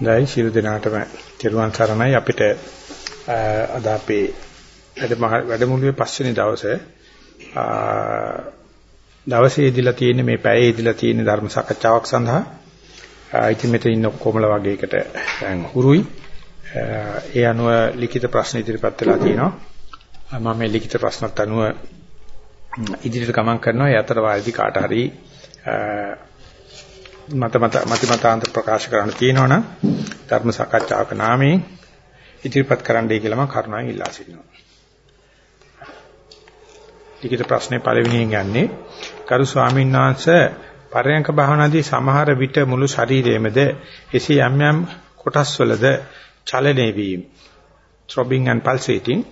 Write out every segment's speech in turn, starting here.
දැයි ශිරු දිනාටම තිරුවන් සරණයි. අපිට අද අපේ වැඩමුළුවේ පස්වෙනි දවසේ දවසේ ඉදලා තියෙන මේ පැයේ ඉදලා තියෙන ධර්ම සාකච්ඡාවක් සඳහා. ඉතින් මෙතන ඉන්න කොමල වගේකට දැන් හුරුයි. ඒ අනුව ලිඛිත ප්‍රශ්න ඉදිරිපත් වෙලා තියෙනවා. මම මේ ලිඛිත ප්‍රශ්නත් අනුව ඉදිරියට ගමන් කරනවා. ඒ අතර වාදී කාට හරි මත මත මත මතාන්ත ප්‍රකාශ කරන්න තියෙනවනම් ධර්ම සාකච්ඡාවක නාමයෙන් ඉදිරිපත් කරන්නයි කියලා මම කරුණාවෙන් ඉල්ලා සිටිනවා. ලිඛිත ප්‍රශ්නේ පළවෙනියෙන් යන්නේ කරු ස්වාමීන් වහන්සේ පරයන්ක භාවනාදී සමහර විට මුළු ශරීරයේමද එසේ යම් යම් කොටස් වලද චලනය වීම? Throbbing and pulsating.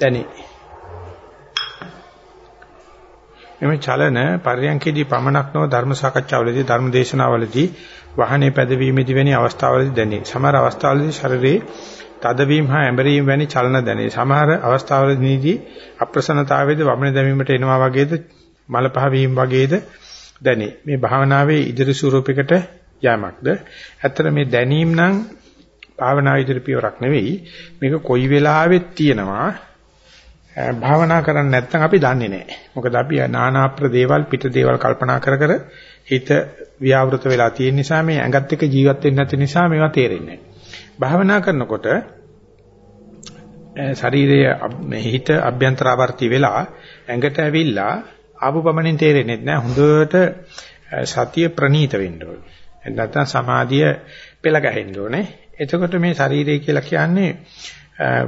දැනේ. එමෙ චලන පර්යංකේදී පමණක් නොව ධර්ම සාකච්ඡාවලදී ධර්ම දේශනාවලදී වාහනේ පැදවීමේදී වැනි අවස්ථාවලදී දැනේ. සමහර අවස්ථාවලදී ශරීරයේ තදවීම හා ඇඹරීම වැනි චලන දැනේ. සමහර අවස්ථාවලදීදී අප්‍රසන්නතාවයේද වමන දැමීමට එනවා වගේද මල පහ වීම වගේද දැනේ. මේ භාවනාවේ ඉදිරි ස්වරූපයකට යෑමක්ද? ඇත්තට මේ දැනීම නම් භාවනා ඉදිරි පියවරක් නෙවෙයි. මේක කොයි වෙලාවෙත් තියෙනවා. භාවනා කරන්නේ නැත්නම් අපි දන්නේ නැහැ. මොකද අපි নানা ප්‍රදේවල් පිට දේවල් කල්පනා කර කර හිත ව්‍යවෘත වෙලා තියෙන නිසා මේ ඇඟත් එක්ක ජීවත් වෙන්නේ නැති නිසා මේවා තේරෙන්නේ නැහැ. භාවනා කරනකොට ශරීරයේ මේ හිත අභ්‍යන්තරාවර්ති වෙලා ඇඟට ඇවිල්ලා ආපු පමණින් තේරෙන්නේ නැහැ. හොඳට සතිය ප්‍රනීත වෙන්න ඕනේ. නැත්නම් සමාධිය පෙළ ගැහෙන්න ඕනේ. එතකොට මේ ශරීරය කියලා කියන්නේ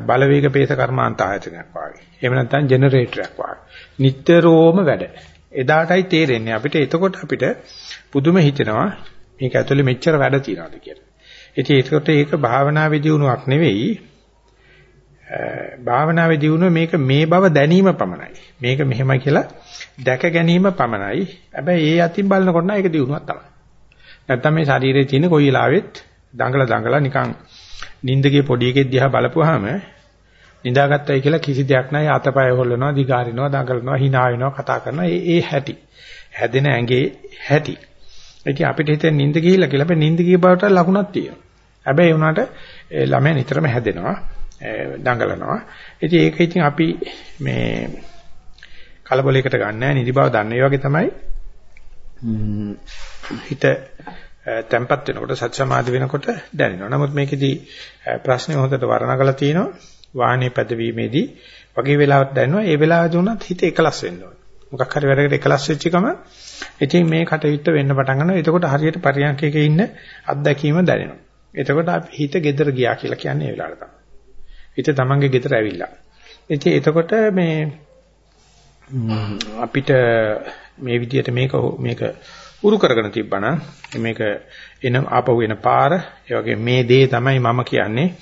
බලවේග පේස කර්මාන්ත ආයතනයක් වාගේ. එහෙම නැත්නම් ජෙනරේටරයක් වාගේ. නිට්ටරෝම වැඩ. එදාටයි තේරෙන්නේ අපිට එතකොට අපිට පුදුම හිතෙනවා මේක ඇතුලේ මෙච්චර වැඩ තියනවාද කියලා. ඉතින් ඒකට ඒක භාවනාවේ දියුණුවක් නෙවෙයි. භාවනාවේ දියුණුව මේක මේ බව දැනීම පමණයි. මේක මෙහෙමයි කියලා දැක ගැනීම පමණයි. හැබැයි ඒ අතින් බලනකොට නම් ඒක දියුණුවක් තමයි. නැත්තම් මේ ශරීරයේ තියෙන කොයි වෙලාවෙත් දඟල දඟල නිකන් නින්දගේ පොඩි එකෙක් දිහා බලපුවාම නිදාගත්තයි කියලා කිසි දෙයක් නැහැ. අතපය හොල්ලනවා දිගාරිනවා දඟලනවා hina වෙනවා කතා කරනවා. ඒ ඒ හැටි. හැදෙන ඇඟේ හැටි. ඉතින් අපිට හිතෙන් නිින්ද ගිහිල්ලා කියලා. අපි නිින්ද ගිය බවට ලකුණක් තියෙනවා. හැබැයි උනාට ළමයා නිතරම හැදෙනවා දඟලනවා. ඉතින් ඒක ඉතින් අපි මේ කලබලයකට ගන්න නැහැ නිදි බව දන්න ඒ වගේ තමයි. හිත තැම්පත් වෙනකොට සත් සමාධි වෙනකොට දැනෙනවා. නමුත් මේකෙදි ප්‍රශ්නේ හොඳට වර්ණගලා තිනවා. වාහනේ පැදවීමේදී වගේ වෙලාවක් දැනෙනවා. ඒ වෙලාවදී උනත් හිත එකලස් වෙන්න ඕනේ. මොකක් හරි වැඩකට එකලස් වෙච්ච ගම ඉතින් මේ කටයුත්ත වෙන්න පටන් ගන්නවා. එතකොට හරියට පරියන්කයක ඉන්න අත්දැකීම දැනෙනවා. එතකොට අපි හිත gedara ගියා කියලා කියන්නේ ඒ වෙලාවට තමයි. හිත තමන්ගේ gedara ඇවිල්ලා. ඉතින් එතකොට මේ අපිට මේ විදිහට මේක මේක උරු කරගෙන තිබ්බනම් මේක එන ආපහු එන පාර ඒ වගේ මේ දේ තමයි මම කියන්නේ.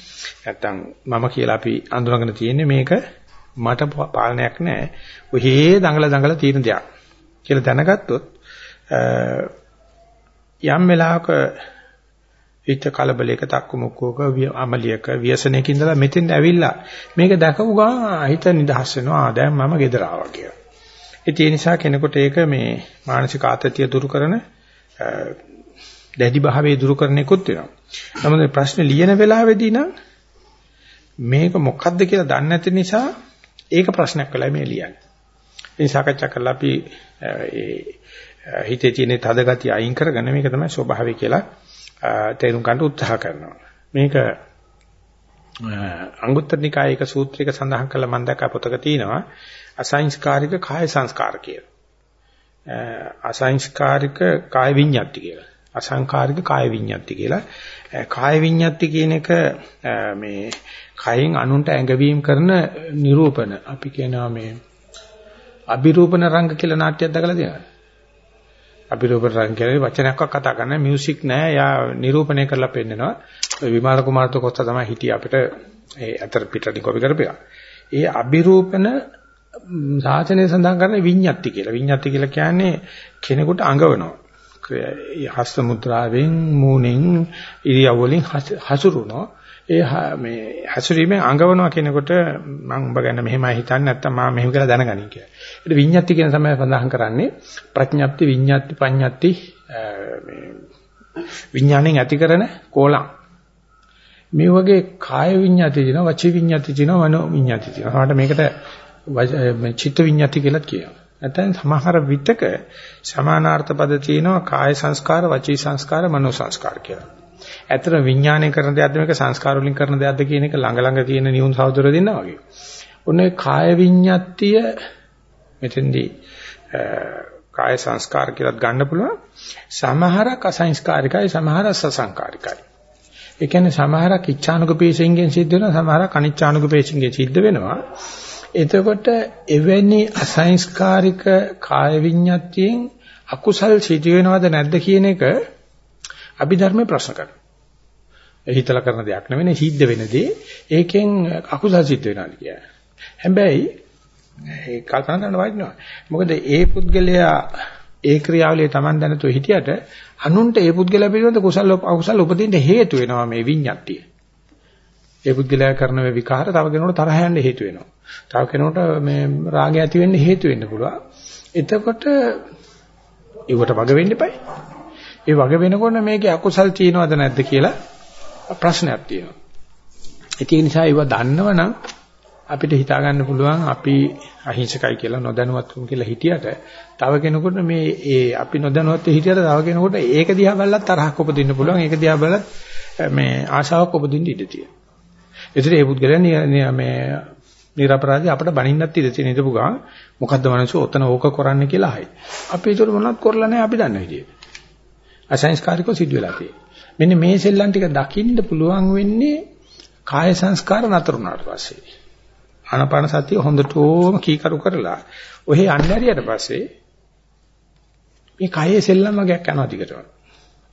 නැත්තම් මම කියලා අපි අඳුනගෙන තියෙන්නේ මේක මට පාලනයක් නැහැ ඔහේ දඟල දඟල තියෙන දෙයක්. කියලා දැනගත්තොත් යම් වෙලාවක හිත කලබලයක තක්කු මුක්කෝක අමලියක ව්‍යසනයක ඉඳලා මෙතෙන් ඇවිල්ලා මේක දැකපු ගමන් හිත නිදහස් වෙනවා. දැන් මම gedara ආවා කියලා. ඒ නිසා කෙනෙකුට ඒක මේ මානසික ආතතිය දුරු කරන දැඩි භාවයේ දුරු කරන එකකුත් වෙනවා. නමුත් ප්‍රශ්නේ ලියන වෙලාවේදී නම් මේක මොකක්ද කියලා දන්නේ නැති නිසා ඒක ප්‍රශ්නයක් වෙලා මේ ලියන්නේ. ඉතින් සාකච්ඡා කරලා අපි ඒ හිතේ තියෙන තද ගතිය අයින් කරගෙන මේක තමයි ස්වභාවය කියලා තේරුම් ගන්න උත්සාහ කරනවා. මේක අංගුත්තර නිකායේක සූත්‍රයක සඳහන් කළ මම දැක්ක පොතක තියෙනවා අසංස්කාරික කාය සංස්කාර කියලා. අසංස්කාරික කාය විඤ්ඤාති කියලා. අසංකාරික කාය විඤ්ඤාති කියලා. කාය විඤ්ඤාති කියන එක මේ කයෙන් අනුන්ට ඇඟවීම කරන නිරූපණ අපි කියනවා මේ අභිරූපණ රංග කියලා නාට්‍යයක් දැකලා තියෙනවද? අභිරූපණ රංග කියන්නේ වචනයක්වත් කතා කරන්නේ මියුසික් නෑ. යා නිරූපණය කරලා පෙන්නනවා. විමාන කුමාරතු කොස්ස තමයි හිටියේ අපිට ඒ අතර පිටරි කොපි කරපියා. ඒ අභිරූපණ සාසනය සඳහන් කරන්නේ විඤ්ඤාති කියලා. විඤ්ඤාති කියලා කියන්නේ කෙනෙකුට අඟවනවා. හස්ත මුද්‍රාවෙන් මූණෙන් ඉරියව් වලින් හසුරුනෝ ඒ මේ හසුරීමෙන් අඟවනවා කෙනෙකුට මම උඹ ගැන මෙහෙමයි හිතන්නේ නැත්තම් මම මෙහෙම කියලා දැනගනින් කියලා. ඒක විඤ්ඤාති කියන සමය සඳහන් කරන්නේ ප්‍රඥප්ති විඤ්ඤාති පඤ්ඤාති මේ විඥාණයෙන් ඇති කරන කෝලම් මේ වගේ කාය විඤ්ඤාති තියෙනවා වචී විඤ්ඤාති තියෙනවා මනෝ විඤ්ඤාති තියෙනවා. හරියට මේකට චිත්ත විඤ්ඤාති කියලා කියනවා. නැත්නම් සමහර විතක සමානාර්ථ පද තියෙනවා කාය සංස්කාර වචී සංස්කාර මනෝ සංස්කාර කියලා. ඇත්තට විඥානය කරන දෙයක්ද මේක සංස්කාර වලින් කරන දෙයක්ද කියන එක ළඟ ළඟ තියෙන නියුන් සහෝදර දෙන්නා වගේ. ඔන්නේ කාය විඤ්ඤාතිය මෙතෙන්දී කාය සංස්කාර කියලාත් ගන්න පුළුවන්. සමහරක් අසංස්කාරිකයි සමහර සසංකාරිකයි. ඒ කියන්නේ සමහරක් ඉච්ඡානුක පේශින්ගෙන් සිද්ධ වෙනවා සමහරක් අනිච්ඡානුක පේශින්ගෙන් සිද්ධ වෙනවා. එතකොට එවැනි අසංස්කාරික කාය විඤ්ඤාතියෙන් අකුසල් සිදු වෙනවද නැද්ද කියන එක අභිධර්මයේ ප්‍රශ්න කරනවා. හිතලා කරන දෙයක් නෙවෙයි සිද්ධ වෙන දේ. ඒකෙන් අකුසල් සිද්ධ වෙනවා කියන්නේ. හැබැයි ඒ කල්පනා කරන්න වටිනවා. මොකද ඒ පුද්ගලයා ඒ ක්‍රියාවලිය Taman දැනතෝ හිටියට අනුන්ට ඒ පුද්ගලයා පිළිබඳ කුසල අකුසල උපදින්න හේතු වෙනවා මේ විඤ්ඤාතිය. ඒ පුද්ගලයා කරන මේ විකාර තව කෙනෙකුට තරහ යන්න හේතු වෙනවා. තව කෙනෙකුට මේ රාගය ඇති වෙන්න හේතු වෙන්න පුළුවන්. එතකොට ඒවට වග වෙන්න එපයි. ඒ වග වෙනකොට මේකේ අකුසල් තියෙනවද නැද්ද කියලා ප්‍රශ්නයක් තියෙනවා. ඒ නිසා ඒව දන්නවනම් අපිට හිතා ගන්න පුළුවන් අපි අහිංසකයි කියලා නොදැනුවත්කම කියලා හිටියට තව කෙනෙකුට මේ ඒ අපි නොදැනුවත් හිටියට තව කෙනෙකුට ඒක දිහා බලලා තරහක් උපදින්න පුළුවන් ඒක දිහා බලලා මේ ආශාවක් උපදින්න ඉඩ තියෙනවා. ඒතර ඒ පුද්ගලයා මේ නිර්අපරාධي අපිට බනින්නත් ඉඩ තියෙන ඉදපු ගා මොකද්ද මනසෝ ඔතන ඕක කරන්න කියලා අහයි. අපි ඒතර මොනවත් කරලා නැහැ අපි දන්න විදියට. අසංස්කාරිකව සිද්ධ වෙලා තියෙන්නේ. මෙන්න මේ සෙල්ලම් ටික දකින්න පුළුවන් වෙන්නේ කාය සංස්කාර නතර වුණාට පස්සේ. ආනාපාන සතිය හොඳටම කීකරු කරලා ඔහෙ යන්නරියට පස්සේ මේ කයේ සෙල්ලම් වගේක් යනවා දිගටම.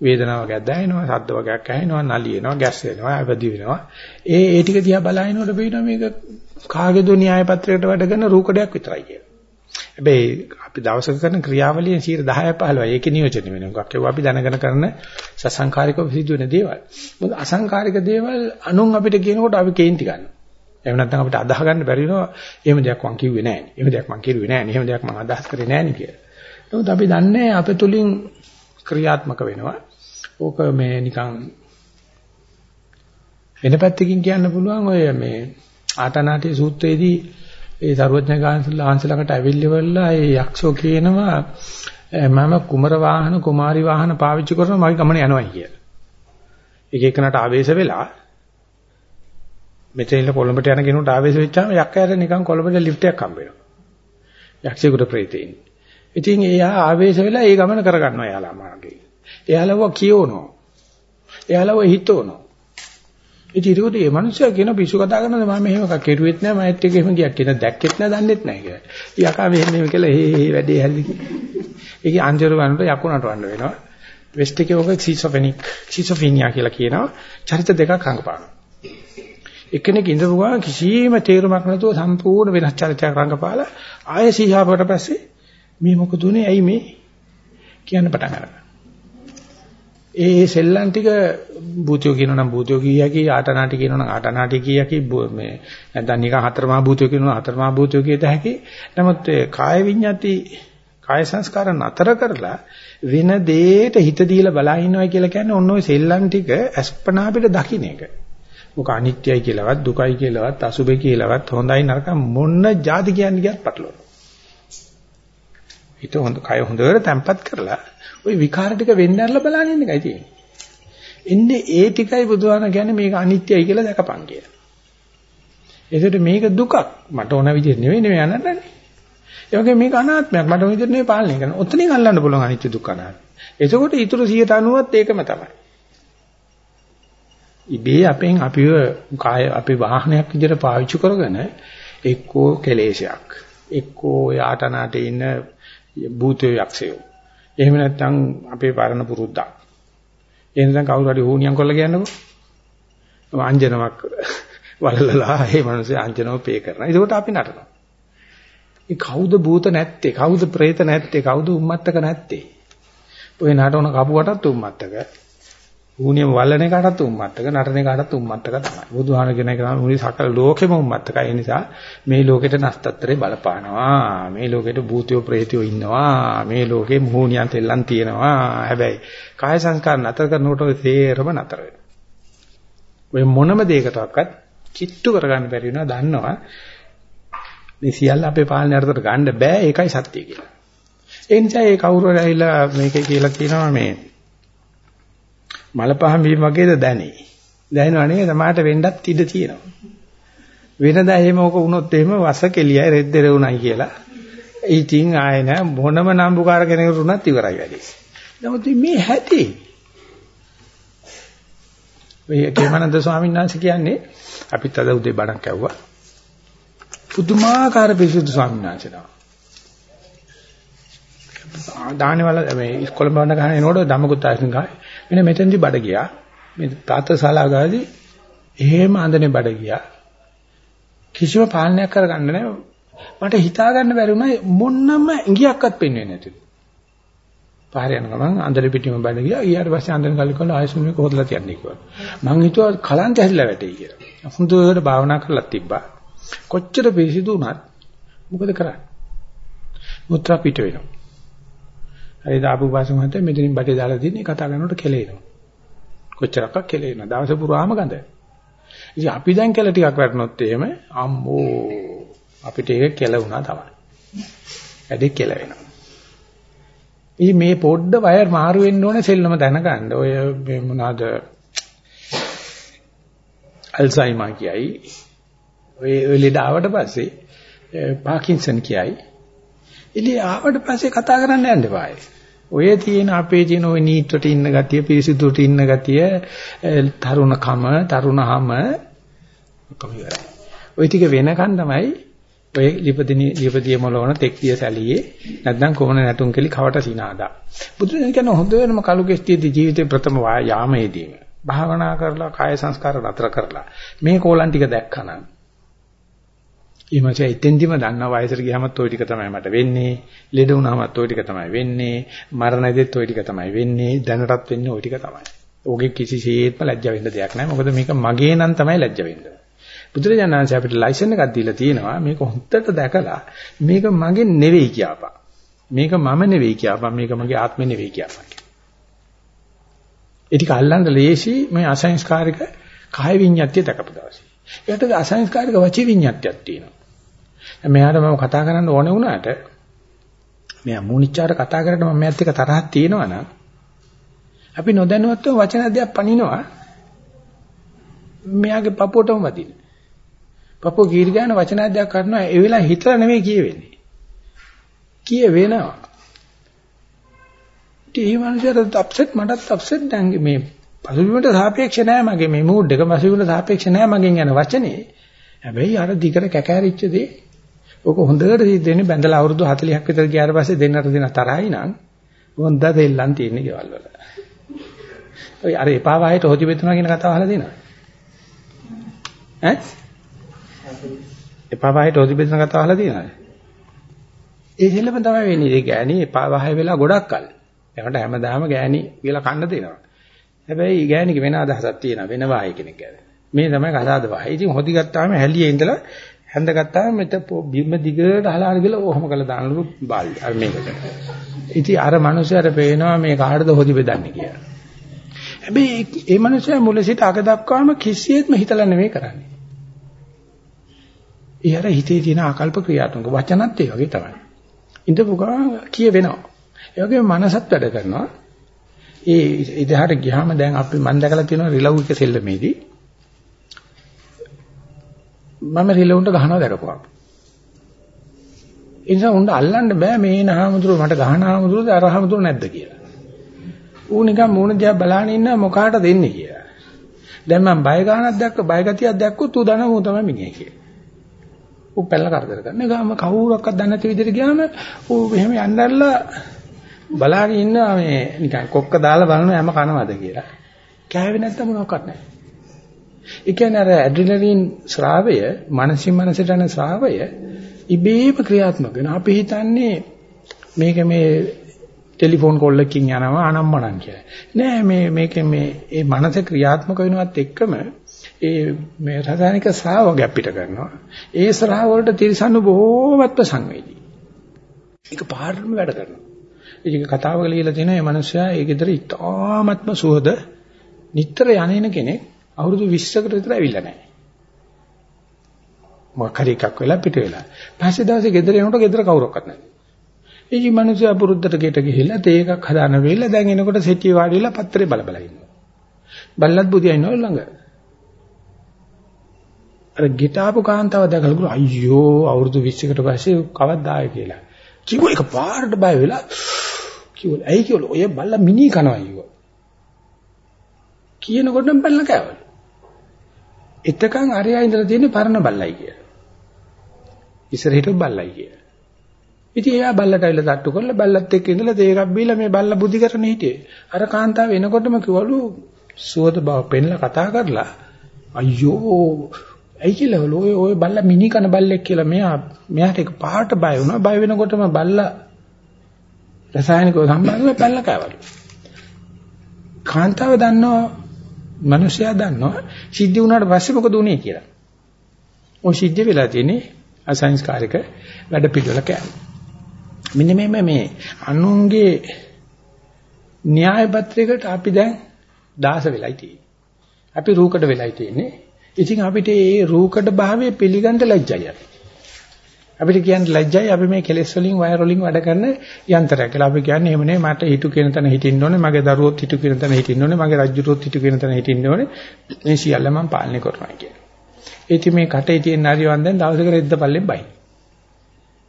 වේදනාව වගේක් දැනෙනවා, ශබ්ද වගේක් ඇහෙනවා, නලියනවා, ගැස් වෙනවා, අවදි වෙනවා. ඒ ඒ ටික දිහා බලනකොට පේනවා මේක කාගේද න්‍යාය පත්‍රයකට වැඩ කරන රූකඩයක් විතරයි කියලා. හැබැයි අපි දවසක කරන ක්‍රියාවලියෙන් 10 15 ඒකේ නියෝජනය වෙන එකක්. ඒක අපි දැනගෙන කරන සසංකාරිකව සිදු වෙන දේවල්. මොකද අසංකාරික දේවල් අනුන් අපිට කියනකොට අපි කේන්ති ගන්නවා. එහෙම නැත්නම් අපිට අදාහ ගන්න බැරි වෙනවා. එහෙම දෙයක් මං කිව්වේ නැහැ. එහෙම දෙයක් මං කිව්වේ නැහැ. එහෙම දෙයක් මං අදහස් කරේ නැහැ නේ කියලා. නමුත් අපි දන්නේ අපේ තුලින් ක්‍රියාත්මක වෙනවා. ඕක මේ නිකන් වෙන පැත්තකින් කියන්න පුළුවන් ඔය මේ ආටනාටි සූත්‍රයේදී ඒ සර්වඥ ගාන්සලකට ඇවිල්ලිවලා ඒ යක්ෂෝ කියනවා මම කුමර වාහන කුමාරි වාහන පාවිච්චි කරනවා මගේ ගමන යනවා කියලා. එක එකනට ආවේශ වෙලා මෙතන කොළඹට යන කෙනෙකුට ආවේශ වෙච්චාම යක්කයට නිකන් කොළඹට ලිෆ්ට් එකක් හම්බ වෙනවා. යක්ෂයෙකුට ප්‍රේතයින්. ඉතින් එයා ආවේශ වෙලා ඒ ගමන කරගන්නවා එයාලා මාර්ගේ. එයාලව කියවනවා. එයාලව හිතවනවා. ඉතින් ඒකට මේ මිනිස්සයා කියන පිස්සු කතා කරනද මම මෙහෙම එකක් කෙරුවෙත් නෑ මම ඇත්ත එක එහෙම ගියක් කියන දැක්කෙත් නෑ දන්නෙත් නෑ කියලා. යකා මෙහෙම මෙහෙම කියලා හේ හේ වැඩේ හැල්ලි. ඒකේ අංජර වන්නට යකුණට වන්න වෙනවා. වෙස්ට් එකේ ඔක සිසොෆෙනික් සිසොෆීනියා කියලා කියනවා. චරිත දෙකක් රංගපානවා. එක්කෙනෙක් ඉඳපු ගමන් කිසිම තේරුමක් නැතුව සම්පූර්ණ වෙනස් චරිතයක් රංගපාලා ආයෙ සීහාපකට පස්සේ මේ මොකද උනේ ඇයි මේ කියන්න පටන් ගන්නවා. ඒ සෙල්ලම් ටික භූතයෝ කියනවා නම් භූතයෝ කියකි ආටනාටි කියනවා නම් ආටනාටි කියකි මේ නැත්නම් නිකන් හතරමහා භූතයෝ කියනවා හතරමහා භූතයෝ කියත හැකි. නමුත් කාය විඤ්ඤාති කාය සංස්කාර නතර කරලා වෙන දෙයකට හිත දීලා බලා ඉන්නවා කියලා කියන්නේ ඔන්න ඔය සෙල්ලම් ටික අස්පනා අපිට දකින්න එක. මොක අනිත්‍යයි කියලාවත් දුකයි කියලාවත් අසුබේ කියලාවත් හොඳයි නරක මොන જાති කියන්නේ කියත් පටලවනවා. හිත හොඳ කය හොඳට තැම්පත් කරලා ওই විකාර ටික වෙන්නarලා බලන්න ඉන්න එකයි තියෙන්නේ. එන්නේ ඒ ටිකයි බුදුහාම කියන්නේ මේක අනිත්‍යයි කියලා දැකපන් කියලා. ඒකට මේක දුකක්. මට ඕන විදිහට නෙවෙයි නෙවෙයි අනන්නනේ. ඒ වගේ මේක අනාත්මයක්. මට ඕන විදිහට නෙවෙයි පාලනය කරන්න. ඔතනින් අල්ලන්න පුළුවන් අනිත්‍ය දුක්ඛ අනාත්ම. එතකොට ඊටු 190ත් ඒකම තමයි. ඉබේ අපෙන් අපිව කාය අපි වාහනයක් විදිහට පාවිච්චි කරගෙන එක්කෝ කෙලේශයක් එක්කෝ යාටනාට ඉන්න භූතය යක්ෂයෝ එහෙම නැත්නම් අපේ පරණ පුරුද්දක්. එහෙම නැත්නම් කවුරු හරි හෝනියම් කරලා කියන්නකෝ. අංජනමක් වලලලා ඒ මිනිස්සේ අංජනව පේ කරනවා. ඒකට අපි නටනවා. ඒ කවුද භූත නැත්තේ? කවුද പ്രേත නැත්තේ? කවුද උම්මත්තක නැත්තේ? ඔය නටන කපුවටත් උම්මත්තක. ඌනියම වල්ලන එකටත් උම්මත්තක නටන එකටත් උම්මත්තක තමයි. බුදුහාම කියන එක තමයි මුනි සකල ලෝකෙම උම්මත්තකයි. ඒ නිසා මේ ලෝකෙට නස්තත්‍රේ බලපානවා. මේ ලෝකෙට භූතයෝ ප්‍රේතයෝ ඉන්නවා. මේ ලෝකේ මුහුණියන් තෙල්ලන් තියෙනවා. හැබැයි කාය සංස්කාර නතර කරනකොට ඔය තේරම නතර වෙනවා. ඔය මොනම දෙයකටවත් කිට්ටු කරගන්න බැරි වෙනවා දන්නවා. මේ සියල්ල අපේ පාලනය යටතට ගන්න බෑ ඒකයි සත්‍ය කියලා. ඒ නිසා ඒ කවුරු හරි ඇවිල්ලා මේකේ කියලා කියනවා මේ මලපහන් වීම වගේද දැනේ. දැනෙනවා නේ සමාහට වෙන්නත් ඉඩ තියෙනවා. වෙනදා එහෙම ඕක වුණොත් එහෙම වස කෙලියයි රෙද්දෙර උණයි කියලා. ඉතින් ආයෙ නෑ මොනම නම්බුකාර කෙනෙකුට උනත් ඉවරයි වැඩි. නමුත් මේ හැටි ඔය කේමනන්ද ස්වාමීන් වහන්සේ කියන්නේ අපිත් අද උදේ බණක් ඇව්වා. පුදුමාකාර පිසුදු ස්වාමීන් වහන්සේලා. දානේ වල මේ කොළඹ වන්න ගහන එනකොට ධම්මකුත් ආයතන ගහ. මෙන්න මෙතෙන්දි බඩ ගියා. මේ තාත්තා ශාලා ගාදී එහෙම අඳනේ බඩ ගියා. කිසිම පාලනයක් කරගන්න නැහැ. මට හිතා ගන්න බැරි වුණා මොන්නම ඉඟියක්වත් පෙන්වෙන්නේ නැතිලු. පාරේ යන ගමන් අnder පිටිම බඩ ගියා. ඊට පස්සේ අnder කල් කළා ආයසුනේ කොහොදලා තියන්නේ කිව්වා. මං හිතුවා කලන්ත හැදිලා වැටෙයි කියලා. හුදුවට භාවනා කරලා තිබ්බා. කොච්චර පිරිසිදු වුණත් මොකද කරන්නේ? මුත්‍රා පිට වෙනවා. හරි දාපු වාසුම හිතේ මෙතනින් බඩේ දාලා දින්නේ කතා කරනකොට කෙලෙනවා. කොච්චරක් කෙලෙනවා. දවස පුරාම ගඳ. ඉතින් අපි දැන් කෙල ටිකක් වැටුනොත් එහෙම අම්මෝ අපිට ඒක කෙලුණා තමයි. ඇඩේ කෙල වෙනවා. ඉතින් මේ පොඩ්ඩ වයර් මාරු වෙන්න ඕනේ සෙල්ලම දැනගන්න. ඔය මේ මොනවාද අල්සයිමර් කියයි. ඔය ඔය ලෙඩ ආවට පස්සේ පාකින්සන් කියයි. ඉතින් ආවට පස්සේ කතා කරන්න යන්න එපායි. ඔය තියෙන අපේ තියෙන ওই නීට්වට ඉන්න ගතිය, පිරිසිදුට ඉන්න ගතිය, තරුණකම, තරුණහම ඔක්කොම ඉවරයි. ওই ටික වෙනකන් තමයි ඔය ලිපදිනී ලිපදිය මොලවන තෙක්තිය සැලියේ නැත්නම් කොමන නැටුම් කෙලි කවට සිනාදා. බුදුරජාණන් කියන හොඳ වෙනම කලු කෙස්ටියේදී ජීවිතේ ප්‍රථම යාමයේදී භාවනා කරලා කාය සංස්කාර නතර කරලා මේ කෝලම් ටික දැක්කනම් ඊමණසේ එතෙන්දිම දන්නා වයසට ගියාමත් ওই ටික තමයි මට වෙන්නේ ලෙඩ වුණාමත් ওই ටික තමයි වෙන්නේ මරණයේදීත් ওই ටික තමයි වෙන්නේ දැනටත් වෙන්නේ ওই ටික තමයි. ඕකේ කිසිසේත්ම ලැජ්ජ වෙන්න දෙයක් නැහැ. මොකද මේක මගේ නම් තමයි ලැජ්ජ වෙන්නේ. බුදුරජාණන් වහන්සේ අපිට ලයිසන් එකක් දීලා තියෙනවා මේක හොත්තට දැකලා මේක මගේ නෙවෙයි කියපන්. මේක මම නෙවෙයි කියපන්. මේක මගේ ආත්මෙ නෙවෙයි කියපන්. ඒ ටික අල්ලන්න ලේසි මේ අසංස්කාරික කාය විඤ්ඤාත්‍ය දකපු දවසේ. ඒකට අසංස්කාරික වචී විඤ්ඤාත්‍යක් තියෙනවා. මෙයාට මම කතා කරන්න ඕනේ වුණාට මෙයා මූණිච්චාර කතා කරද්දී මම මෙයාත් එක්ක තරහක් තියෙනවා නම් අපි නොදැනුවත්ව වචන දෙයක් පනිනවා මෙයාගේ පපුවටම වදින. පපුව ගීරි ගන්න වචන දෙයක් කරනවා ඒ වෙලාව හිතලා නෙමෙයි කියවෙන්නේ. කිය වෙනවා. ඒ මනුස්සයාට අප්සෙට් මටත් අප්සෙට් දැන් මේ පසුබිමට සාපේක්ෂ නෑ මගේ මේ මූඩ් එක පසුබිමට සාපේක්ෂ නෑ මගෙන් යන වචනේ. හැබැයි අර දිගට කැකෑරිච්ච දේ ඔක හොඳට සිද්ධ වෙන්නේ බැඳලා අවුරුදු 40ක් විතර ගියාට පස්සේ දෙන්නට දෙන තරහයි නම් හොඳ දෙල්ලන් තියෙන්නේ ගෙවල් වල. ඔය අර එපා වහයට හොදි බෙදුනා කියන කතාව අහලා දෙනවා. ඈ? එපා වහයට හොදි බෙදුන කතාව අහලා තියෙනවද? ඒ දෙල්ලම තමයි වෙන්නේ. ඒ ගෑණි එපා වහය වෙලා ගොඩක් කල්. එයාට හැමදාම ගෑණි කියලා කන්න දෙනවා. හැබැයි ගෑණික වෙන අදහසක් තියෙනවා වෙන වායි කෙනෙක් ගැන. මේ තමයි කතාවද වායි. ඉතින් හොදි ගත්තාම හැලියේ ඉඳලා හැන්ද ගත්තාම මෙත බිම දිගට අහලාන ගිහලා ඔහොම කළා දානලු බාල්ලි. අර මේකට. ඉතින් අර මනුස්සයාට පේනවා මේ කාටද හොදි බෙදන්නේ කියලා. හැබැයි මේ මනුස්සයා මුල සිට අග දක්වාම කිසියෙත්ම හිතලා නෙමෙයි කරන්නේ. ඒ අර හිතේ තියෙන ආකල්ප ක්‍රියාත්මක වචනත් ඒ වගේ තමයි. ඉඳපු ගමන් කිය වෙනවා. ඒ වගේම මනසත් වැඩ කරනවා. ඒ ඉදහාට ගියාම දැන් අපි මම දැකලා තියෙනවා රිලව් එක සෙල්ලමේදී මම රිලවුන්ට ගහනවා දැකපුවා. ඒ නිසා උන්ට අල්ලන්න බෑ මේ නහමුදුර මට ගහනහමුදුරද අරහමුදුර නැද්ද කියලා. ඌ නිකන් මූණ දිහා බලාගෙන ඉන්න මොකාට දෙන්නේ කියලා. දැන් මම බය ගහනක් දැක්ක බය ගතියක් දැක්කොත් ඌ දනවා ඌ තමයි මිනිහා කියලා. ඌ පැල්ල කරදර කරන ගාම කවුරක්වත් දන්නේ නැති විදිහට ගියාම ඌ එහෙම යන්නදල්ලා බලාගෙන ඉන්න මේ නිකන් කොක්ක දාලා බලන හැම කනවද කියලා. කෑවේ නැත්තම් මොනවක්වත් නැහැ. ඒ කියන්නේ අර ඇඩ්‍රිනලින් ස්‍රාවය, මනසින් මනසට යන ස්‍රාවය ඉබේම ක්‍රියාත්මක වෙනවා. අපි හිතන්නේ මේක මේ ටෙලිෆෝන් කෝල් එකකින් යනවා අනම්මනම් කියලා. නෑ මේ මේක මේ ඒ මනස ක්‍රියාත්මක වෙනවත් එක්කම ඒ මේ රසායනික ස්‍රාව ගැප්පිට කරනවා. ඒ ස්‍රාව වලට තිරසන්නු බොහෝමත්ම සංවේදී. ඒක පාරම වැඩ කරනවා. ඒක කතාවක ලියලා තියෙනවා මේ මිනිස්සයා ඒකේතර ඉතාමත්ම සුවද නිතර යන්නේන කෙනෙක් අවුරුදු 20කට විතර ඇවිල්ලා නැහැ. මොකක් හරි එකක් වෙලා පිට වෙලා. පස්සේ දවසේ ගෙදර එනකොට ගෙදර කවුරක්වත් නැහැ. ඉති මිනිස්සු පුරුද්දට ගෙට ගිහිල්ලා තේ එකක් හදාන වෙලා දැන් එනකොට සෙට්ටිය වාඩි වෙලා පත්‍රේ බල බල ඉන්නවා. බල්ලත් බුදියා ඉන්නවා ළඟ. අර ගෙට ආපු කාන්තාව දැකලා අයියෝ අවුරුදු 20කට පස්සේ කවද්ද ආවේ කියලා. කිව්ව එක පාරට බය වෙලා කිව්වල ඇයි කිව්වල ඔය බල්ලා මිනි කනවා අයියෝ. කියනකොටම බල්ලා කෑවලු. එතකන් අරයා ඉඳලා තියෙන්නේ පරණ බල්ලයි කියලා. ඉස්සරහිට බල්ලයි කියලා. ඉතින් එයා බල්ලට ඇවිල්ලා තට්ටු කරලා බල්ලත් එක්ක ඉඳලා තේ එකක් බීලා මේ බල්ලා බුද්ධි කරන හිටියේ. අර කාන්තාව එනකොටම කිව්වලු සුවද බව පෙන්ලා කතා කරලා අයියෝ ඇයි කියලා ඔය ඔය බල්ලා මිනි කන බල්ලෙක් කියලා මෙයා මෙයාට එක පාට බය වුණා. බය වෙනකොටම බල්ලා රසායනිකව සම්බන්ධව බල්ලා කෑවලු. කාන්තාව දන්නවා මිනිසයා දන්නවා සිද්ධ වුණාට පස්සේ මොකද උනේ කියලා. ඔය සිද්ධ වෙලා තියෙන්නේ අසංස්කාරික වැඩ පිළිවෙල කියන්නේ. මෙන්න මේ මේ අනුන්ගේ න්‍යාය පත්‍රයකට අපි දැන් දාස වෙලයි තියෙන්නේ. අපි රූකඩ වෙලයි තියෙන්නේ. ඉතින් අපිට මේ රූකඩ භාවයේ පිළිගන්න ලැජ්ජයි. අපිට කියන්න ලැජ්ජයි අපි මේ කෙලෙස් වලින් වයර් වලින් වැඩ කරන යන්ත්‍රයක් කියලා. අපි කියන්නේ එහෙම නෙවෙයි මට හිතු කියන තැන හිටින්න ඕනේ, මගේ දරුවොත් හිතු කියන තැන හිටින්න ඕනේ, මගේ රජුරුවොත් හිතු කියන තැන හිටින්න ඕනේ. මේ සියල්ල මම පාලනය කරනවා කියන්නේ. ඉතින් මේ කටේ තියෙන හරිවන්දෙන් දවසක රෙද්ද පල්ලෙන් බයි.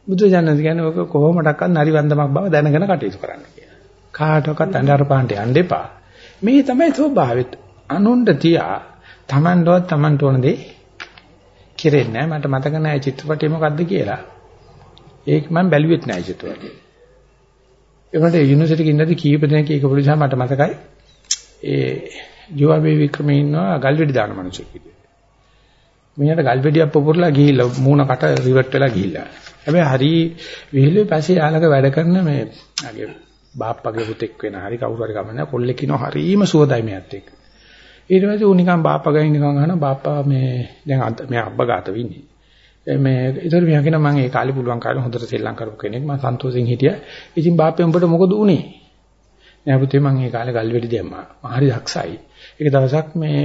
බුදුජානක කියන්නේ ඔක කොහොමඩක්වත් නරිවන්දමක් බව දැනගෙන කටයුතු කරන්න කියලා. කාටවත් අnder පාන්ට යන්න එපා. මේ තමයි ස්වභාවෙත්. අනුණ්ඩ තියා Tamanඩවත් Tamanට ඕන දේ කෙරෙන්නේ නැහැ. මට මතක නැහැ චිත්‍රපටය මොකද්ද කියලා. ඒක මම බැලුවෙත් නැහැ චිත්‍රපටය. ඒකට යුනිවර්සිටි එකේ ඉඳලා කීප දෙනෙක් ඒක පොලිසා මට මතකයි. ඒ ජෝවාබේ වික්‍රමේ ඉන්නවා ගල්වෙඩි දාන මිනිස්සු කිව්වේ. මෙයාට ගල්වෙඩියක් පොපුරලා ගිහිල්ලා මූණ කට රිවර්ට් වෙලා ගිහිල්ලා. හැබැයි හරි විහිළුවේ පස්සේ යාලක වැඩ කරන මේ අගේ බාප්පගේ පුතෙක් වෙන හරි කවුරු හරි ගමන කොල්ලෙක් ඉනවා හරීම සුවදයි මෙයාත් එක්ක. ඊට පස්සේ ඌ නිකන් බාප්පගෙන් නිකන් අහන බාප්පා මේ දැන් මෙයා අබ්බගාත වෙන්නේ. මේ ඒතර මෙයා කියන මම ඒ කාලේ පුළුවන් කාලේ හොඳට සෙල්ලම් කරපු කෙනෙක් මම සන්තෝෂෙන් හිටියා. ඉතින් බාප්පේ උඹට මොකද උනේ? නෑ පුතේ මම ඒ කාලේ ගල් වෙඩි දැම්මා. මම හරි දක්ෂයි. ඒක දවසක් මේ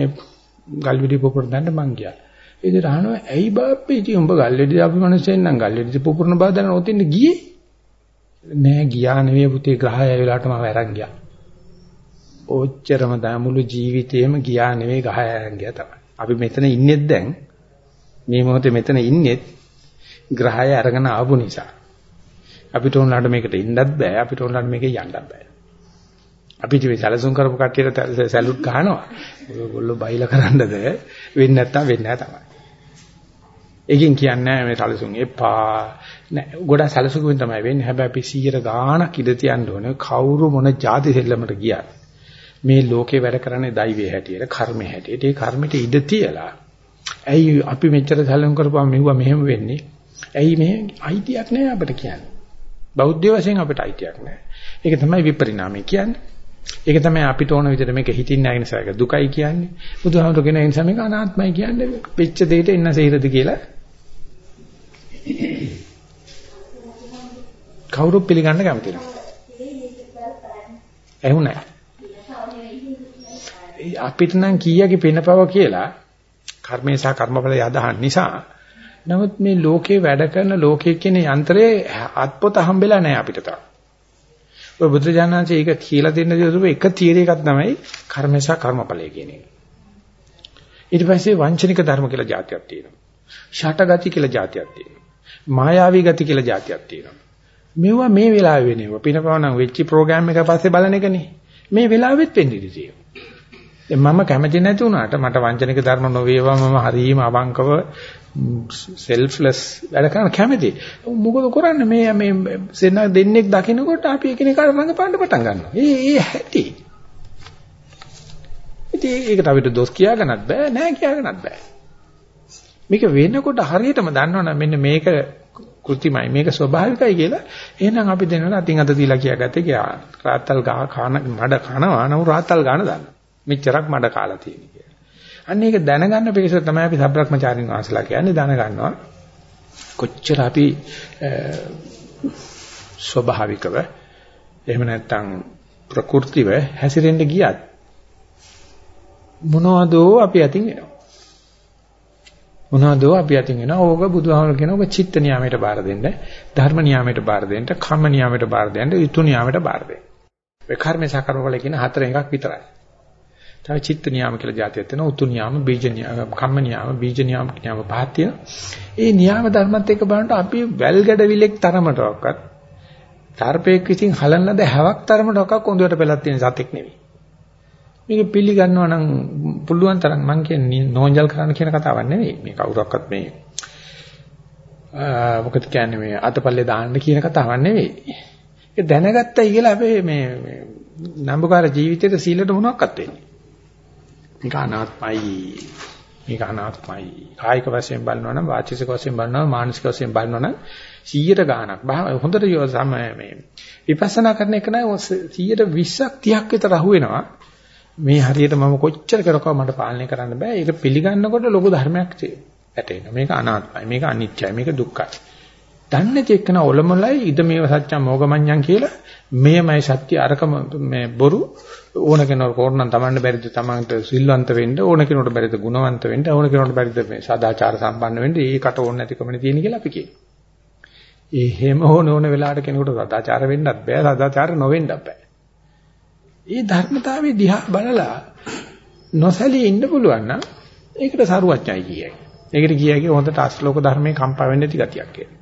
ගල් වෙඩි පොපුර දාන්න මං ගියා. ඉතින් අහනවා ඇයි බාප්පේ ඉතින් උඹ ගල් වෙඩි දාපු මිනිස්සෙන් නම් ගල් වෙඩි පොපුරන බව දැනන ඔතෙන් ගියේ? නෑ ගියා නෙවෙයි පුතේ ග්‍රහය වෙලාවට මම අරන් ගියා. ඔච්චරම මුළු ජීවිතේම ගියා නෙවෙයි ගහ අරන් ගියා තමයි. අපි මෙතන ඉන්නේත් දැන් මේ මොහොතේ මෙතන ඉන්නේත් ග්‍රහය අරගෙන ආපු නිසා. අපිට උන්ලාට මේකට ඉන්නත් බෑ අපිට උන්ලාට මේකේ යන්නත් බෑ. අපි ඉතින් සැලසුම් කරපු කට්ටියට සැලුට් ගහනවා. ඔයගොල්ලෝ බයිලා කරන්නද වෙන්නේ නැත්තම් වෙන්නේ නැහැ තමයි. ඒකෙන් කියන්නේ මේ සැලසුම් එපා. නෑ ගොඩක් සැලසුම්ෙන් තමයි වෙන්නේ. හැබැයි අපි 100 ගාණක් ඉඳ තියන්න ඕනේ. කවුරු මොන જાති සෙල්ලමට ගියත් මේ ලෝකේ වැඩ කරන්නේ දෛවයේ හැටියට, කර්මයේ හැටියට. ඒ කර්මෙට ඉඳ තියලා ඇයි අපි මෙච්චර සැලසුම් කරපුවා මෙවුවා මෙහෙම වෙන්නේ? ඇයි මේ අයිතියක් නෑ අපිට කියන්නේ. බෞද්ධ වශයෙන් අපිට අයිතියක් නෑ. ඒක තමයි විපරිණාමය කියන්නේ. ඒක තමයි අපිට ඕන විදිහට මේක හිතින් නැගෙන නිසා ඒක දුකයි කියන්නේ. බුදුහාමුදුරු කියන නිසා මේක අනාත්මයි කියන්නේ. වෙච්ච දෙයට එන්න සේරද කියලා. කවුරුත් පිළිගන්න කැමති නැහැ. අපිට නම් කීයගේ පිනපව කියලා කර්මේ සහ කර්මඵල යදහන් නිසා නමුත් මේ ලෝකේ වැඩ කරන ලෝකයේ කියන යන්ත්‍රයේ අත්පොත හම්බෙලා නැහැ අපිට තාම. ඔය බුදුජානනාංශය ඒක කියලා දෙන්න දීපු එක තියරි එකක් තමයි කර්මේ සහ කර්මඵලය කියන එක. ඊට පස්සේ වංචනික ධර්ම කියලා જાතියක් තියෙනවා. ෂටගති කියලා જાතියක් තියෙනවා. මායාවී ගති කියලා જાතියක් තියෙනවා. මේවා මේ වෙලාවේ වෙනවා. පිනපවනම් වෙච්චි ප්‍රෝග්‍රෑම් එක පස්සේ බලන එකනේ. මේ වෙලාවෙත් වෙන්නේ ඉතියි. තියෙනවා. මම කැමති නැති වුණාට මට වංචනික ධර්ම නොවේවා මම හරීම අවංකව සෙල්ෆ්ලස් වැඩ කරන්න කැමති. මොකද කරන්නේ මේ මේ සෙන්න දෙන්නෙක් දකින්නකොට අපි එකිනෙකාට රඟපාන්න පටන් ගන්නවා. ඒ ඒ හැටි. ඉතින් ඒකට අපිට දොස් කියාගන්නත් බෑ නෑ කියාගන්නත් බෑ. මේක වෙනකොට හරියටම දන්නවනම් මෙන්න මේක කෘතිමයි මේක ස්වභාවිකයි කියලා එහෙනම් අපි දෙනවා අතින් අත දීලා කියාගත්තේ කියා රාත්තල් ගහ කන මඩ කනවා නෝ රාත්තල් ගන්න දාන්න. මෙච්චරක් මඩ කාලා තියෙන කියලා. අන්න ඒක දැනගන්න පිළිස තමයි අපි සබ්‍රක්‍මචාරින් වහන්සලා කියන්නේ දැනගන්නවා. කොච්චර අපි ස්වභාවිකව එහෙම නැත්නම් ප්‍රകൃතිව හැසිරෙන්න ගියත් මොනවදෝ අපි අතින් එනවා. මොනවදෝ අපි අතින් එනවා. ඕක බුදුහාමර කියන ඔබ චිත්ත නියාමයට බාර දෙන්න, ධර්ම නියාමයට බාර දෙන්න, කම්ම නියාමයට බාර දෙන්න, ඍතු නියාමයට බාර දෙන්න. ඒ කර්ම සකර්ම වල කියන හතර එකක් විතරයි. තව චිත්ත නියාම කියලා જાතියක් තියෙනවා. උතු නියාම, බීජ නියාම, කම්ම නියාම, බීජ නියාම නියාම පහක් තියෙනවා. ඒ නියාම ධර්මත් එක්ක බලනකොට අපි වැල් ගැඩවිලෙක් තරමටවත් තරපේක් විසින් හලන ලද හැවක් තරමටවත් කොඳුරට පෙලක් තියෙන සතෙක් නෙවෙයි. මේක පිළිගන්නවා නම් පුළුවන් තරම් මං කියන්නේ නෝන්ජල් කරන්න කියන කතාවක් නෙවෙයි. මේ කවුරක්වත් මේ මොකද කියන්නේ මේ අතපල්ලේ දාන්න කියන කතාවක් නෙවෙයි. ඒ දැනගත්තයි කියලා අපි මේ නම්බුකාර ජීවිතේට සීලට මොනවක්වත් වෙන්නේ. මේක අනාත්මයි. මේක අනාත්මයි. කායික වශයෙන් බලනවා නම් වාචික වශයෙන් බලනවා මානසික වශයෙන් බලනවා නම් 100ට ගාණක්. හොඳට සම මේ විපස්සනා කරන එක නෑ 100ට 20ක් 30ක් විතර අහුවෙනවා. මේ හරියට මම කොච්චර කරකව මට පාලනය කරන්න බෑ. ඒක පිළිගන්නකොට ලොකු ධර්මයක් ඇතේනවා. මේක අනාත්මයි. මේක අනිත්‍යයි. මේක දුක්ඛයි. දන්නේ නැති එක්කන ඔලොමලයි ඉද මේව සත්‍යම් මොගමඤ්ඤම් කියලා මෙයමයි සත්‍ය අරකම මේ බොරු ඕන කෙනෙකුට කෝරණම් තමන්ට බැරිද තමන්ට සිල්වන්ත වෙන්න ඕන කෙනෙකුට බැරිද ගුණවන්ත වෙන්න ඕන කෙනෙකුට බැරිද මේ සදාචාර සම්පන්න වෙන්න ඒකට ඕන නැතිකමනේ තියෙන කියලා අපි කියනවා. ඒ හැම ඕන ඕන වෙලාවට කෙනෙකුට සදාචාර වෙන්නත් බෑ සදාචාර නොවෙන්නත් බෑ. ඒ ධර්මතාවයේ දිහා බලලා නොසැලී ඉන්න පුළුවන් නම් ඒකට සරුවච්චයි කියයි. ඒකට කියයි හොඳට අශ්ලෝක ධර්මයේ කම්පා වෙන්න ඇති ගතියක් කියලා.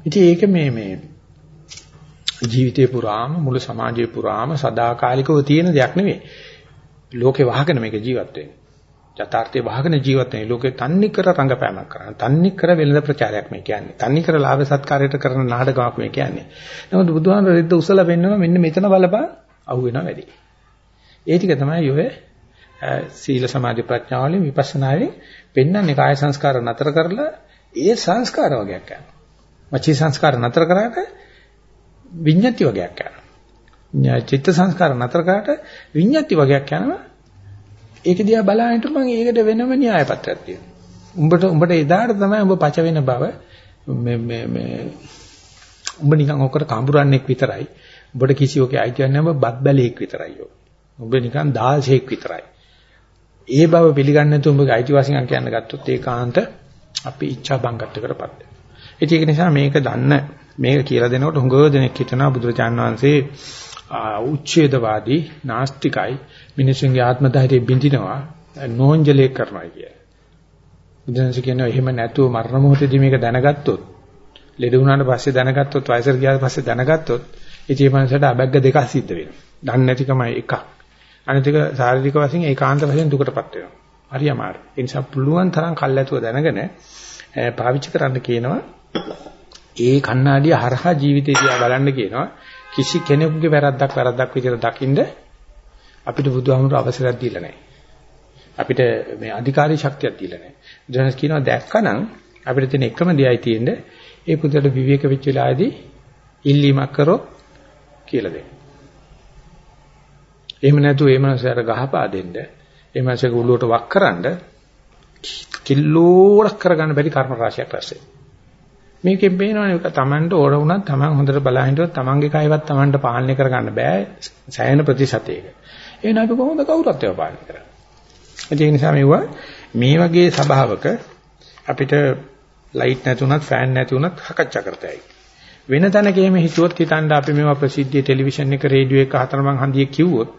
ඉතින් ඒක මේ මේ ජීවිතේ පුරාම මුළු සමාජයේ පුරාම සදාකාලිකව තියෙන දෙයක් නෙවෙයි. ලෝකේ වහගෙන මේක ජීවත් වෙන්නේ. යථාර්ථයේ වහගෙන ජීවත් වෙන්නේ. ලෝකේ තන්නේ කර රංගපෑමක් කරන. තන්නේ කර වෙළඳ ප්‍රචාරයක් මේ කියන්නේ. තන්නේ කර ලාභ සත්කාරයට කරන නාටකමක් මේ කියන්නේ. නමුත් බුදුහාමර රෙද්ද උසලා වෙන්නම මෙන්න මෙතන බලපන් අහු වෙනවා වැඩි. ඒ ටික තමයි ඔය සීල සමාධි ප්‍රඥා වලින් විපස්සනාවේ පෙන්වන්නේ කාය සංස්කාර නතර කරලා ඒ සංස්කාර වගේක් කරනවා. වචී සංස්කාර නතර කරාට විඤ්ඤාති වගේක් කරනවා. චිත්ත සංස්කාර නතර කරාට විඤ්ඤාති වගේක් කරනවා. ඒක දිහා බලහින්ට මම ඒකට වෙනම න්‍යාය පත්‍රයක් තියෙනවා. උඹට උඹට එදාට තමයි උඹ පච වෙන බව මේ මේ මේ උඹ නිකන් ඔකට කඹරන්නේක් විතරයි. උඹට කිසිවකේ අයිතියක් නැහැ බත් බැලේක් විතරයි ඔය. උඹ නිකන් 16ක් විතරයි. ඒ බව පිළිගන්නේ නැතුව උඹගේ අයිතිවාසිකම් කියන්න ගත්තොත් ඒකාන්ත අපි ඉච්ඡා බංගත්තකටපත් වෙනවා. ඒක නිසා මේක දන්න මේක කියලා දෙනකොට හුඟ දෙනෙක් හිතනවා බුදුරජාන් වහන්සේ උච්ඡේදවාදී නාස්තිකයි මිනිසුන්ගේ ආත්ම ධෛර්යය බිඳිනවා නෝන්ජලේ කරනවා කිය. බුදුන්සේ කියනවා එහෙම නැතුව මරණ මොහොතේදී මේක දැනගත්තොත් ලෙඩ වුණාට පස්සේ දැනගත්තොත් වයසට ගියාට පස්සේ දැනගත්තොත් ඉතින් මේ මනසට අබැග්ග දෙකක් සිද්ධ වෙනවා. දන්නේ නැතිකමයි එකක්. අනිත් එක ශාරීරික වශයෙන් ඒකාන්ත වශයෙන් දුකටපත් වෙනවා. හරි අමාරු. ඒ නිසා පුළුවන් තරම් කල්ැතුව දැනගෙන පාවිච්චි කරන්න කියනවා. ඒ කණ්ණාඩිය හරහා ජීවිතය දිහා බලන්න කියනවා. කිසි කෙනෙකුගේ වැරද්දක් වැරද්දක් විදිහට දකින්න අපිට බුදුහාමුදුර අවසරයක් දීලා නැහැ. අපිට මේ අධිකාරී ශක්තියක් දීලා නැහැ. ජනස් කියනවා දැක්කනම් අපිට තියෙන එකම දෙයයි තියෙන්නේ ඒ පුදුට විවේක වෙච්ච වෙලාවේදී ඉල්ලීමක් කරොත් කියලා දෙන්න. එහෙම නැතුව ඒ මනසට ගහපා දෙන්න, ඒ මනසක උළුවට වක් කරන්න කිල්ලෝඩක් කරගන්න බැරි කර්ම රාශියක් රැස් මේකෙන් පේනවනේ ඒක Tamanට ඕන වුණත් Taman හොඳට බලා හිටියොත් Tamanගේ කයවත් Tamanට පාලනය කරගන්න බෑ සෑහෙන ප්‍රතිශතයක. එහෙනම් අපි කොහොමද කවුරුත් ඒවා පාලනය කරන්නේ? ඒ නිසා මෙවුවා මේ වගේ සභාවක අපිට ලයිට් නැතුණත් ෆෑන් නැතුණත් හකච්චා කරතයි. වෙන තැනක එහෙම හිතුවොත් හිතන්න අපි මේවා ප්‍රසිද්ධිය ටෙලිවිෂන් එක රේඩියෝ එක හතරමං හන්දියේ කිව්වොත්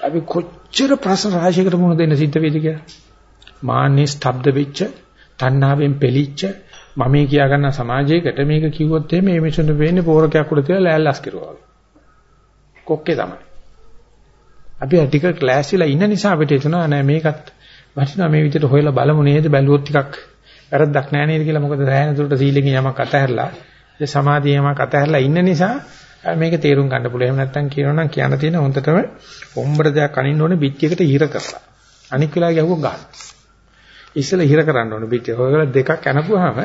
අපි කොච්චර ප්‍රශ්න රාශියකට මුහුණ දෙන්න සිද්ධ වෙයිද කියලා. මාන්නේ ස්තබ්ද වෙච්ච, තණ්හාවෙන් පෙලිච්ච මම කියා ගන්න සමාජයකට මේක කිව්වොත් එහෙම මේ මිනිසුන්ට වෙන්නේ පෝරකයක් උඩ තියලා ලෑල්ලස් කිරුවා වගේ. කොක්කේ තමයි. අපි ටික ක්ලාස් විලා ඉන්න නිසා අපිට හිතෙනවා නෑ මේකත් වටිනවා මේ විදිහට හොයලා බලමු නේද බැලුවොත් ටිකක් වැරද්දක් නෑ නේද කියලා මොකද දැහැන තුරට සීලෙකින් යමක් අතහැරලා ඒ සමාධිය යමක් අතහැරලා ඉන්න නිසා මේක තේරුම් ගන්න පුළුවන්. එහෙම නැත්නම් කියනවනම් කියන්න තියෙන හොඳටම හොම්බර දෙයක් අනින්න ඕනේ පිටියකට හිර කරලා. අනික් වෙලාව ගැහුවොත් ගන්න. ඉස්සෙල්ලා හිර කරන්න ඕනේ පිටිය. ඔයගොල්ලෝ දෙකක් අනපුවාම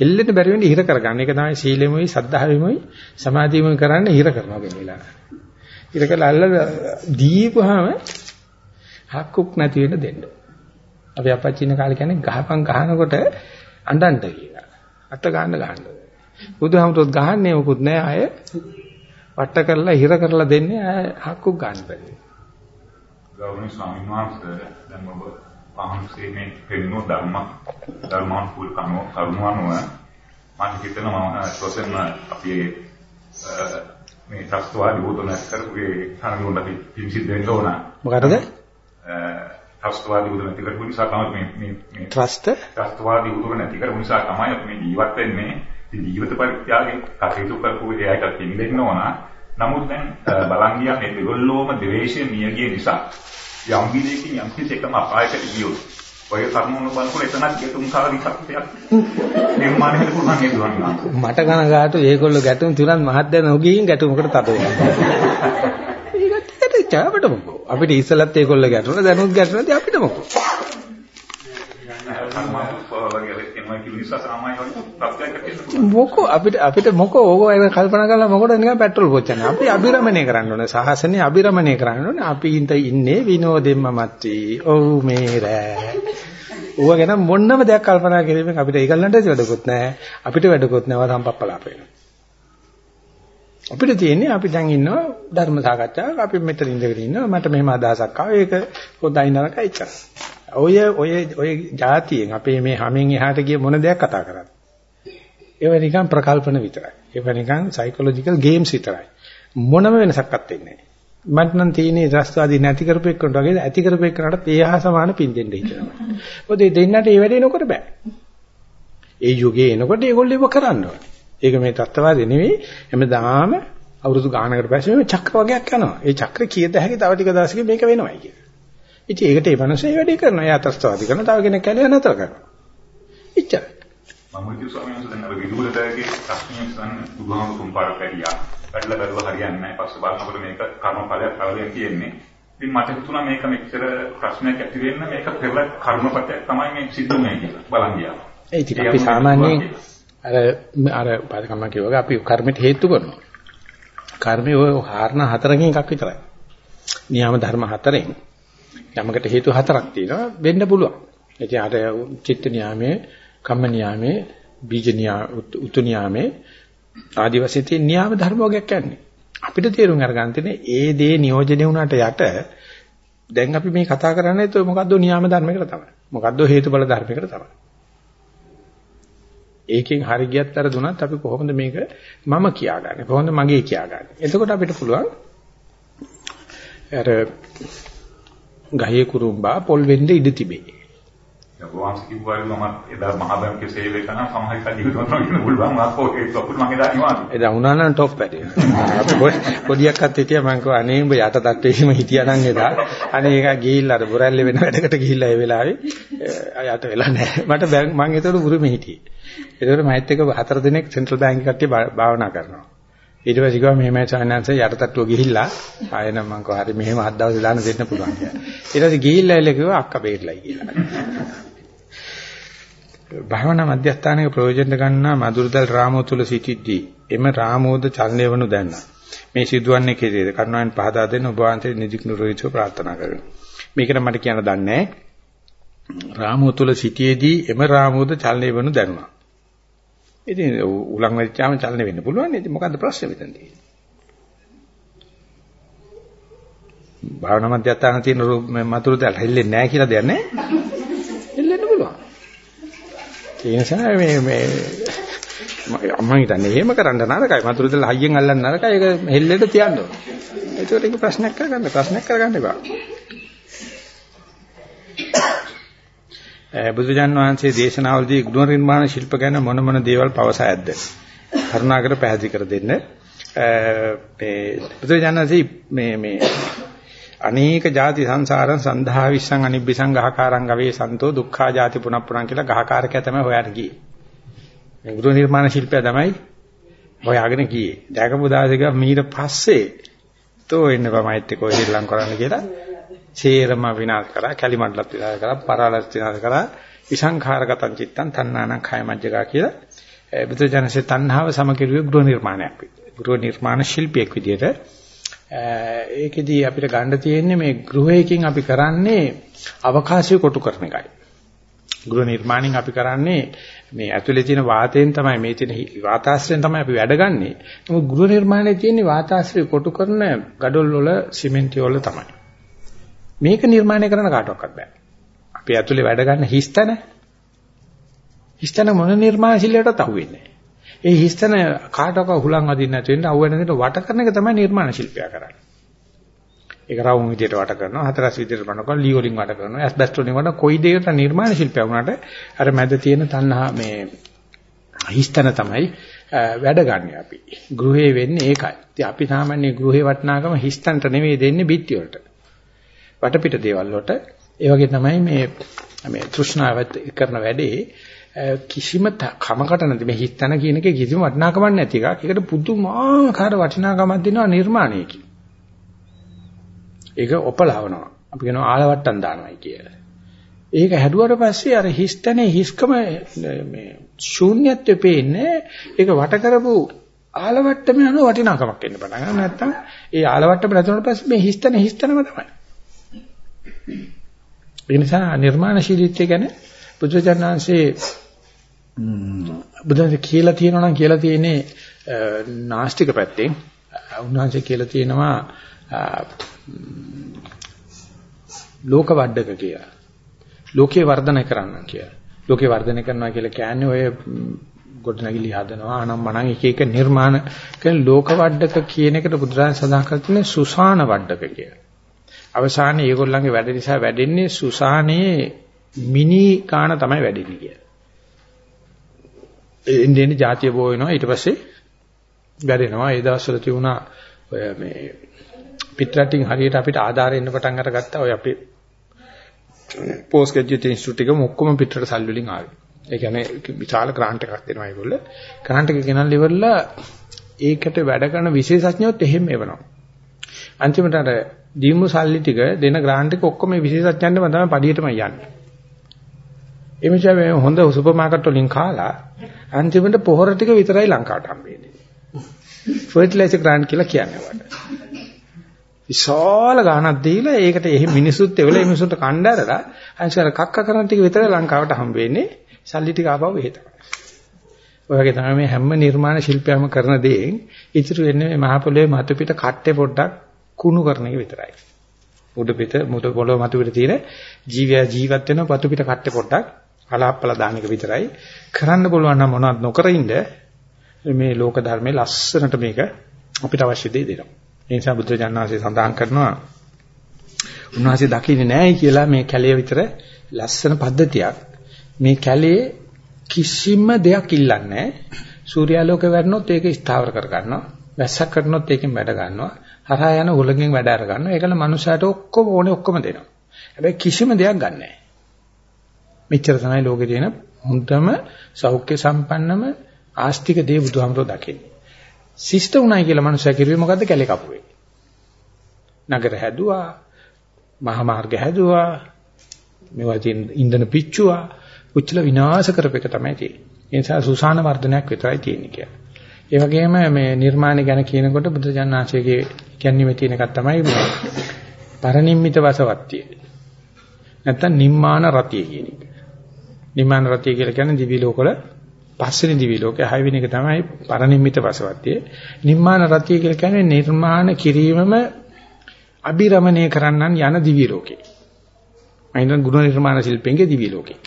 එල්ලෙන්න බැරි වෙන්නේ හිර කරගන්න. ඒක තමයි සීලෙමුයි සද්ධාවෙමුයි සමාධියමුයි කරන්න හිර කරනවා කියන එක. හිර කළා අල්ල දීපුවාම හක්කුක් නැති වෙන්න දෙන්න. අපි අපච්චින කාලේ කියන්නේ ගහපන් ගහනකොට අඬන්න කියලා. අත ගන්න ගන්න. බුදුහාමුදුරුවෝ ගහන්නේ මොකුත් නෑ අය වට කරලා හිර කරලා දෙන්නේ අය හක්කුක් ගන්න බැරි. ගෞරවනීය ස්වාමීන් වහන්සේ දැන් ඔබ වහන්සේ මේ පෙන්වන ධර්ම ධර්මානුකූල කම කරුණානුව මම හිතනවා මම සොසෙන් අපි මේ ත්‍ස්තවාදී බෝධන කරපුගේ කනුන් අපි පිළිසිද්ධ වෙන්න ඕන. මොකටද? ත්‍ස්තවාදී බෝධන නැති කරපු නිසා තමයි මේ මේ ත්‍රස්ත ත්‍ස්තවාදී බෝධන නැති කරපු නිසා තමයි අපි මේ ජීවත් වෙන්නේ. ඉතින් ජීවිත පරිත්‍යාගයෙන් කටයුතු කරපු එයාට පිළිදෙන්න ඕන. නමුත් දැන් බලන් ගියා මේ දෙගොල්ලෝම ද්වේෂය මියගිය නිසා යම් විදිහකින් යම් කිසි එකම අපායකට ගියොත් ඔය කර්මෝන බලනකොට එතනත් ගැටුම් කාරී සත්‍යයක් නිර්මාණය වෙන්න පුළුවන් නේද මට කනගාටු. ඒගොල්ලෝ ගැටුම් තුනක් මහත්ය නොගියින් ගැටුමකට තද වෙනවා. ඒකට අපිට මොකෝ? අපිට ඉස්සලත් ඒගොල්ලෝ ගැටුණා දැනුත් ගැටුණාද අපිට මොකෝ මොකෝ අපිට අපිට මොකෝ ඕගෝ එන කල්පනා කරලා මොකටද නිකන් පෙට්‍රල් පොච්චන්නේ අපි අබිරමණය කරන්න ඕනේ. සාහසනේ අබිරමණය කරන්න ඕනේ. අපි ඉඳ ඉන්නේ විනෝදෙම්ම මැත්ටි ඔව් මේ රෑ. ඌව ගැන මොන්නම දෙයක් කල්පනා කිරීමෙන් අපිට ඒගොල්ලන්ට වැඩකුත් නැහැ. අපිට වැඩකුත් නැව සම්පප්පලාප වෙනවා. අපිට තියෙන්නේ අපි දැන් ඉන්නවා ධර්ම සාකච්ඡාවක්. අපි මෙතන ඉඳගෙන ඉන්නවා. මට මෙහෙම අදහසක් ආවා. ඒක හොඳයි නරකයි එච්චර ඔය ඔය ඔය જાතියෙන් අපේ මේ හැමෙන් එහාට ගිය මොන දෙයක් කතා කරන්නේ ඒව නිකන් ප්‍රකල්පන විතරයි. ඒව නිකන් සයිකොලොජිකල් ගේම්ස් විතරයි. මොනම වෙනසක්වත් වෙන්නේ නැහැ. මට නම් තියෙන්නේ රස්වාදී නැති කරපෙන්නට වගේ ඇති කරපෙන්නට ඒ හා සමාන පින් දෙන්න හිතනවා. මොකද දෙන්නට ඒ වැඩේ නොකර බෑ. ඒ යුගයේ එනකොට ඒගොල්ලෝ ඒක කරන්න ඕනේ. ඒක මේ තත්ත්වවාදී නෙවෙයි හැමදාම අවුරුදු ගානකට පස්සේ මේ චක්‍ර වගේක් යනවා. ඒ චක්‍ර කීයද හැකි තව ටික දවසකින් මේක වෙනවයි කියන. ඉතින් ඒකට ඒ මනුස්සය වැඩේ කරනවා. එයා තත්ත්වවාදී කරනවා. තව කෙනෙක් කැලේ නතර කරනවා. ඉච්චරයි. මම හිතුව ස්වාමීන් වහන්සේ දැන් අර විදුලටගේ ප්‍රශ්නයක් ගන්න බුදුහාමුදුරුවෝ පාරක් ඇරියා. පැටල බැලුවා හරියන්නේ නැහැ. පස්සේ බලනකොට මේක කර්මඵලයක් අවලෙන් තියෙන්නේ. ඉතින් මට හිතුණා මේක මෙච්චර ප්‍රශ්නයක් ඇති වෙන්න මේක පෙර කර්මපතයක් තමයි මේ සිද්ධ වුනේ කියලා බලන් ගියා. ඒ ඉතින් අපි සාමාන්‍යයෙන් අර අර පාදකම කියවගේ අපි කර්මයට හේතු කරනවා. කර්මයේ ඔය හාරණ හතරකින් එකක් විතරයි. නියම ධර්ම හතරෙන් යමකට හේතු හතරක් තියෙනවා වෙන්න පුළුවන්. ඉතින් අර චිත්ත නියාමයේ කම්ම නියාමේ බීජ නියා උතු නියාමේ ආදි වශයෙන් තියෙන නියාම ධර්ම වර්ගයක් යන්නේ. අපිට තේරුම් අරගන්න තියෙන්නේ ඒ දේ නියෝජනය වුණාට යට දැන් අපි මේ කතා කරන්නේ તો මොකද්ද නියාම ධර්මයකට තමයි. මොකද්ද හේතුඵල ධර්මයකට තමයි. ඒකෙන් හරි ගියත් අර දුනත් අපි කොහොමද මේක මම කියාගන්නේ කොහොමද මගේ කියාගන්නේ එතකොට අපිට පුළුවන් අර ගහේ කුරුම්බා පොල් වෙන්න ඉඩ තිබේ. වහන්ස කිව්වා මම එදා මහ බැංකුවේ සේවය කරන සමහර කල් ජීවිතවල කියන බුල්වන් මාත් ඔය අපුත් මම එදා නිවාද එදා උනා නම් টොප් වැඩේ පොඩියක් අත් හිටියා මම කිව්වා අනේ උඹ යට තට්ටේම හිටියා නම් එදා. අනේ ඒක ගිහිල්ලා අර බොරැල්ලේ වෙන වැඩකට ගිහිල්ලා ඒ වෙලාවේ යට වෙලා නැහැ. මට මම ඒතකොට උරුමේ හිටියේ. ඒතකොට මයිත් එක හතර දිනක් සෙන්ට්‍රල් බැංක් කට්ටිය භාවනා කරනවා ඊට පස්සේ කිව්වා මෙහෙමයි සායනන්ස යටටට්ටුව ගිහිල්ලා ආයෙ නම් මං කිව්වා හරි මෙහෙම හත් දවස් දාන්න දෙන්න පුළුවන් කියලා. ඊට පස්සේ ගිහිල්ලා එළ කිව්වා අක්කා බේරලයි කියලා. භාවනා මධ්‍යස්ථානයේ ප්‍රයෝජන ගන්නා මధుරදල් රාමෝ තුල සිටිද්දී එම රාමෝද චලනය වනු දැන්නා. මේ සිදුවන්නේ කෙසේද? කරුණාවෙන් පහදා දෙන්න ඔබ වහන්සේ නිදික් නුරවිචෝ ප්‍රාර්ථනා කරමි. මේකට මට කියන්න දන්නේ රාමෝ තුල සිටියේදී එම රාමෝද චලනය වනු දැනුණා. ඉතින් උලන් වෙච්චාම චලනය වෙන්න පුළුවන්. ඉතින් මොකද්ද ප්‍රශ්නේ මෙතන තියෙන්නේ? භාවනා මධ්‍යස්ථාන තියෙන මధుරදල් හෙල්ලෙන්නේ නැහැ කියලා දෙයක් නැහැ. ඒ නිසා මේ මේ මම හිතන්නේ එහෙම කරන්න නරකයි. මතුරු දෙල හයියෙන් අල්ලන්න නරකයි. ඒක හෙල්ලෙට තියන්න ඕනේ. ඒකට ඒක ප්‍රශ්නයක් කරගන්න ප්‍රශ්නයක් කරගන්න එපා. බුදුජන් වහන්සේ දේශනාවලදී ගුණ නිර්මාණ ශිල්ප ගැන මොන මොන දේවල් පවසා ඇද්ද? කරුණාකර පැහැදිලි කර දෙන්න. මේ බුදුජන් වහන්සේ මේ මේ අනේක ಜಾති සංසාරං සන්ධා විස්සං අනිබ්බිසං ගහකාරං ගවේ සන්තෝ දුක්ඛා ಜಾති පුනප්පුණං කියලා ගහකාරකයා තමයි හොයන්න ගියේ. මේ ගෘහ නිර්මාණ ශිල්පය තමයි හොයාගෙන ගියේ. දැකපු දාසික මීට පස්සේ තෝ එන්න බමයිත් එක්ක ඔය ශ්‍රී කරන්න කියලා සේරම විනාශ කරා, කැලිමඩලත් විනාශ කරා, පරාලත් විනාශ කරා, විසංඛාරගතං චිත්තං තණ්හානං khය මජ්ජගා කියලා බුදුජනසේ තණ්හාව සමකිරුවේ ගෘහ නිර්මාණයක්. ගෘහ නිර්මාණ ශිල්පියෙක් විදිහට ඒකෙදී අපිට ගන්න තියෙන්නේ මේ ගෘහයකින් අපි කරන්නේ අවකාශය කොටු කරන එකයි. ගෘහ නිර්මාණයෙන් අපි කරන්නේ මේ ඇතුලේ තියෙන වාතයෙන් තමයි මේ තියෙන වාතාශ්‍රයෙන් තමයි අපි වැඩගන්නේ. නමුත් ගෘහ නිර්මාණයේ තියෙන වාතාශ්‍රය කොටු කරන gadol වල සිමෙන්ති වල තමයි. මේක නිර්මාණය කරන කාටවත් බෑ. අපි ඇතුලේ වැඩ ගන්න හිස්තන හිස්තන මොන නිර්මාණශීලයටත් අහුවෙන්නේ නැහැ. ඒ හිස්තන කාටවත් හුලං අදින්න නැති වෙන්න අහුවෙන දෙයට වට කරන එක තමයි නිර්මාණ ශිල්පියා කරන්නේ. ඒක රවුම් විදියට වට කරනවා, හතරස් විදියට වඩනවා, ලී වලින් වට කරනවා, ඇස්බස්ට් වලින් වඩ කොයි දෙයකට නිර්මාණ ශිල්පියා වුණාට අර මැද තියෙන තණ්හා මේ හිස්තන තමයි වැඩ ගන්න අපි. ගෘහේ වෙන්නේ ඒකයි. ඉතින් අපි සාමාන්‍ය ගෘහේ වටනාකම හිස්තන්ට නෙවෙයි දෙන්නේ බිත්ති වලට. වටපිට දේවල් වලට ඒ වගේ තමයි මේ මේ තෘෂ්ණාවත් කරන වැඩේ කිසිම කමකට නැති මේ හිතන කියන එකේ කිසිම වටිනාකමක් නැති එකක්. ඒකට පුදුමාකාර වටිනාකමක් දෙනවා නිර්මාණයකින්. ඒක ඔපලවනවා. අපි කියනවා ආලවට්ටම් දානවායි කියලා. ඒක හැදුවට පස්සේ අර හිස්තනේ හිස්කම මේ ශූන්‍යත්වෙ පේන්නේ ඒක වට කරපු ආලවට්ටම යන වටිනාකමක් එන්න පටන් ගන්නවා. නැත්තම් ඒ ආලවට්ටම නැතුනට පස්සේ මේ හිස්තනේ හිස්තනම තමයි. ඒ නිසා නිර්මාණශීලීත්වය ගැන බුදුචානන්සේ බුදුන්සේ කියලා තියෙනවා නම් කියලා තියෙන්නේ නාස්තික පැත්තෙන් උන්වහන්සේ කියලා තියෙනවා ලෝක වඩක කියලා. ලෝකේ වර්ධනය කරන්න කියලා. ලෝකේ වර්ධනය කරනවා කියලා කියන්නේ ඔය ගොඩනැගිලි හදනවා අනම්මනම් එක එක නිර්මාණ කියන ලෝක වඩක කියන එකට බුදුරජාණන් සඳහන් කර තියෙන්නේ සුසාන වඩක කියලා. අවසානයේ ඒගොල්ලන්ගේ වැඩ නිසා වැඩෙන්නේ සුසානයේ මිනි කාණ තමයි වැඩෙන්නේ කියලා. එන්නේ එන්නේ જાතිය බෝ වෙනවා ඊට පස්සේ වැඩෙනවා ඒ දවස්වල තියුණා ඔය මේ පිටරටින් හරියට අපිට ආධාරය එන්න පටන් අරගත්තා ඔය අපේ පෝස්ට් ග්‍රැජුවේට් ඉන්ස්ටිටියුට් එකම ඔක්කොම පිටරට සල්ලි වලින් ආවේ. ඒ කියන්නේ විශාල ග්‍රාන්ට් එකක් දෙනවා ඒගොල්ලෝ. ග්‍රාන්ට් එක ගෙනල්ලා ඉවරලා ඒකට වැඩ කරන විශේෂඥයොත් එහෙම එවනවා. අන්තිමට අර දීමු සල්ලි ටික දෙන ග්‍රාන්ට් එක ඔක්කොම මේ විශේෂඥයන්ටම තමයි පඩියටම යන්නේ. ඒ නිසා මේ හොඳ සුපර් මාකට් වලින් කාලා අන්තිමට පොහොර ටික විතරයි ලංකාවට හම්බෙන්නේ. ෆර්ටිලයිසර් ග්‍රාන්ට් කියලා කියන්නේ වට. විශාල ගාණක් දීලා ඒකට එහෙ මිනිසුත් එවල මිනිසුන්ට කණ්ඩායමලා අන්සාර කක්ක කරන ටික විතරයි ලංකාවට හම්බෙන්නේ. සල්ලි ටික ආපහු එහෙ තමයි. ඔය වගේ තමයි මේ හැම නිර්මාණ ශිල්පයම කරන දේෙන් ඉතුරු වෙන්නේ මේ මහ පොළොවේ මතු පිට කට්ටේ පොඩ්ඩක් කුණු කරන එක විතරයි. උඩ පිට මුද පොළොව මතු පිට තියෙන ජීවය ජීවත් වෙන පතු පිට කට්ටේ පොඩ්ඩක් අලාප්පල දාන එක විතරයි. කරන්න පුළුවන් නම් මොනවත් නොකර ඉන්න මේ ලෝක ධර්මයේ ලස්සනට මේක අපිට අවශ්‍ය දේ දෙනවා. ඒ නිසා බුදුරජාණන්සේ සඳහන් කරනවා උන්වහන්සේ දකින්නේ නැහැ කියලා මේ කැලේ විතර ලස්සන පද්ධතියක්. මේ කැලේ කිසිම දෙයක් ඉල්ලන්නේ නැහැ. සූර්යාලෝකේ වැටෙනොත් ඒක ස්ථාවර කර ගන්නවා. වැස්සක් කරනොත් ඒකෙන් වැඩ ගන්නවා. හරහා යන උලගෙන් වැඩ අර ගන්නවා. ඒකල මනුස්සයට ඔක්කොම ඕනේ ඔක්කොම දෙනවා. හැබැයි කිසිම දෙයක් ගන්නෑ නැහැ. මෙච්චර තමයි ලෝකේ තියෙන හොඳම සෞඛ්‍ය සම්පන්නම ආස්තික දේ බුදුහාමරෝ දකින්නේ. ශිෂ්ට උනායි කියලා මනුස්සයා කිරුවේ මොකද්ද කැලේ කපුවේ. නගර හැදුවා, මහා මාර්ග හැදුවා, මේවා තියෙන ඉන්ධන පිච්චුවා, උච්චල විනාශ කරපේක තමයි තියෙන්නේ. ඒ නිසා සුසාන වර්ධනයක් විතරයි තියෙන්නේ කියලා. ඒ වගේම මේ නිර්මාණ ගැන කියනකොට බුදුජානනාංශයේ කියන්නේ තියෙන එකක් තමයි මේ පරිනිම්මිත වසවත්තිය. නැත්තම් නිම්මාන රතිය කියන එක. නිම්මාන රතිය කියලා කියන්නේ දිවි ලෝකවල පස්වෙනි දිවි ලෝකේ හයවෙනි එක තමයි පරිනිම්මිත වසවත්තිය. නිම්මාන රතිය කියලා කියන්නේ නිර්මාණ කිරීමම අබිරමණය කරන්නන් යන දිවි ලෝකේ. අයින ගුණ නිර්මාණ ශිල්පෙන්ගේ දිවි ලෝකේ.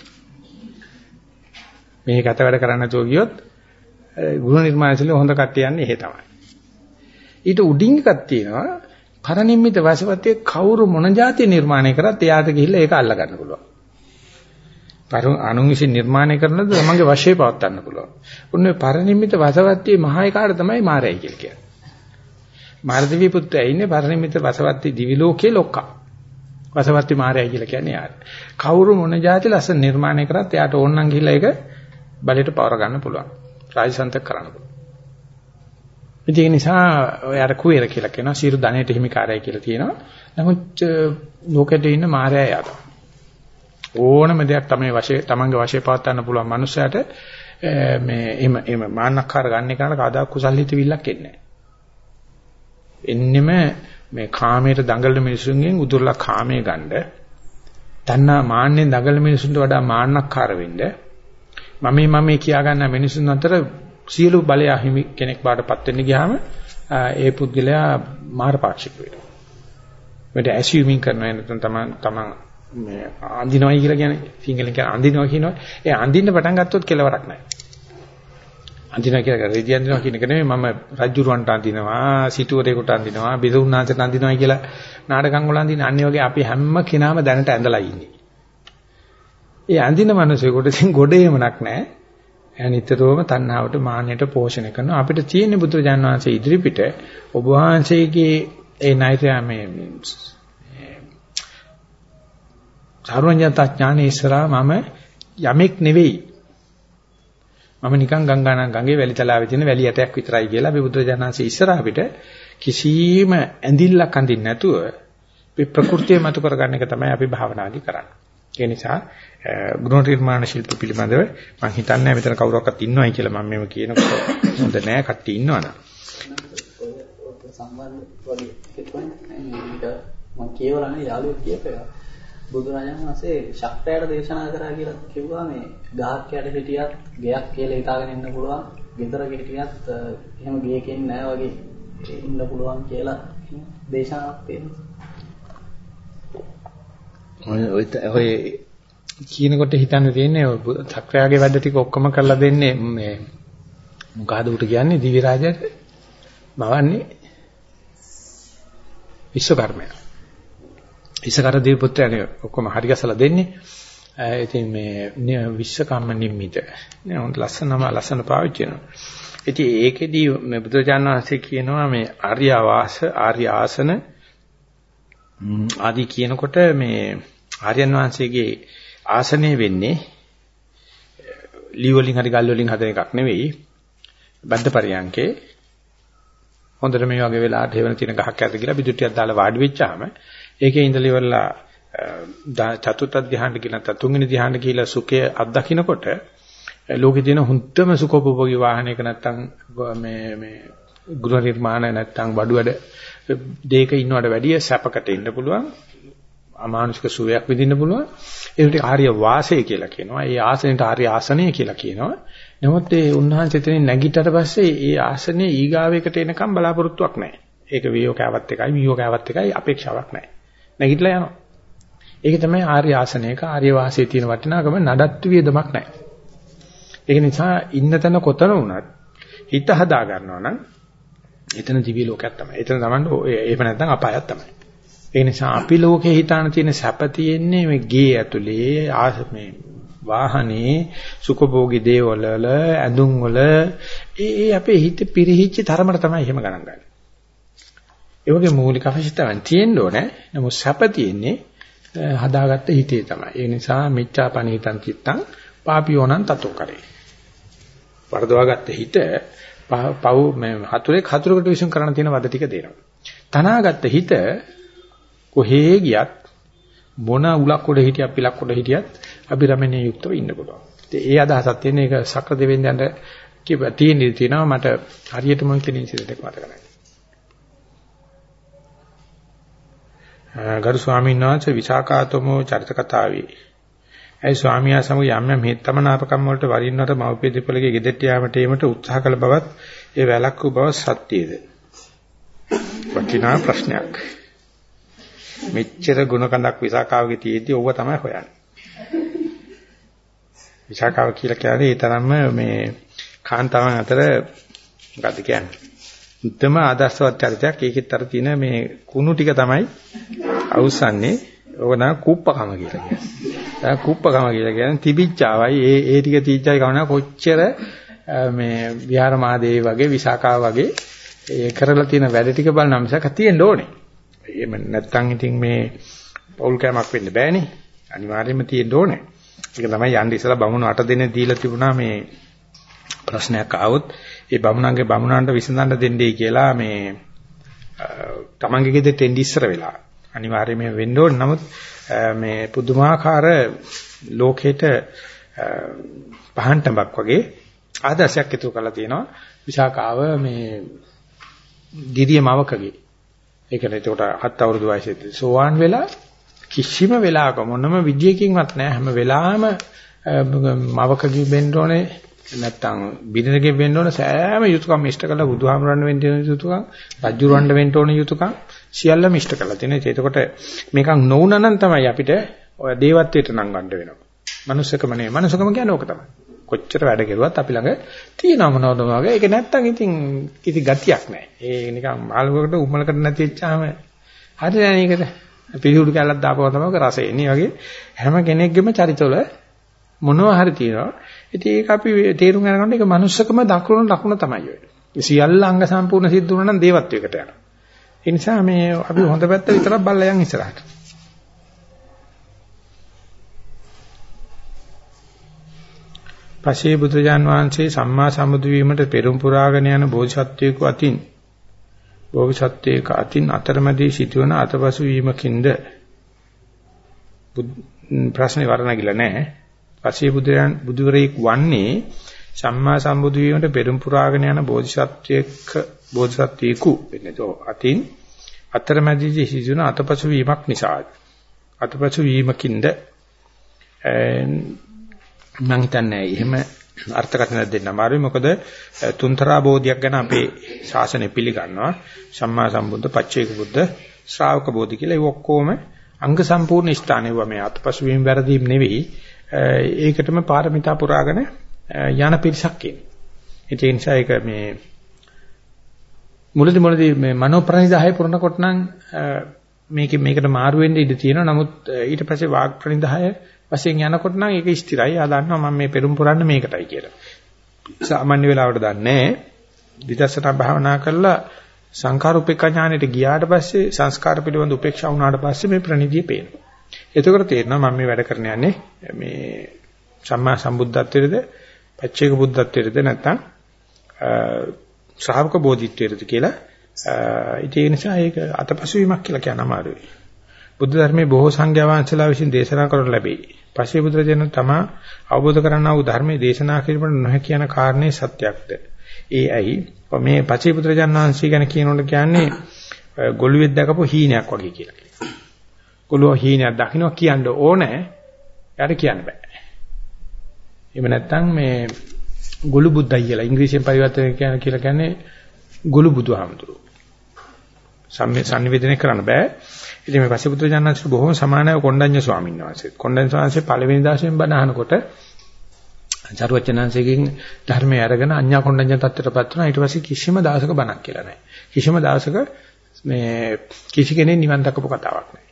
මේක අත වැඩ කරන්න නැතුව ගියොත් ගුණ නිර්මාණශීල හොඳ කට්ටිය යන්නේ එහෙ තමයි. ඊට උඩින් එකක් තියෙනවා පරිනිම්මිත වශවතේ කවුරු මොන જાති නිර්මාණය කරත් එයාට ගිහිල්ලා ඒක අල්ල ගන්න පුළුවන්. පරු අනුන් විසින් නිර්මාණය කරනද තමන්ගේ වශයේ පවත් ගන්න පුළුවන්. උන්නේ පරිනිම්මිත වශවතේ මහා එකාට තමයි මාරයි කියලා කියන්නේ. මාරදේවී පුත්‍රයා ඉන්නේ පරිනිම්මිත වශවතේ දිවි ලෝකේ ලොක්කා. වශවතේ මාරයි කියලා කියන්නේ යාර. කවුරු මොන જાති ලස්සන නිර්මාණය කරත් එයාට ඕනනම් ගිහිල්ලා ඒක බලයට පවර ගන්න පුළුවන්. රාජසන්තක කරන්න පුළුවන්. ඒක නිසා ඔය අර කුවේර කියලා කියනවා සියලු ධනෙට හිමිකාරයයි කියලා තියෙනවා. නමුත් ලෝකෙට ඉන්න මායя යාද. ඕනම දෙයක් තමයි වශයෙන් තමන්ගේ වශයෙන් පවත් ගන්න පුළුවන් මනුස්සයට මේ එහෙම එහෙම මාන්නක්කාර ගන්න එකට කවදා කුසල් හිතවිල්ලක් එන්නේ නැහැ. එන්නෙම මේ කාමයට දඟලන මිනිසුන්ගෙන් උදුරලා කාමයේ ගන්න තණ්හා මාන්නෙන් දඟලන මිනිසුන්ට වඩා මාන්නක්කාර වෙන්න මම මම කියා ගන්න මිනිසුන් අතර සියලු බලය හිමි කෙනෙක් බාටපත් වෙන්න ගියාම ඒ පුද්ගලයා මාරපාක්ෂික වෙනවා. මේකට ඇසියුමින් කරනවා නැත්නම් තමන් තමන් මේ අඳිනවයි කියලා කියන්නේ සිංහලෙන් කියන අඳිනවා කියනවා. ඒ අඳින්න පටන් ගත්තොත් කෙලවරක් නැහැ. අඳිනවා කියලා රෙදි අඳිනවා කියන එක නෙමෙයි මම රජුරවන්ට අඳිනවා, සිටුවරේකට අඳිනවා, බිදුන්නාන්සට අඳිනවා කියලා නාටකම් වල අඳින අන්නේ වගේ අපි හැම කෙනාම දැනට ඇඳලා ඉන්නේ. ඒ අඳින මිනිසෙකුට ඉතින් ගොඩේමනක් නැහැ. එයා නිතරම තණ්හාවට මාන්නයට පෝෂණය කරනවා. අපිට තියෙන බුදුරජාණන් වහන්සේ ඉදිරිපිට ඔබ වහන්සේගේ ඒ නෛර්ය මේ සර්වඥතා ඥානෙ ඉස්සරහා මම යමෙක් නෙවෙයි. මම නිකන් ගංගානම් ගඟේ වැලිතලාවේ තියෙන වැලි ඇටයක් විතරයි කියලා අපි බුදුරජාණන්සේ ඉස්සරහා පිට කිසිම ඇඳිල්ලක් අඳින්න නැතුව මේ ප්‍රകൃතිය මතු කරගන්න එක තමයි අපි භාවනාදී කරන්නේ. ඒ නිසා ගුණ නිර්මාණ ශිල්ප පිළිබඳව මම හිතන්නේ මෙතන කවුරක්වත් ඉන්නවයි කියලා මම මේව කියනකොට හොඳ නෑ කට්ටිය ඉන්නවනම්. සම්බන්ධ වගේ එකක් මම කියවලානේ යාළුවෙක් කියපේවා. බුදුරජාණන් වහන්සේ ශක්‍රයට දේශනා කරා කියලා කිව්වා මේ ගහක් යට හිටියත් ගෙයක් කියලා හිතාගෙන ඉන්න පුළුවන්. ගෙදරක හිටියත් එහෙම ගෙයකින් නෑ වගේ ඉන්න පුළුවන් කියලා දේශනාවක් තියෙනවා. ඔය ඔය කියනකොට හිතන්න තියෙන්නේ චක්‍රයාගේ වැඩ ටික ඔක්කොම කරලා දෙන්නේ මේ මොකಾದ උට කියන්නේ දිවි රාජයට මවන්නේ විශ්වකර්මයා. ඉසකර දේව පුත්‍රයාගේ ඔක්කොම හරි ගැසලා දෙන්නේ. ඉතින් මේ විශ්වකම්ම නිම්මිත. නේ හොඳ ලස්සනම ලස්සන පාවිච්චි කරනවා. ඉතින් ඒකෙදී මේ බුදුරජාණන් වහන්සේ කියනවා මේ ආර්ය ආවාස ආර්ය ආසන ආදී කියනකොට මේ ආර්යයන් වහන්සේගේ ආසනය වෙන්නේ ලී වලින් හරි ගල් වලින් හදන එකක් නෙවෙයි. බද්ද පරියන්කේ හොඳට මේ වගේ වෙලාවට හේවන තියෙන ගහක් ඇද්ද කියලා බිදුට්ටියක් දාලා වාඩි වෙච්චාම ඒකේ ඉඳලා ඉවරලා චතුර්ථ ධ්‍යානට කියලා තුන්වෙනි ධ්‍යානට කියලා සුඛය අත්දකින්නකොට ලෝකේ තියෙන හුත්තම සුඛෝපභෝගී වාහනයක නැත්තම් මේ මේ ගෘහ නිර්මාණ නැත්තම් බඩු වැඩ දෙයක ඉන්නවට වැඩිය සැපකට ඉන්න පුළුවන්. අමානුෂික සුවයක් විඳින්න පුළුවන්. ඒකට ආර්ය වාසය කියලා කියනවා. ඒ ආසනෙට ආර්ය ආසනය කියලා කියනවා. නමුත් ඒ උන්වහන්සේ එතනින් නැගිටට පස්සේ ඒ ආසනේ ඊගාවයකට එනකම් බලාපොරොත්තුවක් නැහැ. ඒක වියෝකාවත් එකයි වියෝකාවත් එකයි අපේක්ෂාවක් නැහැ. නැගිටලා යනවා. ඒක තමයි ආර්ය ආසනයක ආර්ය වාසයේ තියෙන වටිනාකම නඩත්තු වියදමක් නැහැ. ඒක නිසා ඉන්න තැන කොතන වුණත් හිත හදා ගන්නවා නම් එතන දිවි ලෝකයක් තමයි. එතන තමයි එහෙම නැත්නම් අපායක් තමයි. ඒ නිසා අපි ලෝකේ හිතාන තියෙන සැප තියෙන්නේ මේ ගේ ඇතුලේ ආස මේ වාහනේ සුඛභෝගී දේවල් වල ඇඳුම් වල ඒ අපේ හිත පිරිහිච්ච තරමට තමයි එහෙම ගණන් ගන්නේ. ඒ වගේ මූලික අවශ්‍යතාවන් තියෙන්න ඕනේ. නමුත් සැප තියෙන්නේ හදාගත්ත හිතේ තමයි. ඒ නිසා මිච්ඡා පනීතං චිත්තං පාපියෝනං තතෝ කරේ. වර්ධවාගත්ත හිත පව් මේ හතුරේ හතුරකට විශ්ුම් කරන්න තියෙන වද ටික දෙනවා. තනාගත්ත හිත කොහේ ගියත් මොන උලක් උඩ හිටියක් පිලක් උඩ හිටියත් අභිරමණයේ යුක්තව ඉන්න පුළුවන්. ඒ අදහසක් තියෙන එක සක්‍ර දෙවෙන්දන්ට කියප තියෙන තියෙනවා මට හරියටම කියන ඉන්සිඩන්ට් එක මතක නැහැ. ගරු ස්වාමීන් වහන්සේ විසාකාතමෝ චරිත කතාවේ. ඒ ස්වාමියා සමග යම් යම් හේතමනාපකම් වලට වරින් වර මව්පිය දෙපළගේ ගෙදරට යාමට ඒමට උත්සාහ කළ බවත් ඒ වැලක් වූ බව සත්‍යයේද? වටිනා ප්‍රශ්නයක්. මෙච්චර ಗುಣ කඳක් විසාකාවගේ තියෙද්දි ඕව තමයි හොයන්නේ. විසාකාව කියලා කියන්නේ ඒ තරම්ම මේ කාන්තාවන් අතර මොකද්ද කියන්නේ? උත්තම ආදර්ශවත් චරිතයක් ඒකෙත් අර තියෙන මේ කුණු ටික තමයි අවුස්සන්නේ ඕක නම් කුප්පකම කියලා කියන්නේ. දැන් කුප්පකම කියලා කියන්නේ තිබිච්චාවයි ඒ ඒ ටික තීච්චයි කවනා කොච්චර මේ විහාර මහදේවි වගේ විසාකා වගේ ඒ කරලා තියෙන වැඩ ටික බලන මිසක තියෙන්න ඕනේ. එහෙම නැත්තම් ඉතින් මේ පෞල් කෑමක් වෙන්න බෑනේ. අනිවාර්යයෙන්ම තියෙන්න ඕනේ. ඒක තමයි යන්න ඉස්සලා බමුණු 8 දෙනෙක් දීලා තිබුණා මේ ප්‍රශ්නයක් ආවොත් ඒ බමුණන්ගේ බමුණන්ට විසඳන්න දෙන්නයි කියලා මේ තමන්ගේ ගෙදරට එන්න ඉස්සර වෙලා අනිවාර්යයෙන්ම වෙන්න ඕන නමුත් මේ පුදුමාකාර ලෝකෙට පහන්ටමක් වගේ ආදර්ශයක් ඉතුරු කරලා තියෙනවා. විසාකාව මේ ගිරිය මවකගේ. ඒකනේ ඒකට හත් අවුරුදු වයසේදී. සෝවාන් වෙලා කිසිම වෙලාවක මොනම විදියකින්වත් නැහැ. හැම වෙලාවෙම මවකගේ වෙන්න ඕනේ. නැත්තම් බිරිඳගෙන් වෙන්න ඕන. සෑම යුතුයකම් ඉෂ්ට කළා බුදුහාමරන්න වෙන්න ඕන යුතුයකම් රජුරවන්න වෙන්න ඕන යුතුයකම් සියල්ලම ඉෂ්ට කරලා තියෙනවා. එතකොට මේකක් නොවුනා නම් තමයි අපිට ඔය දේවත්වයට නම් ගන්න වෙනවා. මනුස්සකම නෙවෙයි. මනුස්සකම කියන්නේ ඕක තමයි. කොච්චර වැඩ කෙරුවත් අපි ළඟ තියෙනව මොනවද වගේ. ඒක නැත්තම් ඉතින් කිසි ගතියක් නැහැ. ඒ නිකන් මාළුවකට උමලකට නැති වෙච්චාම හරි නෑ නේද? පිළිහුඩු කැලක් දාපුවා තමයි රසය එන්නේ. වගේ හැම කෙනෙක්ගේම චරිතවල මොනවා හරි තියෙනවා. ඉතින් ඒක අපි තේරුම් ගන්නකොට ඒක manussකම දක්වන ලකුණ තමයි ඔය. සියල්ල අංග සම්පූර්ණ සිද්ධ වුණා නම් දේවත්වයකට යනවා. ඒ නිසා මේ අපි හොඳ පැත්ත විතරක් බලලා යන් ඉස්සරහට. පසේ බුදුජාන් වහන්සේ සම්මා සම්බුදු වීමට පෙරම් පුරාගෙන යන බෝධිසත්වයෙකු අතින් බෝධිසත්වයක අතින් අතරමැදි සිටින අතපසු වීමකින්ද ප්‍රශ්නේ වර්ණගිලා නැහැ. පසේ බුදුරයන් බුදුවරයෙක් වන්නේ සම්මා සම්බුදු වීමට පෙරම් පුරාගෙන යන බෝධිසත්වයක බෝධිසත්වයෙකු වෙන්නේ. අතින් අතරමැදි සිටින අතපසු වීමක් නිසා. අතපසු වීමකින්ද මම හිතන්නේ එහෙම අර්ථකථන දෙන්න අමාරුයි. මොකද තුන්තරා බෝධියක් ගැන අපේ ශාසනය පිළිගන්නවා. සම්මා සම්බුද්ධ පච්චේක බුද්ධ ශ්‍රාවක බෝධි කියලා. ඒ ඔක්කොම අංග සම්පූර්ණ ස්ථානෙව මේ අත්පසු වීම වැරදීම් නෙවෙයි. ඒකටම පාරමිතා පුරාගෙන යන පිරිසක් ඉන්නේ. ඒ නිසා ඒක මේ මුලදි මුලදි මේ මනෝ ප්‍රනිදාය පුරනකොට නම් මේක මේකට මාරු වෙන්න ඉඩ තියෙනවා නමුත් ඊට පස්සේ වාග් ප්‍රනිදාය වශයෙන් යනකොට නම් ඒක ස්ථිරයි. ආ දන්නවා මම මේ පෙරම් පුරන්නේ මේකටයි කියලා. සාමාන්‍ය වෙලාවට දන්නේ විදර්ශනා භාවනා කරලා සංඛාර උපේක්ෂා ඥානෙට ගියාට පස්සේ සංස්කාර පිළිබඳ උපේක්ෂා වුණාට පස්සේ මේ ප්‍රණිතිය පේනවා. එතකොට තේරෙනවා මම මේ වැඩ කරන්න යන්නේ මේ සම්මා සම්බුද්ධත්වයේද පච්චේක බුද්ධත්වයේද නැත්නම් ශ්‍රාවක බෝධිත්වයේද කියලා ඒ නිසා ඒක අතපසු වීමක් කියලා කියන අමාරුයි. බුද්ධ ධර්මයේ බොහෝ සංඝයා වහන්සේලා විසින් දේශනා කරනු ලැබේ. පස්සේ බුදුරජාණන් තමා අවබෝධ කරන්නා වූ ධර්මයේ දේශනා කිරීමට නොහැකි යන කාරණේ සත්‍යක්ද? ඒ ඇයි මේ පස්සේ බුදුරජාණන් වහන්සේ ගැන කියනකොට කියන්නේ ගොළුෙක් දැකපු හීනයක් වගේ කියලා කියනවා. ගොළුව හීනයක් දකින්න කියන්න ඕනේ. යාට කියන්න බෑ. එහෙම නැත්නම් මේ ගොළු බුද්දයි කියලා ඉංග්‍රීසියෙන් පරිවර්තනය කියන කියලා කියන්නේ ගොළු බුදුහාමුදුරුවෝ. සම්නිවේදනය කරන්න බෑ. ඉතින් මේ පස්සේ බුදුරජාණන්සේ බොහොම සමානව කොණ්ඩඤ්ඤ ස්වාමීන් වහන්සේ. කොණ්ඩඤ්ඤ ස්වාමීන් පළවෙනි දාසයෙන් බණ අහනකොට චරවචනංශයෙන් ධර්මයේ අරගෙන අඤ්ඤා කොණ්ඩඤ්ඤ තත්ත්වයටපත් වුණා. ඊට පස්සේ කිසිම දාසක බණක් කියලා නැහැ. කිසිම දාසක මේ කිසි කෙනෙක් නිවන් දක්වපු කතාවක් නැහැ.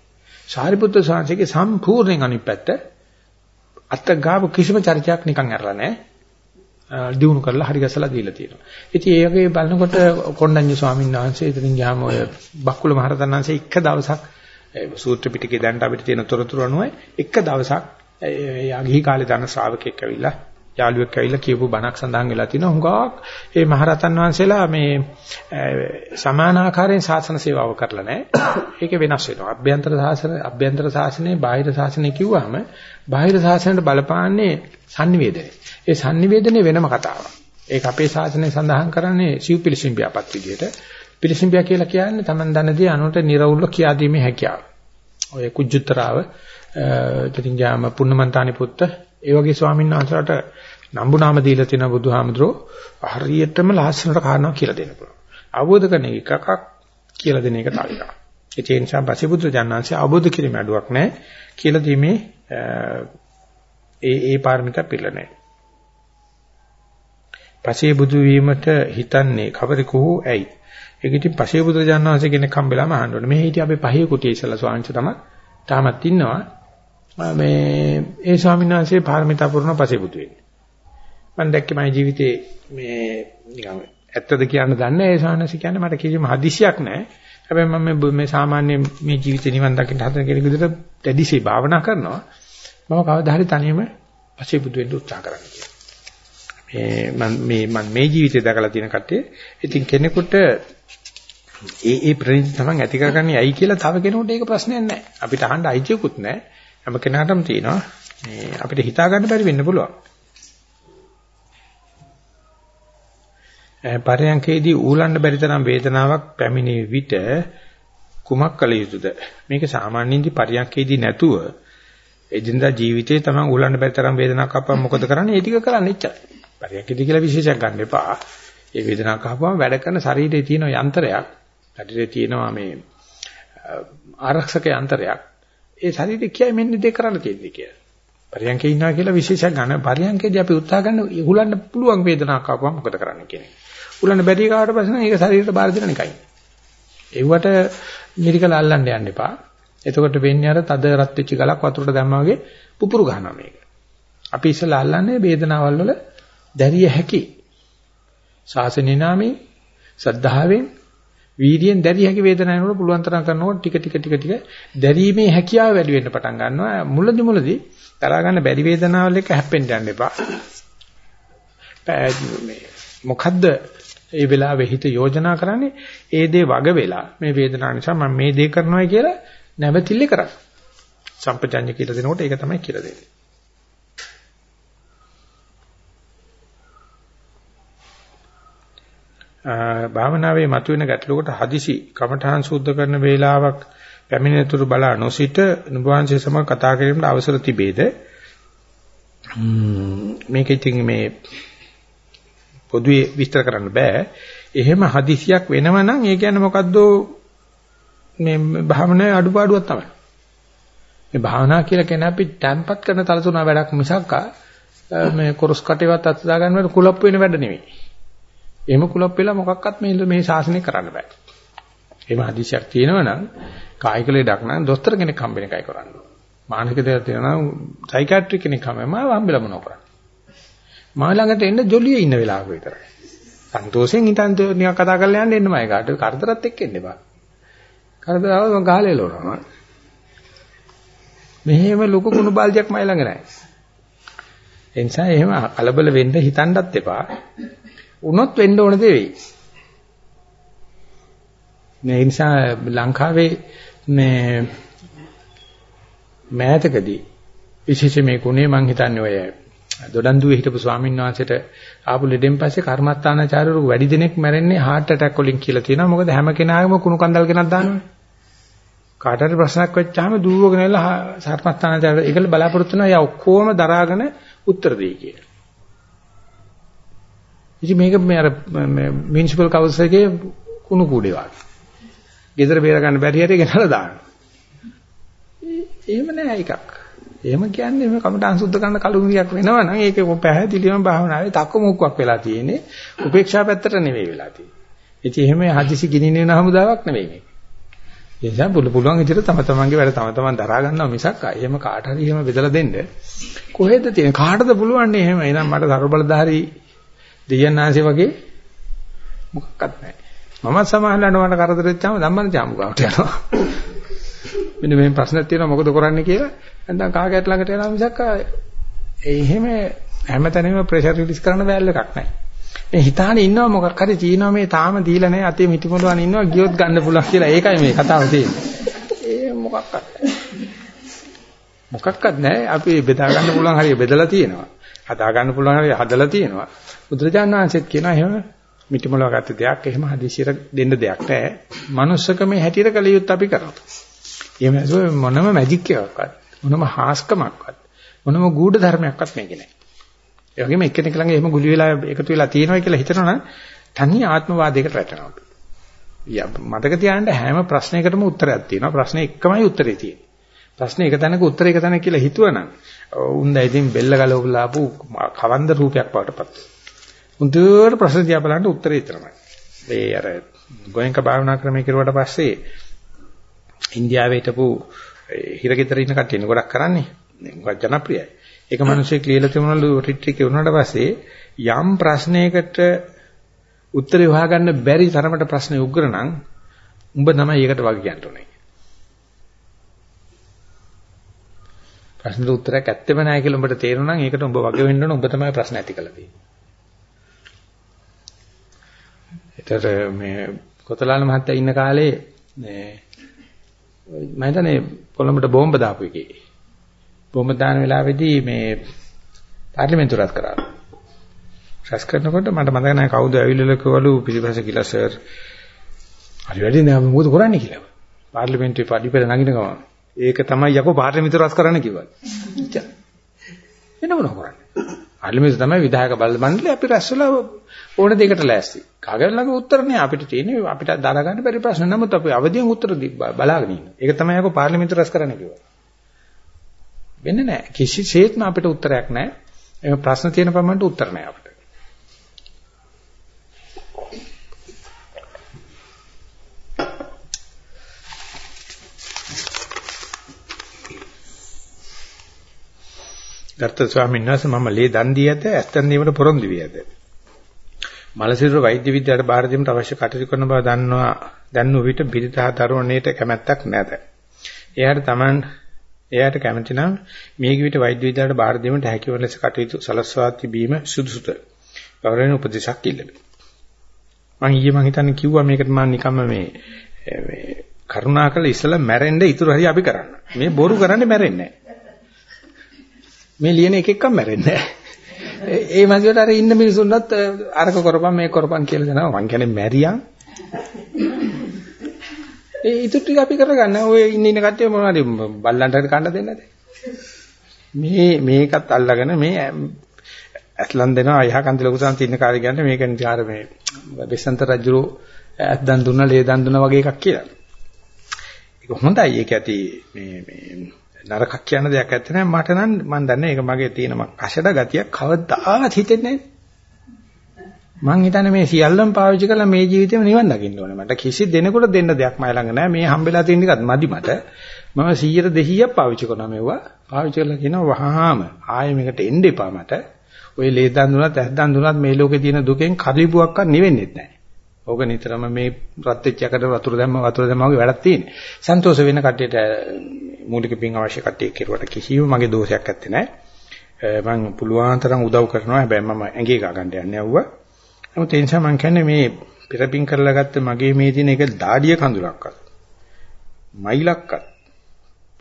සාරිපුත්‍ර ස්වාමීන්ගේ සම්පූර්ණයෙන් අනිත් පැත්ත අත්ත ගාව කිසිම චරිතයක් නිකන් අරලා නැහැ. දිනු කරලා හරි ගැසලා දීලා තියෙනවා. ඉතින් ඒ වගේ බලනකොට කොණ්ඩඤ්ඤ ස්වාමීන් වහන්සේ ඉතින් ගියාම ඔය බක්කුල මහරතන් වහන්සේ එක දවසක් සූත්‍ර පිටකේ දැනට අපිට තියෙන තොරතුරු අනුව එක දවසක් යාගී කාලේ දන ශ්‍රාවකෙක් ඇවිල්ලා යාළුවෙක් ඇවිල්ලා කියපු බණක් සඳහන් වෙලා තිනවා හුඟක් මේ මහරතන් වහන්සේලා මේ සමාන ආකාරයෙන් ශාසන සේවාව කරලා නැහැ. ඒක වෙනස් වෙනවා. අභ්‍යන්තර ශාසන අභ්‍යන්තර ශාසනය බාහිර ශාසනය කිව්වහම බාහිර ශාසනයට බලපාන්නේ sannivedana. ඒ sannivedana වෙනම කතාවක්. ඒක අපේ ශාසනය සඳහන් කරන්නේ සිව් පිළිසිම්බියාපත් විදියට. පිළිසිම්බියා කියලා කියන්නේ Taman දනදී අනුන්ට නිර්වුල්ව කියා දීමේ හැකියාව. ඔය කුජුත්තරාව ඉතින් ගාම පුන්නමන්තානි පුත්ත ඒ වගේ ස්වාමීන් වහන්සේලාට නම්බු නාම දීලා තියෙන බුදුහාමුදුරෝ හරියටම ලස්සනට කාරණා කියලා දෙන්න පුළුවන්. අවබෝධ කරන එකක් කියලා දෙන එක තව එකක්. ඒ නිසා පසිබුදු ජානංශය අවබෝධ කිරීම අඩුවක් නැහැ කියලා දීමේ ඒ ඒ පාරමිතා පිළිලා නැහැ. පසේ බුදු වීමට හිතන්නේ කවරෙකු ඇයි? ඒක ඉතින් පසේ බුදු ජානංශය කෙනෙක් හම්බෙලාම අහන්න ඕනේ. මේ හිටිය අපේ පහේ කුටියේ ඉස්සලා ස්වාමීන් වහන්සේ තමයි තාමත් ඉන්නවා. මේ ඒ ස්වාමීන් වහන්සේ පාරමිතා පුරන පසේ බුදු වෙන්නේ. මම දැක්කේ මගේ ජීවිතේ මේ නිකන් ඇත්තද කියන්න දන්නේ ඒ ස්වාමීන් වහන්සේ කියන්නේ මට කිසිම හදිසියක් නැහැ. හැබැයි මම මේ සාමාන්‍ය මේ ජීවිතේ නිවන් දකින්න හදන කෙනෙක් විදිහට දැඩිසේ භාවනා කරනවා. මම කවදා හරි තනියම පසේ බුදු වෙන්න උත්සාහ කරන්නේ. මේ මම මේ මම මේ ජීවිතේ දැකලා තියෙන කට්ටිය ඉතින් කෙනෙකුට ඒ ඒ ප්‍රේම තමයි ඇති කරගන්නේ ඇයි කියලා තව කෙනෙකුට ඒක ප්‍රශ්නයක් නැහැ. අපිට අහන්න අයිතියකුත් නැහැ. හැම කෙනාටම තියෙනවා මේ අපිට හිතා ගන්න බැරි වෙන්න පුළුවන්. පරයන්කේදී ඌලන්න බැරි තරම් වේදනාවක් පැමිණි විට කුමක් කළ යුතුද? මේක සාමාන්‍යයෙන් පරයන්කේදී නැතුව එදිනදා ජීවිතේ තමයි ඌලන්න බැරි තරම් වේදනාවක් ආපම මොකද කරන්නේ? ඒ ටික කරන්න එච්චරයි. පරියක්කදී කියලා විශේෂයක් ගන්න එපා. ඒ වේදනාවක් ආපුවම වැඩ කරන ශරීරයේ තියෙන යන්ත්‍රයක්, ශරීරයේ තියෙනවා මේ ආරක්ෂක යන්ත්‍රයක්. ඒ ශරීරය කියයි මෙන්න දෙක කරන්න තියෙන්නේ කියලා. පරියන්කේ ඉන්නවා කියලා විශේෂ ගන්න පරියන්කේදී අපි උත්සාහ ගන්න උහුලන්න පුළුවන් වේදනාවක් ආවම මොකද කරන්න කියන්නේ. උහුලන්න බැරි කාට පස්සේ ඒක ශරීරයට බාර දෙන එකයි. ඒවට මිරිකල අල්ලන්න යන්න එපා. එතකොට වෙන්නේ අර තද රත් වෙච්ච ගලක් වතුරට දැම්මා වගේ පුපුරු ගන්නවා මේක. අපි ඉස්සලා අල්ලන්නේ වේදනාවල් වල දැරිය හැකි. ශාසනීය නාමේ සද්ධාවෙන් වීර්යයෙන් දැරිය හැකි වේදනාවනොට පුළුවන් තරම් කරනකොට ටික ටික ටික ටික දැරීමේ හැකියාව වැඩි වෙන්න පටන් ගන්නවා. මුලදි මුලදි දරා ගන්න බැරි වේදනාවල් එක්ක හැප්පෙන්න යන්න එපා. මොකද්ද ඒ වෙලාවේ හිත යෝජනා කරන්නේ ඒ දේ වග වෙලා මේ වේදනාව නිසා මම මේ දේ කරනවා කියලා නැවතිල්ල කරා. සම්පජඤ්ඤ කියලා දෙනකොට ඒක තමයි කියලා දෙන්නේ. භාවනාවේ මතුවෙන ගැටලුවකට හදිසි කමඨහං සුද්ධ කරන වේලාවක් පැමිණෙතුරු බලා නොසිට නුඹවංශය සමග කතා කිරීමට අවසර තිබේද? මේක ඉතින් මේ පොදුවේ විස්තර කරන්න බෑ. එහෙම හදිසියක් වෙනව නම් ඒ කියන්නේ මොකද්ද මේ භාවනාවේ අඩුපාඩුවක් තමයි. මේ භාවනා කියලා කියන අපි තැම්පත් කරන තලතුණ වැඩක් මිසක් මේ කොරස් කටේවත් අත දා ගන්නවට කුලප් වෙන වැඩ නෙවෙයි. එහෙම කුලප් වෙලා මොකක්වත් මේ මේ ශාසනය කරන්න බෑ. එහෙම හදිසියක් තියෙනවා නම් කායික ලෙඩක් නම් දොස්තර කෙනෙක් හම්බෙන එකයි කරන්න. මානසික දෙයක් තියෙනවා නම් සයිකියාට්‍රික් කෙනෙක් හම්බෙම හම්බෙලා මොනව කරන්නේ. මා ළඟට එන්න ජොලියේ ඉන්න වෙලාවක විතරයි. සන්තෝෂෙන් හිතන් නිකන් කතා කරලා යන්න එන්න මම කාට කරදරත් එක්ක එන්න එපා. කරදරව මම ගහලා එළවනවා. මෙහෙම ලොකු කුණු බල්දියක් මයි ළඟ නැහැ. ඒ නිසා එහෙම කලබල වෙන්න හිතන්නත් එපා. උනොත් වෙන්න ඕන දේ වෙයි. මේ නිසා ලංකාවේ මේ මෑතකදී විශේෂ මේ ගුණේ මම හිතන්නේ ඔය දොඩන්දුවේ හිටපු ස්වාමීන් වහන්සේට ආපු ලෙඩෙන් පස්සේ කර්මස්ථානාචාර්යවරු වැඩි දිනෙක මැරෙන්නේ heart attack වලින් කියලා තියෙනවා. මොකද හැම කෙනාගේම කුණු කන්දල් කෙනක් දානවනේ. කාට හරි ප්‍රශ්නයක් වෙච්චාම දුවගෙන එලා කර්මස්ථානාචාර්ය ඒකල බලාපොරොත්තු වෙනවා යා ඔක්කොම දරාගෙන උත්තර දෙයි කියලා. ඉතින් මේක මේ අර මියුනිසිපල් කවුන්සිල් එකේ කුණු කූඩේ වගේ. ගෙදර බේර ගන්න බැරි හැටි ගෙනලා දානවා. එහෙම නෑ එකක්. එහෙම කියන්නේ මේ කමඨාන් සුද්ධ කරන කලුරියක් වෙනවා නම් ඒක පැහැදිලිවම භාවනාවේ තක්ක මුක්කක් වෙලා තියෙන්නේ. උපේක්ෂා පැත්තට නෙවෙයි වෙලා තියෙන්නේ. ඉතින් එහෙම හදිසි ගිනින්න හමුදාවක් නෙවෙයි මේක. ඒ නිසා පුළු පුළුවන් විදිහට තම තමන්ගේ වැඩ තම තමන් දරා ගන්නවා මිසක් එහෙම කාට හරි එහෙම බෙදලා දෙන්න කොහෙද තියෙන්නේ කාටද පුළුවන් නේ එහෙම එනම් මට සර්බලධාරී දෙයන්නාසේ වගේ මොකක්වත් නැහැ මම සමාහලන්න මට කරදර වෙච්චාම ධම්මන ජාමුගාවට යනවා. මෙන්න මේ ප්‍රශ්නක් තියෙනවා මොකද කරන්නේ කියලා. නැත්නම් කාගෑට ළඟට යනවා මිසක් එහෙම හැමතැනම ප්‍රෙෂර් රිලීස් කරන්න බෑල් එකක් නැහැ. මේ හිතානේ ඉන්නවා මොකක් හරි චීනවා මේ තාම දීලා නැහැ අතේ මිටිමුලවන් ඉන්නවා ගියොත් ගන්න පුළුවන් කියලා. ඒකයි මේ කතාව තියෙන්නේ. ඒ මොකක්වත් මොකක්වත් නැහැ. අපි බෙදා ගන්න පුළුවන් හරිය බෙදලා තියෙනවා. හදා ගන්න පුළුවන් හරිය හදලා තියෙනවා. බුදුරජාණන් වහන්සේත් කියනවා එහෙම මිටිමලව ගත්ත දෙයක් එහෙම හදිසියට දෙන්න දෙයක් නැහැ. manussකමේ හැටියට කළ යුත්තේ අපි කරනවා. එහෙම නැසෝ මොනම මැජික් එකක්වත් මොනම හාස්කමක්වත් මොනම ගූඪ ධර්මයක්වත් මේකේ නැහැ. ඒ වගේම එක්කෙනෙක් ළඟ එහෙම ගුලි වෙලා එකතු වෙලා තියෙනවා කියලා හිතනවනම් තනි ආත්මවාදයකට වැටෙනවා. මතක තියාගන්න හැම ප්‍රශ්නයකටම උත්තරයක් තියෙනවා. ප්‍රශ්නේ එකමයි උත්තරේ තියෙන්නේ. ප්‍රශ්නේ එක තැනක උත්තර එක තැනක කියලා හිතුවනම් උන්ද ඉතින් බෙල්ල ගලවලා ආපු කවන්ද රූපයක් වටපත් වෙනවා. හොඳට ප්‍රශ්න දිහා බලන්න උත්තරේ විතරමයි. ඒ අර ගෝයන්ක භාවනා ක්‍රමයේ කෙරුවට පස්සේ ඉන්දියාවේ හිටපු හිරගෙදර ඉන්න කට්ටිය ගොඩක් කරන්නේ. ගොඩක් ජනප්‍රියයි. ඒක මිනිස්සේ ක්ලියර්ලා තිබුණලු රිට්‍රීට් එක වුණාට පස්සේ යම් ප්‍රශ්නයකට උත්තරේ හොයාගන්න බැරි තරමට ප්‍රශ්නේ උග්‍ර නම් උඹ තමයි ඒකට වගේ කියන්න ඕනේ. ප්‍රශ්නෙට උත්තරයක් ඇත්තෙම නැහැ කියලා උඹට තේරෙනවා නම් ඒකට උඹ වගේ වෙන්න ඕන උඹ තමයි ප්‍රශ්න ඇති කළා තියෙන්නේ. ඒතර මේ කොතලාන මහත්තයා ඉන්න කාලේ මේ මම හිතන්නේ කොළඹට බෝම්බ දාපු එකේ. බෝම්බ දාන වෙලාවේදී මේ පාර්ලිමේන්තු රත් කරා. රැස් කරනකොට මට මතක නැහැ කවුද ඇවිල්ලා කිව්වලු පිටිපස්ස කියලා සර් හරි වැඩි නෑ මොකද කරන්නේ කියලා. පාර්ලිමේන්තුවේ පඩිපෙළ නගින ගමන්. ඒක තමයි යකෝ පාර්ලිමේන්තු රැස් කරන්න කිව්වා. වෙන මොනව කරන්නේ? පාර්ලිමේන්තුව තමයි විධායක බල මණ්ඩලය අපි රැස්වලා ඕන දෙයකට ලෑස්ති. කාගෙන් ළඟ උත්තර නෑ අපිට තියෙන්නේ අපිට දරා ගන්න බැරි ප්‍රශ්න. නමුත් අපි අවදියෙන් උත්තර බලාගෙන ඉන්නවා. ඒක තමයි අක පාර්ලිමේන්තුව රැස් කරන්න කිව්වා. වෙන්නේ නෑ. කිසිසේත්ම අපිට උත්තරයක් නෑ. ඒ ප්‍රශ්න තියෙන පමණට උත්තර නෑ අපිට. ගර්ථ ස්වාමීන් වහන්සේ මම ලේ දන් දී ඇත ඇත්තන් දීමට පොරොන්දු වී ඇත. මලසිරුර වෛද්‍ය විද්‍යාවට බාර දීමට අවශ්‍ය කටයුතු කරන බව දන්නවා දැන්නු විට පිරිතහ දරුවනේට කැමැත්තක් නැත. එයාට Taman එයාට කැමති නම් මේක විට වෛද්‍ය විද්‍යාවට බාර දීමට හැකියවන ලෙස කටයුතු සලස්වා තිබීම සුදුසුද. ගෞරවයෙන් උපදේශක් ඉල්ලමි. මම ඊයේ මං හිතන්නේ කිව්වා මේකට මම නිකම්ම මේ මේ කරුණාකර ඉස්සලා මැරෙන්න ඉතුරු හරි අපි කරන්න. මේ බොරු කරන්නේ මැරෙන්නේ නැහැ. මේ ලියන එක එක්කම මැරෙන්නේ නැහැ. ඒ මැදියට අර ඉන්න මිනිසුන්වත් අරක කරපම් මේක කරපම් කියලා දෙනවා. මං කියන්නේ මැරියන්. ඒ ඊටු ටික අපි කරගන්න. ඔය ඉන්න ඉන්න කට්ටිය මොනවද බල්ලන්ට හරි කන්න දෙන්නද? මේ මේකත් අල්ලගෙන මේ ඇස්ලන් දෙනවා අයහ කන්ති ලොකු සංති ඉන්න කාර්ය කියන්නේ මේක නිකාර මේ බෙසන්ත රජුරෝ ඇද්දන් දුන්නා ලේ දන් දුන්නා වගේ එකක් කියලා. ඒක හොඳයි. ඒක ඇති මේ මේ නරකක් කියන දෙයක් ඇත්ත නෑ මට නම් මම දන්නේ ඒක මගේ තියෙන කෂඩ ගතියක් කවදාවත් හිතෙන්නේ නෑ මං හිතන්නේ මේ සියල්ලම පාවිච්චි කරලා මේ ජීවිතේම නිවන් දකින්න ඕනේ. මට කිසි දෙනෙකුට දෙන්න දෙයක් මයි ළඟ නෑ මේ හම්බෙලා තියෙන එකත් මදි මට. මම 100 200ක් පාවිච්චි කරනවා මේවා පාවිච්චි කරලා කියනවා වහාම ආයෙ මේකට එන්න එපා මට. ඔය ලේ දන් දුනත් ඇස් දන් දුනත් මේ ලෝකේ තියෙන දුකෙන් කදිපුවක්වත් නිවෙන්නේ නැහැ. ඕක නිතරම මේ රත් වෙච්ච යකට වතුර දැම්ම වතුර දැම්ම වගේ වැඩක් තියෙන්නේ. සන්තෝෂ වෙන කට්ටියට මූලික පින් අවශ්‍ය කට්ටිය කෙරුවට කිසිම මගේ දෝෂයක් නැත්තේ නෑ. මම පුළුවන් තරම් උදව් කරනවා. හැබැයි මම ඇඟේ ගා ගන්න යන්නේ නැවුවා. නමුත් ඒ නිසා මම කියන්නේ මේ පෙරපින් කරලා ගත්ත මගේ මේ දින එක දාඩිය කඳුලක්වත්. මයිලක්වත්.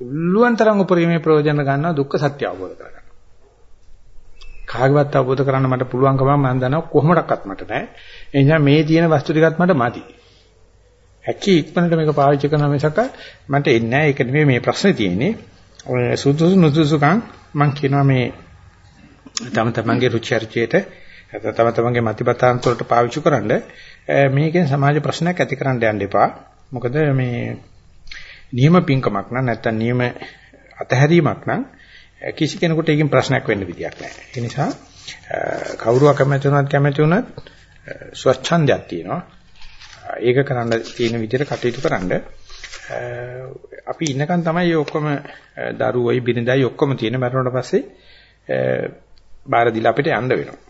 පුළුවන් තරම් උපරිමේ ප්‍රයෝජන ගන්නවා දුක්ඛ සත්‍ය අවබෝධ කරගන්න. කාගවත් අවබෝධ කරන්න මට පුළුවන්කම මම දන්නවා කොහොමඩක්වත් මට නැහැ. ඒ නිසා මේ තියෙන වස්තු ටිකත් මට මදි. හැකි ඉක්මනට මේක පාවිච්චි කරන මිසක මට එන්නේ නැහැ. ඒක නෙමෙයි මේ ප්‍රශ්නේ තියෙන්නේ. ඔය සුදුසු නුසුසුකම් මම කියනවා මේ තම තමන්ගේ රුචි අරුචියට තම තමන්ගේ මතිපතාන්තරට පාවිච්චි කරන්න මේකෙන් සමාජ ප්‍රශ්නයක් ඇති කරන්න යන්න එපා. මොකද මේ නියම පිංකමක් නම් නැත්තම් නියම අතහැරීමක් නම් කිසි කෙනෙකුට ඒකෙන් ප්‍රශ්නයක් වෙන්න විදියක් නැහැ. ඒ නිසා කවුරු අකමැති වුණත් කැමැති වුණත් ස්වච්ඡන්දයක් තියෙනවා. ඒක කරන්න තියෙන විදිහට කටයුතු කරන්න අපි ඉන්නකන් තමයි ඔක්කොම දරුවෝයි බිරිඳයි ඔක්කොම තියෙන මරුණට පස්සේ බාර දීලා අපිට යන්න වෙනවා.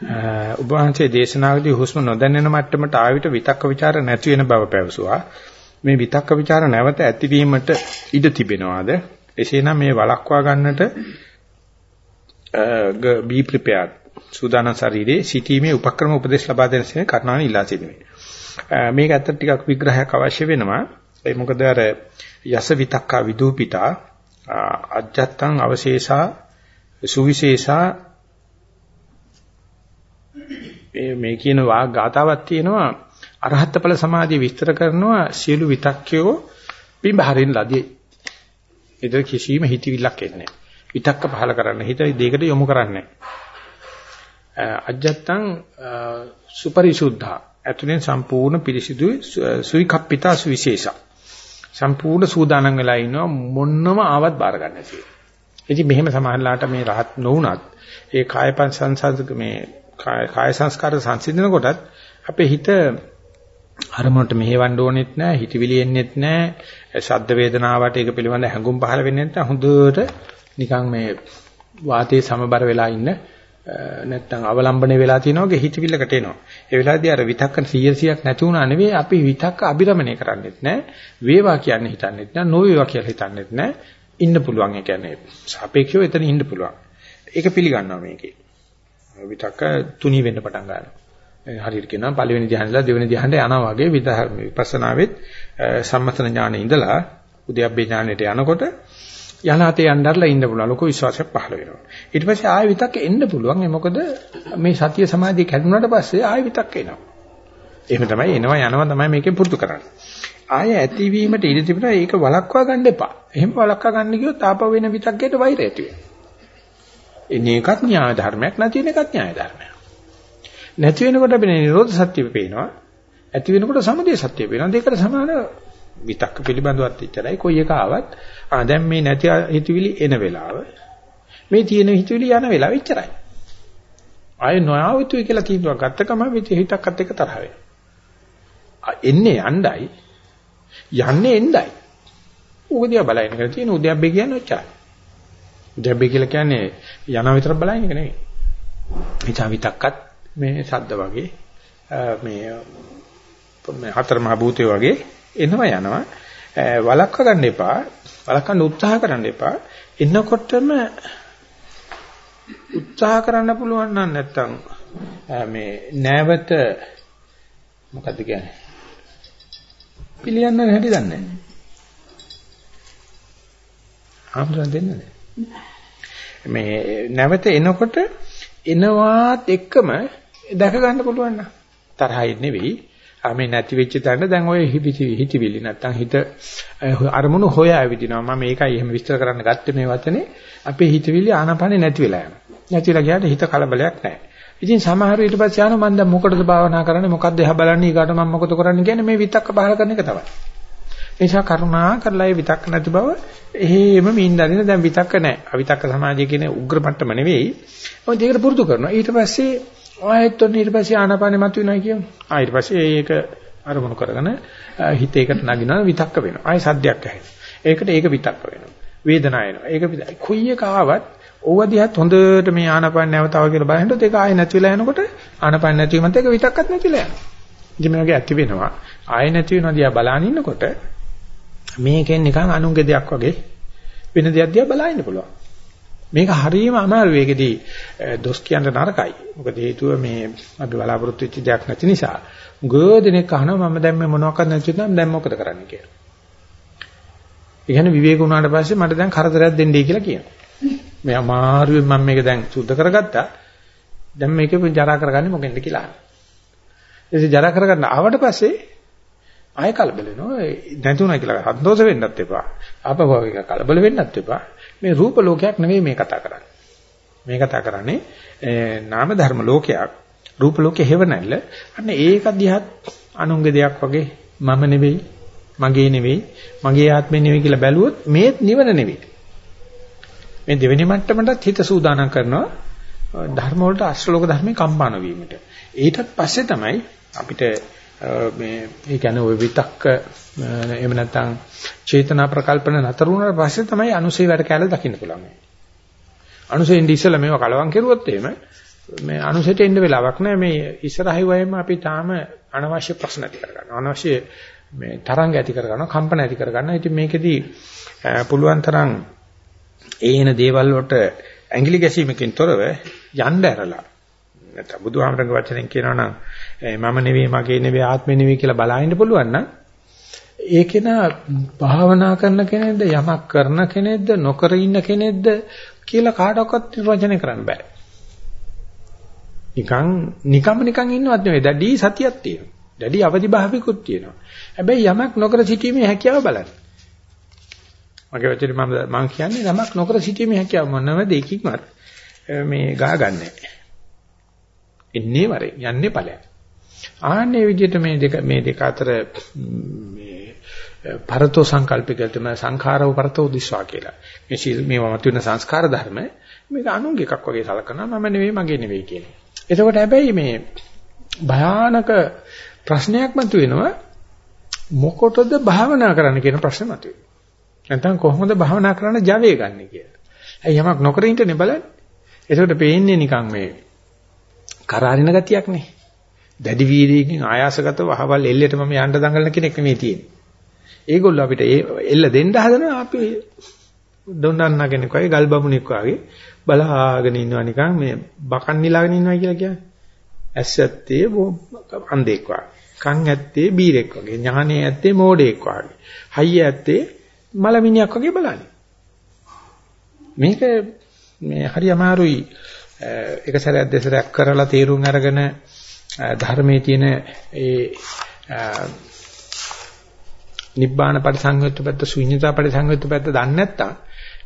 ඔබ වහන්සේ දේශනාවේදී හුස්ම නොදැනෙන මට්ටමට ආවිත විතක්ක ਵਿਚාර නැති වෙන බව පැවසුවා. මේ විතක්ක ਵਿਚාර නැවත ඇතිවීමට ඉඩ තිබෙනවාද? එසේනම් මේ වළක්වා ගන්නට be prepared සූදානම් ශරීරයේ සිටීමේ උපක්‍රම උපදෙස් ලබා දෙන සේ කර්ණාන ඉලා සිටිනේ. මේක ඇත්තට ටිකක් විග්‍රහයක් අවශ්‍ය වෙනවා. ඒ මොකද අර යස විතක්කා විදූපිතා අජත්තං අවශේෂා සුවිශේෂා මේ කියන වාග් ගාතාවක් තියෙනවා අරහත් ඵල සමාධිය විස්තර කරනවා සියලු විතක්කයෝ පිඹහරින් ලදී. ඒතර කිසිම හිතවිල්ලක් එන්නේ නැහැ. විතක්ක පහල කරන්න හිත දෙයකට යොමු කරන්නේ අජත්තං සුපරිසුද්ධා ඇතුලෙන් සම්පූර්ණ පිරිසිදු සුවිකප්පිතා සුවිශේෂා සම්පූර්ණ සූදානම් වෙලා ඉන්නවා මොන්නම ආවත් බාර ගන්න නැතිව. ඉතින් මෙහෙම සමාහලාට මේ රහත් නොවුනත් ඒ කායපන් සංසාරක මේ කාය සංස්කාර සංසිඳන කොටත් අපේ හිත අරමුණට මෙහෙවන්න ඕනෙත් නැහැ හිතවිලි එන්නෙත් නැහැ ශබ්ද වේදනාවට ඒක පිළිබඳ හැඟුම් පහළ වෙන්නේ නැත්නම් හොඳට නිකන් මේ වාතයේ සමබර වෙලා ඉන්න නැත්තම් අවලම්බනේ වෙලා තියෙන වගේ හිතවිල්ලකට එනවා. ඒ වෙලාවේදී අර විතක්ක 100ක් නැති වුණා නෙවෙයි අපි විතක්ක අබිරමණය කරන්නේත් නැහැ. වේවා කියන්නේ හිතන්නේත් නැහැ. නොවේවා කියලා හිතන්නේත් නැහැ. ඉන්න පුළුවන් ඒ කියන්නේ සාපේක්ෂව එතන ඉන්න පුළුවන්. ඒක පිළිගන්නවා මේකේ. විතක්ක තුනී වෙන්න පටන් ගන්නවා. හරියට කියනවා පළවෙනි ධ්‍යානෙලා දෙවෙනි ධ්‍යානට යනවා වගේ විපස්සනාවෙත් සම්මතන ඥානෙ ඉඳලා උද්‍යප්පේ ඥානෙට යනකොට යනාතේ යnderලා ඉන්න පුළුවන් ලොකු විශ්වාසයක් පහළ වෙනවා. ඊට පස්සේ ආයෙ විතක් එන්න පුළුවන්. ඒ මොකද මේ සතිය සමාධිය කැඩුනට පස්සේ ආයෙ විතක් එනවා. එහෙම තමයි එනවා යනවා තමයි මේකෙන් පුරුදු කරන්නේ. ආය ඇතිවීමට ඉඩ තිබුණා ඒක වළක්වා ගන්න එපා. එහෙම වළක්වා ගන්න ගියොත් ආපහු වෙන විතක්කයට වෛරය ඇති වෙනවා. එන්නේ එකක් න්‍යාය ධර්මයක් නැති වෙන එකක් න්‍යාය ධර්මයක්. නැති වෙනකොට අපිට නිරෝධ සත්‍ය පේනවා. ඇති වෙනකොට සමුදය සත්‍ය පේනවා. දෙකට සමාන විතක්ක පිළිබඳවත් ඉච්චරයි කොයි එක ආවත් ආ දැන් මේ නැති හිතවිලි එන වෙලාව මේ තියෙන හිතවිලි යන වෙලාව ඉච්චරයි. ආයේ නොආවතුයි කියලා තීන්දුවක් ගත්ත ගමන් හිතක්වත් එක තරහ වෙනවා. එන්නේ යණ්ඩයි යන්නේ එණ්ඩයි. ඌක දිහා බලයින් කරලා තියෙන උද්‍යප්පේ කියන්නේ ඔච්චරයි. උද්‍යප්පේ කියලා කියන්නේ යන විතර බලයින් එක නෙවෙයි. හිතා විතක්කත් මේ ශබ්ද වගේ මේ මේ හතර මහ භූතය වගේ එනවා යනවා. වලක්ව ගන්න එපා. වලක්වන්න උත්සාහ කරන්න එපා. එන්නකොටම උත්සාහ කරන්න පුළුවන් නම් නැත්තම් මේ නැවත මොකද්ද කියන්නේ පිළියන්න හැටි දන්නේ නැහැ. ආම්සන් දෙන්නේ මේ නැවත එනකොට එනවාත් එක්කම දැක ගන්න පුළුවන් නම්. තරහයි නෙවෙයි. ආ මේ නැති වෙච්ච තැන දැන් ඔය හිතවිලි නැත්තම් හිත අරමුණු හොයා විදිනවා. මම මේකයි එහෙම විස්තර කරන්න ගත්තේ මේ වචනේ. අපේ හිතවිලි ආනපනේ නැති වෙලා යනවා. නැතිලා ගියාට හිත කලබලයක් නැහැ. ඉතින් සමහර ඊට පස්සේ යනවා මම දැන් මොකටද භාවනා කරන්නේ? මොකද්ද එහා බලන්නේ ඊගාට මම මොකද කරන්නේ කියන්නේ? මේ විතක්ක පහල කරන එක තමයි. ඒ නිසා කරුණා කරලා ඒ විතක්ක නැති බව එහෙම මින්දරින දැන් විතක්ක නැහැ. අවිතක්ක සමාජය කියන උග්‍ර මට්ටම නෙවෙයි. ඔය දෙකට පුරුදු කරනවා. ඊට පස්සේ ආයෙත් ඔන්න ඊට පස්සේ ආනාපානෙ මතුවෙනවා කියමු. ආ ඊට පස්සේ ඒක අරමුණු කරගෙන හිත ඒකට නගිනවා විතක්ක වෙනවා. ආයෙ සද්දයක් ඇහෙනවා. ඒකට ඒක විතක්ක වෙනවා. වේදනාව එනවා. ඒක කොයි එක ආවත් ඕව දිහත් හොඳට මේ ආනපන නැවතාව කියලා බලනකොට ඒක ආයෙ නැති වෙලා යනකොට ආනපන නැතිවීමත් ඒක විතක්කත් නැතිලා යනවා. ඉතින් මේ වගේ ඇති වෙනවා. ආයෙ නැති වෙනවා දිහා බලන ඉන්නකොට මේකෙන් නිකන් අනුන්ගේ දෙයක් වගේ වෙන දෙයක් දිහා බලන්න පුළුවන්. මේක හරියම අමාරු වේගෙදී දොස් කියන්න නරකයි. මොකද හේතුව මේ අපි බලාපොරොත්තු වෙච්ච දෙයක් නැති නිසා ගොඩනෙක් අහනවා මම දැන් මේ මොනවක්වත් නැති නම් දැන් මොකද කරන්න කියලා. ඒ කියන්නේ විවේක වුණාට පස්සේ මට දැන් කරදරයක් දෙන්නයි කියලා කියනවා. මේ අමාරුවෙන් මම මේක දැන් සුද්ධ කරගත්තා. දැන් මේක ජරා කරගන්නේ මොකෙන්ද කියලා අහනවා. ඉතින් ජරා කරගන්න ආවට පස්සේ ආයෙ කලබල වෙනවා. නැතුණා කියලා සන්තෝෂ වෙන්නත් එපා. ආපහු එක කලබල වෙන්නත් එපා. මේ රූප ලෝකයක් නෙවෙයි මේ කතා කරන්නේ. මේ කතා කරන්නේ නාම ධර්ම ලෝකයක්. රූප ලෝකේ හේව නැල්ල. අන්න ඒක දිහත් අනුංග දෙයක් වගේ මම නෙවෙයි, මගේ නෙවෙයි, මගේ ආත්මෙ නෙවෙයි කියලා බැලුවොත් මේත් නිවන නෙවෙයි. මේ දෙවෙනි මට්ටමටත් හිත සූදානම් කරනවා ධර්ම වලට අශ්‍රලෝක ධර්මේ කම්පාන වීමට. ඊටත් පස්සේ තමයි අපිට මේ ඒ කියන්නේ ওই විතක්ක එහෙම නැත්නම් චේතනා ප්‍රකල්පන නතර වුණාට පස්සේ තමයි අනුසේ වැඩ කැලේ දකින්න පුළුවන්. අනුසෙන් ඉස්සෙල්ලා මේව කලවම් කරුවොත් එහෙම මේ අනුසෙට එන්න වෙලාවක් නැහැ මේ ඉස්සරහයි වයම අපි තාම අනවශ්‍ය ප්‍රශ්න ඇති කරගන්නවා. අනවශ්‍ය මේ තරංග ඇති කරගන්නවා, කම්පන ඇති කරගන්නවා. ඉතින් මේකෙදී පුළුවන් තරම් ඒන දේවල් වලට ඇඟිලි ගැසීමකින් තොරව යන්න ඇරලා නැත්නම් බුදුහාමරගේ වචනෙන් කියනවා නම් මම නෙවෙයි මගේ නෙවෙයි ආත්මෙ නෙවෙයි කියලා බලහින්න පුළුවන් නම් ඒකේන භාවනා කරන කෙනෙක්ද යමක් කරන කෙනෙක්ද නොකර ඉන්න කෙනෙක්ද කියලා කාටවත් නිර්වචනය කරන්න බෑ. නිකන් නිකම් නිකන් ඉන්නවත් නෙවෙයි දැඩි සතියක් තියෙනවා. දැඩි අවදි භාවිකුත් තියෙනවා. හැබැයි යමක් නොකර සිටීමේ හැකියාව බලන්න. මගේ වචනේ මම මම කියන්නේ නමක් නොකර සිටීමේ හැකියාව මොනම දෙයකින්වත් මේ ගා ගන්නෑ. එන්නේ වරේ යන්නේ ඵලයක්. ආන්නේ විදිහට මේ දෙක මේ දෙක අතර මේ පරතෝ සංකල්පික තමයි සංඛාරව පරතෝ දිස්වා කියලා. මේ සීල් මේවා මතුවෙන සංස්කාර ධර්ම මේක අනුන්ගේ එකක් වගේ සලකනවා මම නෙවෙයි මගේ නෙවෙයි කියන්නේ. එතකොට හැබැයි මේ භයානක ප්‍රශ්නයක් මතුවෙනවා මොකටද භාවනා කරන්න කියන ප්‍රශ්නේ මතුවෙනවා. නැත්නම් කොහොමද භාවනා කරන්න ජවය ගන්නෙ කියලා. ඇයි යමක් නොකර ඉන්නනේ බලන්න. ඒකට පේන්නේ නිකන් මේ කරාරින ගතියක් නේ. දැඩි වීර්යයෙන් ආයාසගතව අහවල් එල්ලෙට මම යන්න දඟලන කෙනෙක් නෙමෙයි තියෙන්නේ. ඒගොල්ලෝ අපිට එල්ල දෙන්න හදනවා අපි දොන්නන්න කෙනෙක් වගේ ගල් බමුණෙක් වගේ බලාගෙන ඉන්නවා නිකන් මේ බකන් නිලාගෙන ඉන්නවා කියලා කියන්නේ. ඇස් ඇත්තේ අන්ධෙක් වගේ. කන් ඇත්තේ බීරෙක් වගේ. ඥානේ ඇත්තේ මෝඩෙක් වගේ. හයිය ඇත්තේ මලමිනියක් වගේ බලන්නේ. මේක මේ හරි අමාරුයි එක සැරයක් දෙසරයක් කරලා තීරුම් අරගෙන ධර්මයේ තියෙන ඒ නිබ්බාන පරිසංයුත්ත පැත්ත, ශුන්‍යතා පරිසංයුත්ත පැත්ත දන්නේ නැත්නම්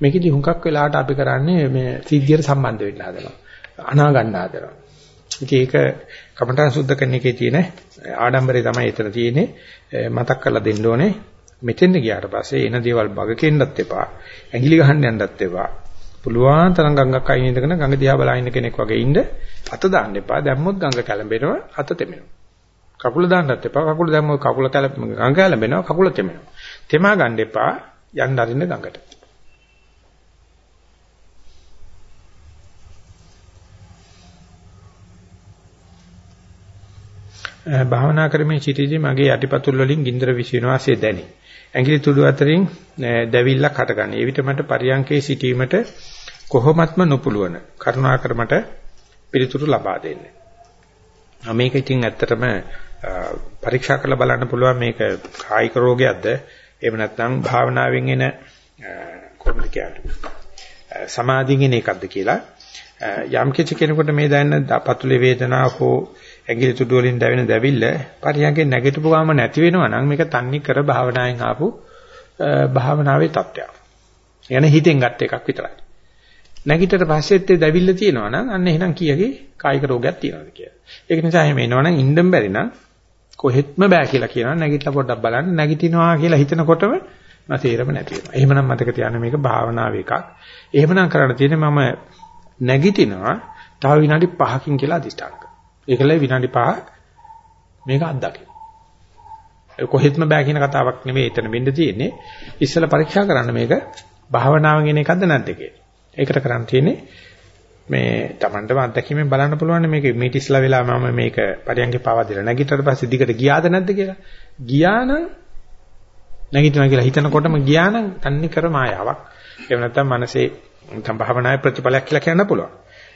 මේකෙදි හුඟක් වෙලාවට අපි කරන්නේ මේ සිද්ධියට සම්බන්ධ වෙන්න හදනවා. අනා ගන්න හදනවා. ඉතින් ඒක කමඨා සුද්ධ කරන එකේ තියෙන ආඩම්බරේ තමයි එතන තියෙන්නේ. මතක් කරලා දෙන්න ඕනේ. මෙතෙන්ද ගියාට පස්සේ එන දේවල් බගකෙන්නත් එපා. ඇඟිලි ගහන්න යන්නත් එපා. පුළුවන් තරම් ගඟක් අයින් ඉඳගෙන ගඟ දිහා බලන කෙනෙක් වගේ ඉන්න අත දාන්න එපා. දැම්මොත් ගඟ කැළඹෙනවා අත තෙමෙනවා. කකුල දාන්නත් එපා. කකුල දැම්මොත් කකුල කැළඹ ගඟ කැළඹෙනවා කකුල තෙමෙනවා. තෙමා ගන්න එපා. යන්න අරින්න ගඟට. භාවනා කරමින් සිටීදී මගේ යටිපතුල් වලින් ගින්දර විසිනවාසේ දැනේ. ඇඟිලි තුඩු අතරින් දැවිල්ලක් හටගන්නේ. ඒ විට මට පරියංකේ සිටීමට කොහොමත්ම නොපුළුවන. කරුණාකර මට පිළිතුරු ලබා දෙන්න. මේක ඉතින් ඇත්තටම පරීක්ෂා කරලා බලන්න පුළුවන් මේක කායික රෝගයක්ද එහෙම නැත්නම් භාවනාවෙන් එන කොහොමද කියන්නේ සමාධියෙන් එන එකක්ද කියලා යම් කිසි කෙනෙකුට මේ දැනෙන පතුලේ වේදනාව හෝ ඇඟිලි තුඩු වලින් දැවෙන දැවිල්ල පරියන්ගේ නැගිටපු ගාම නැති වෙනවා නම් මේක තන්නේ කර භාවනාවෙන් ආපු භාවනාවේ தත්වයක්. යන හිතෙන් ගත්ත එකක් විතරයි. නැගිටට පස්සෙත් ඒ දැවිල්ල තියෙනවා නම් අන්න එහෙනම් කීයගේ කායික රෝගයක් තියෙනවද කියලා. ඒක නිසා එහෙම එනවා නම් ඉන්න බැරි නම් කොහෙත්ම බෑ කියලා කියනවා නැගිටලා පොඩ්ඩක් බලන්න නැගිටිනවා කියලා හිතනකොටම මම තේරෙම නැති වෙනවා. එහෙමනම් මතක තියාගන්න මේක භාවනාව එකක්. එහෙමනම් කරන්න තියෙන්නේ මම නැගිටිනවා තව විනාඩි 5කින් කියලා අදිස්ථාන ඒකල විනාඩි 5 මේක අත්දකින්න. කොහෙත්ම බෑ කියන කතාවක් නෙමෙයි එතන වෙන්න තියෙන්නේ. ඉස්සෙල්ලා පරීක්ෂා කරන්න මේක භාවනාවෙන් එන එකක්ද නැද්ද කියලා. ඒකට කරන්න තියෙන්නේ මේ Tamanටම අත්දැකීමෙන් බලන්න පුළුවන් මේක මේට ඉස්සලා වෙලා මම මේක පරියන්ගේ පාවා දෙලා නැගිටතර පස්සේ දිගට ගියාද නැද්ද කියලා. ගියා නම් නැගිටිනවා කියලා හිතනකොටම ගියා නම් තන්නේ කර මායාවක්. එහෙම නැත්නම් මනසේ නැත්නම් භාවනාවේ ප්‍රතිඵලයක් කියලා කියන්න පුළුවන්.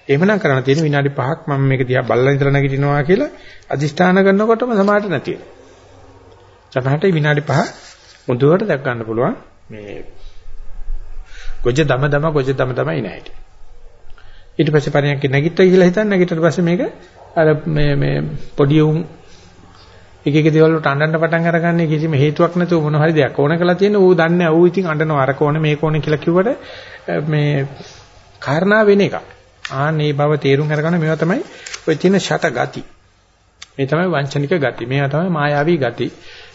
එහෙමනම් කරන්න තියෙන විනාඩි 5ක් මම මේක දිහා බලලා ඉඳලා නැගිටිනවා කියලා අදිෂ්ඨාන කරනකොටම සමාහට නැති වෙනවා. සමහරට විනාඩි 5 මුදුවට දැක් ගන්න පුළුවන් මේ ගොජ දම දම ගොජ දම දම ඉන හැටි. ඊට පස්සේ පරියන්ක නැගිට්ටා කියලා හිතන්න නැගිටට පස්සේ මේක අර මේ මේ පොඩි උන් එක එක දේවල් වලට අඬන්න පටන් අරගන්නේ කිසිම හේතුවක් නැතුව මොන හරි දෙයක් ඕන කරලා තියෙන ඌ දන්නේ ඌ ඉතින් අඬනවා අර කෝණේ මේ කෝණේ කියලා කිව්වට මේ කාරණා වෙන එකක්. ආන්නේ බව තේරුම් අරගන්න මේවා තමයි ඔය තියෙන ෂට ගති. මේ තමයි වංචනික ගති. මේවා තමයි මායාවී ගති.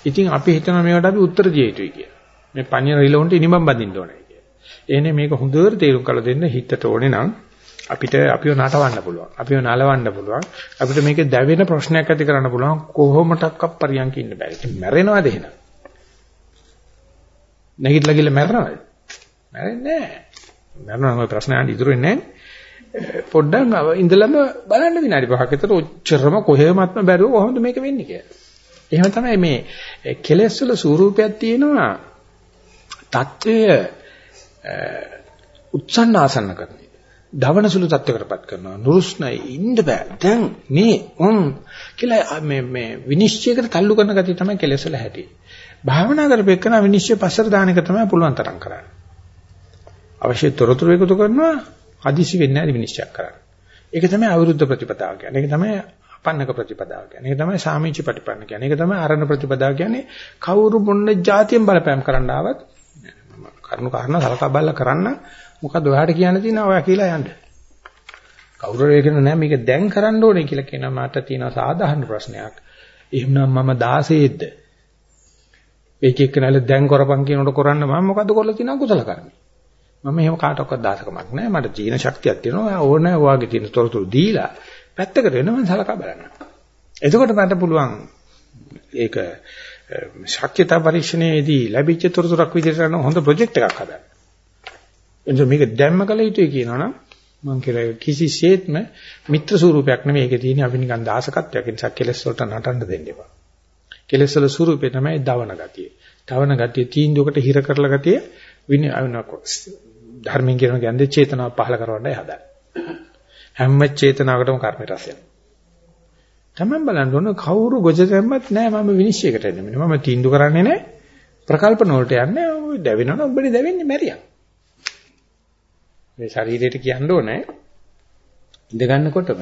ඉතින් අපි හිතනවා මේවට අපි උත්තර දිය යුතුයි කියලා. මේ පඤ්ඤ රිලොන්ට ඉනිමම් බඳින්න ඕනේ එහෙනම් මේක හොඳට තේරුම් කරලා දෙන්න හිතට ඕනේ නම් අපිට අපිව නටවන්න පුළුවන්. අපිව නලවන්න පුළුවන්. අපිට මේකේ දැවෙන ප්‍රශ්නයක් ඇති කරන්න පුළුවන් කොහොමඩක්වත් පරියන්ක ඉන්න බෑ. ඒක මැරෙනවද එහෙනම්? නැගිටලා ගිහලා මැරෙනවද? මැරෙන්නේ නැහැ. මැරෙනවා ප්‍රශ්නයක් ඉතුරුෙන්නේ නැහැ. පොඩ්ඩක් ඉඳලම බලන්න විනාඩි 5ක් විතර ඔච්චරම කොහෙවත්ම බැරුව කොහොමද මේක වෙන්නේ කියලා. එහෙම තමයි මේ කෙලෙස් වල ස්වરૂපයක් තියෙනවා. తত্ত্বය උත්සන්න ආසන්න කරන්නේ. දවන සුළු තත්ත්වකටපත් කරනවා. නුරුස්නයි ඉන්න බෑ. දැන් මේ උන් කියලා මේ මේ විනිශ්චයකට තල්ලු කරන ගතිය තමයි කෙලෙස් වල හැටි. භාවනා කරපෙන්න විනිශ්චය පස්සට දාන එක තමයි පුළුවන් තරම් කරන්නේ. අවශ්‍ය තොරතුරු එකතු කරනවා හදිසි වෙන්නේ නැහැ විනිශ්චය කරන්න. ඒක තමයි අවිරුද්ධ ප්‍රතිපදාව කියන්නේ. ඒක තමයි අපන්නක ප්‍රතිපදාව කියන්නේ. ඒක තමයි සාමීච ප්‍රතිපන්න කියන්නේ. ඒක තමයි ආරණ ප්‍රතිපදාව කියන්නේ. කවුරු මොන්න જાතියෙන් බලපෑම් කරන්න ආවත් කරුණු කාරණා සලකා බලලා කරන්න මොකද ඔයාලට කියන්න තියෙනවා ඔයා කියලා යන්න. කවුරු ඒකන නෑ මේක දැන් කරන්න ඕනේ කියලා කියනවා මට තියෙන සාධාරණ ප්‍රශ්නයක්. එහෙමනම් මම 16ෙද්ද? මේක එක්ක නැල දැන් කරපන් කියනකොට කරන්න මම මොකද කරලා තියෙන අකුසල කරන්නේ? මම එහෙම කාටවත් දාසකමක් නැහැ. මට ජීන ශක්තියක් තියෙනවා. ඕනේ ඔයගේ තියෙන තොරතුරු දීලා පැත්තකට වෙන මම සලකා බලන්න. එතකොට මට පුළුවන් ඒක ශක්්‍යතා පරීක්ෂණයේදී ලැබිච්ච තොරතුරක් විදිහට කරන හොඳ ප්‍රොජෙක්ට් එකක් හදන්න. එනිසා මේක දැම්ම කළ යුතුයි කියනවනම් මම කියලා කිසිසේත්ම මිත්‍ර ස්වරූපයක් නෙමෙයි ඒකේ තියෙන්නේ අපි නිකන් දාසකත්වයක්. ඒ නිසා කෙලස් වලට නටන්න දෙන්න එපා. කෙලස් වල ස්වරූපේ තමයි දවන ගතිය. දවන ගතිය තීන්දුවකට හිර කරලා ගතිය විනය ධර්මයෙන් කියන කියන්නේ චේතනාව පහල කරවන්නයි හදන්නේ. හැම චේතනාවකටම කර්ම රස යනවා. තමන් බලන්න ඕන කවුරු ගොජ දැම්මත් නෑ මම විනිශ්චයකට එන්නේ. මම තීන්දුව කරන්නේ නෑ. ප්‍රකල්පන වලට යන්නේ දැවෙනවනේ ඔබනේ දැවෙන්නේ මැරියක්. මේ ශරීරයට කියන්න ඕනේ ඉඳ ගන්නකොටම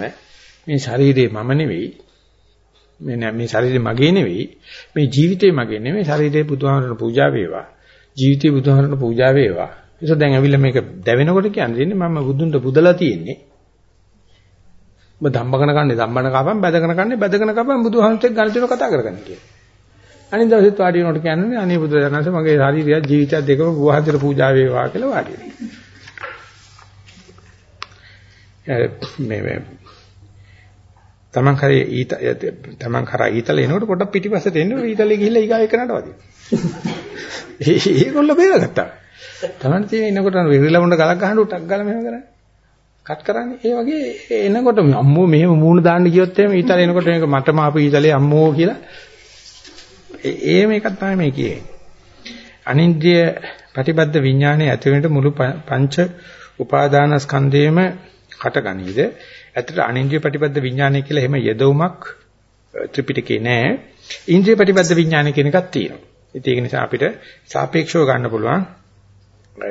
මේ ශරීරේ මම නෙවෙයි මේ නෑ මේ ශරීරය මගේ නෙවෙයි. මේ ජීවිතේ මගේ නෙවෙයි. ශරීරේ බුදුහාමරණ පූජා වේවා. ජීවිතේ බුදුහාමරණ පූජා වේවා. ඒක දැන් ඇවිල්ලා මේක දැවෙනකොට කියන්නේ මම බුදුන්ට බුදලා තියෙන්නේ. ඔබ ධම්මකන කන්නේ ධම්මන කපන් බැදගෙන කන්නේ බැදගෙන කපන් බුදුහාමරට ගණිතන කතා කරගන්න කියලා. අනිත් දවසෙත් වාඩි වෙනකොට කියන්නේ අනේ බුදුරජාණන්සේ මගේ ශරීරය ජීවිතය දෙකම බුදුහාමරට පූජා වේවා කියලා වාඩි වෙනවා. මේ මේ තමන් කරේ ඊත තමන් කරා ඊතල එනකොට පොඩ්ඩක් පිටිපස්සට එන්න ඊතලේ ගිහිල්ලා ඊගා එකනට වදින. ඒගොල්ලෝ බේරගත්තා. තමන් තියෙන එනකොට විරිලමුණ ගලක් ගහන උටක් ගාලා මෙහෙම කරන්නේ. කට් කරන්නේ. ඒ වගේ එනකොට අම්මෝ මෙහෙම මූණ දාන්න ගියොත් එහෙම ඊතල එනකොට මේක මටම ආපු ඊතලේ අම්මෝ කියලා ඒ මේකක් තමයි මේ කියන්නේ. අනින්ද්‍රිය ප්‍රතිබද්ධ විඥානයේ ඇති වෙනට මුළු පංච උපාදානස්කන්ධයේම හටගනීද ඇත්තට අනින්ද්‍රිය ප්‍රතිපද විඥානය කියලා එහෙම යෙදවුමක් ත්‍රිපිටකේ නැහැ. ඉන්ද්‍රිය ප්‍රතිපද විඥානය කියන එකක් තියෙනවා. ඉතින් ඒක නිසා අපිට සාපේක්ෂව ගන්න පුළුවන්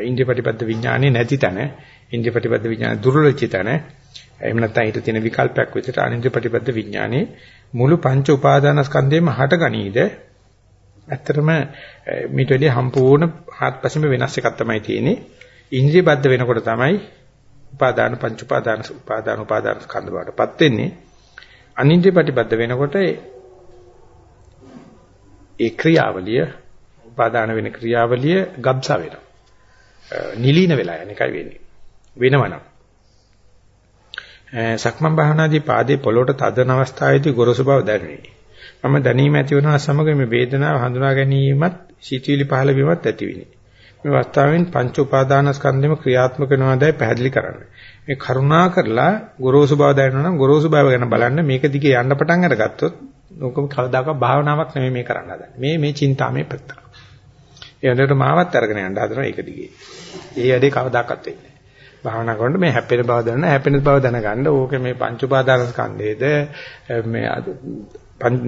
ඉන්ද්‍රිය ප්‍රතිපද විඥානේ නැති තැන, ඉන්ද්‍රිය ප්‍රතිපද විඥාන දුර්වලච්ච තැන, එහෙම නැත්නම් ඊට තියෙන විකල්පයක් විදිහට අනින්ද්‍රිය ප්‍රතිපද විඥානේ මුළු පංච උපාදානස්කන්ධේම හටගනීද? ඇත්තටම මේට වැඩි සම්පූර්ණ හත්පසින්ම වෙනස් එකක් තමයි තියෙන්නේ. ඉන්ද්‍රිය බද්ධ වෙනකොට තමයි උපාදාන පංච උපාදාන උපාදාන උපාදාන ස්කන්ධ බවටපත් වෙන්නේ. අනිත්‍ය ප්‍රතිපද වෙනකොට ඒ ක්‍රියාවලිය උපාදාන වෙන ක්‍රියාවලිය ගබ්සා වෙනවා. නිලීන වෙලා යන එකයි වෙන්නේ. වෙනවනම් සක්මන් භාවනාදී පාදේ පොළොට තදන අවස්ථාවේදී ගොරොසු බව දැනෙන්නේ මම දැනීම ඇති වෙනවා සමග මේ වේදනාව හඳුනා ගැනීමත් සිතුවිලි පහළ වීමත් ඇති වෙන්නේ මේ වස්තාවෙන් පංච උපාදානස්කන්ධෙම ක්‍රියාත්මක වෙනවාදයි පැහැදිලි කරන්න. මේ කරුණා කරලා ගොරෝසු බව දැනනවා නම් ගොරෝසු බව ගැන බලන්න මේක දිගේ යන්න පටන් අරගත්තොත් ඕකම කවදාකවත් භාවනාවක් නෙමෙයි මේ කරන්න හදන්නේ. මේ මේ චින්තාමේ පැත්ත. ඒ වලට මාවත් අරගෙන යන්න හදනවා ඒක දිගේ. ඒ වැඩේ කවදාකවත් වෙන්නේ නැහැ. භාවනා කරනකොට මේ හැපෙන බව දැනන හැපෙන බව දැනගන්න ඕකේ මේ පංච උපාදානස්කන්ධයේද මේ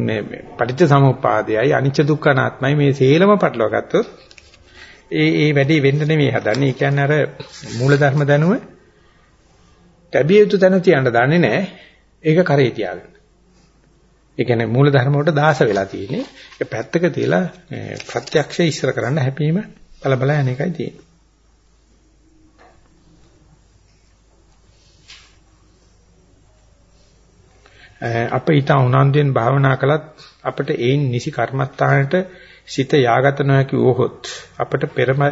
මේ පටිච්ච සමුප්පාදයයි අනිච්ච දුක්ඛ අනාත්මයි මේ සේලම පටලවා ගත්තොත් ඒ ඒ වැඩේ වෙන්න නෙමෙයි හදන්නේ. ඒ කියන්නේ අර මූලධර්ම දැනුම ලැබිය යුතු තැන තියන්න දන්නේ නැහැ. ඒක කරේ තියාගන්න. ඒ කියන්නේ මූලධර්ම වලට දාස වෙලා තියෙන්නේ. ඒ පැත්තක තියලා ප්‍රත්‍යක්ෂය ඉස්සර කරන්න හැපීම බල බල යන එකයි තියෙන්නේ. අප ඊට උනන්දුවෙන් භාවනා කළත් අපිට ඒන් නිසි කර්මස්ථානට සිත යාගත නොහැකි වූහොත් අපට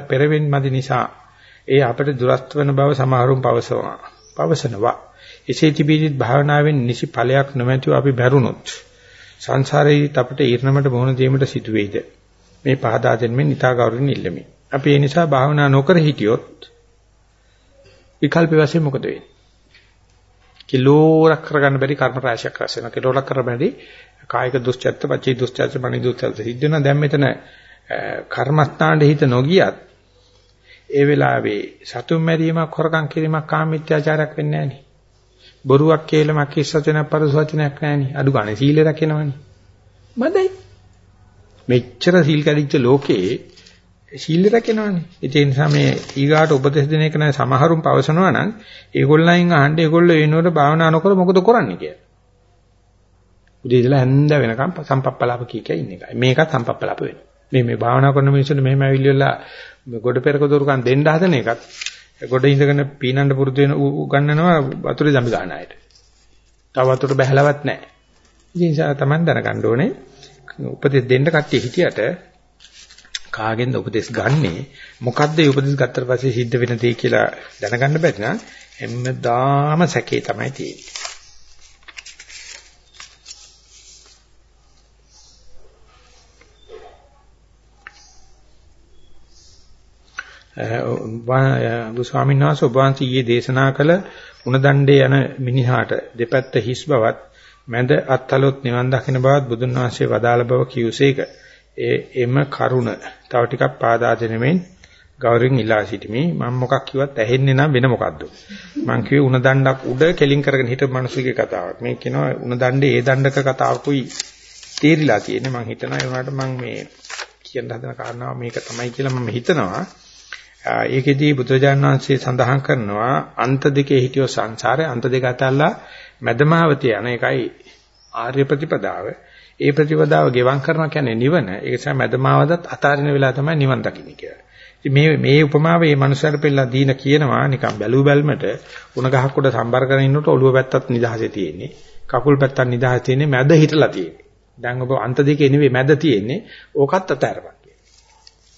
පෙරවෙන් මදි නිසා ඒ අපට දුරස්ත වන බව සමහරුන් පවසනවා. පවසනවා. එසේ තිබීදිත් භාවනාවෙන් නිසි ඵලයක් නොමැතිව අපි බැරුණොත් සංසාරයේ අපට ඊර්ණමට මොහොන දීමට සිදු වෙයිද? මේ පහදා දෙන්නෙන් නිතා ගෞරවයෙන් ඉල්ලමි. අපි ඒ නිසා භාවනා නොකර හිටියොත් විකල්ප වශයෙන් මොකද වෙන්නේ? කිලෝරක් කරගන්න බැරි කර්ම රාශියක් රැස් වෙනවා. කිලෝරක් කර බැරි කායික දුස්චර්ත, වචී දුස්චර්ත, මනි දුස්චර්ත සිද්ධ වෙනවා. දැන් මෙතන කර්මස්ථානයේ හිත නොගියත් ඒ වෙලාවේ සතුම් මැරීමක්, හොරකම් කිරීමක්, කාමීත්‍යාචාරයක් වෙන්නේ නැහැ බොරුවක් කියලාමක් කිස්සචනක් පරිසවචනයක් නැහැ අඩු ගන්න සීලය රැකෙනවනේ. මදයි. මෙච්චර සීල් කැඩිච්ච ලෝකේ සීල් රැකෙනවනේ. ඒ නිසා මේ ඊගාට උපදෙස් දෙන එක නෑ සමහරුන් පවසනවා නම් ඒගොල්ලන් අහන්න ඒගොල්ලෝ එනකොට භාවනා නොකර මොකද කරන්නේ කියලා. උදේ ඉඳලා හැන්ද වෙනකම් සම්පප්පලාප කිය කිය ඉන්න එකයි. මේකත් සම්පප්පලාප වෙනවා. මේ මේ භාවනා කරන මිනිස්සුන්ට මෙහෙම ඇවිල්ලා ගොඩ පෙරක දොරකන් දෙන්න හදන එකත් ගොඩ ඉඳගෙන පීනන්න පුරුදු වෙන උගන්නනවා වතුරේ දම්බ ගන්න අයට. තව වතුරට බහැලවත් නැහැ. ඒ නිසා තමයි දැනගන්න ඕනේ උපදෙස් දෙන්න කට්ටිය හිටියට කාගෙන්ද උපදෙස් ගන්නෙ මොකද්ද මේ උපදෙස් ගත්තට පස්සේ සිද්ධ වෙන දේ කියලා දැනගන්න බැරි නම් හැමදාම සැකේ තමයි තියෙන්නේ. ස්වාමීන් වහන්සේ ඔබ වහන්සේ ඊයේ දේශනා කළ උණදණ්ඩේ යන මිනිහාට දෙපැත්ත හිස් බවත් මැද අත්හලොත් නිවන් දකින්න බවත් බුදුන් වහන්සේ වදාළ බව කියුසේක. ඒ එම කරුණ තව ටිකක් පාදා දෙනෙමින් ගෞරවයෙන් ඉල්ලා සිටිමි. මම මොකක් කිව්වත් ඇහෙන්නේ නම් වෙන මොකද්ද? මං කිව්වේ උණදණ්ඩක් උඩ කෙලින් කරගෙන හිටපු මිනිස්සුගේ කතාවක්. මේ කියනවා උණදණ්ඩේ ඒ දණ්ඩක කතාවකුයි තේරිලා තියෙන්නේ. මං හිතනවා ඒ වුණාට මං මේ කියන්න හදන කාරණාව මේක තමයි කියලා මම හිතනවා. ඒකෙදී බුදුරජාණන් වහන්සේ සඳහන් කරනවා අන්ත දෙකේ හිටියෝ සංසාරේ අන්ත දෙක අතල්ලා මැදමාවතේ යන එකයි ආර්ය ප්‍රතිපදාව. ඒ ප්‍රතිපදාව ගෙවම් කරනවා කියන්නේ නිවන. ඒ නිසා මදමාවදත් අතාරින වෙලාව තමයි නිවන් දකින්න කියලා. ඉතින් මේ මේ උපමාව මේ මනුස්සයර පෙළලා දීන කියනවා නිකන් බැලු බැල්මට උණ ගහක් උඩ සම්බර කරගෙන ඉන්නකොට ඔළුව පැත්තත් නිදහසේ තියෙන්නේ. කකුල් පැත්තත් නිදහසේ තියෙන්නේ මැද හිටලා තියෙන්නේ. දැන් ඔබ අන්ත දෙකේ නෙවෙයි මැද තියෙන්නේ. ඕකත් අතාරපන්.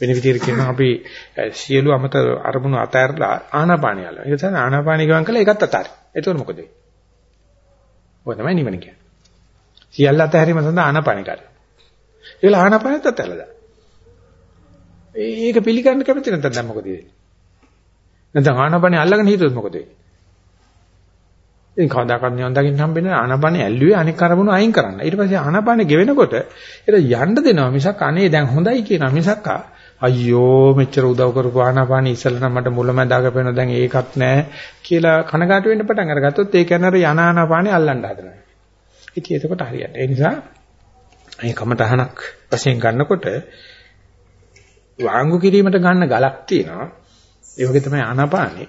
වෙන විදිහට කියනවා අපි සියලු අමතර අරමුණු අතහැරලා ආනාපානිය යනවා. ඒ නිසා ආනාපානිය ගමන් කළා ඒකත් අතාරින්. එතකොට මොකද වෙන්නේ? ඔය තමයි නිවන කියන්නේ. සියල්ල අතහැරීම සඳහා ආනාපානිය කරා. ඒල ආනාපානියත් අතහැරලා. ඒක පිළිගන්න කැමති නැත්නම් දැන් මොකද වෙන්නේ? නැත්නම් ආනාපානිය අල්ලගෙන හිටියොත් මොකද වෙන්නේ? ඉතින් කවදාකවත් නිවන් දකින්න හම්බෙන්නේ ආනාපානිය ඇල්ලුවේ අනික් අරමුණු අයින් කරන්න. ඊට පස්සේ ආනාපානිය ගෙවෙනකොට ඒක යන්න දෙනවා මිසක් අනේ දැන් හොඳයි කියනවා මිසක් අයියෝ මෙච්චර උදව් කරපු ආනාපානිය ඉස්සෙල්ලා නම් මට මුලමඳාක පේනවා දැන් ඒකත් නැහැ කියලා කනගාටු වෙන්න පටන් අරගත්තොත් ඒ කියන්නේ අර යන ආනාපානිය අල්ලන්න හදනවා. ඉතින් එතකොට හරියට. ඒ නිසා මේ කමටහනක් වශයෙන් ගන්නකොට වාංගු කිරීමට ගන්න ගලක් තියෙනවා. ඒ වගේ තමයි ආනාපානෙ.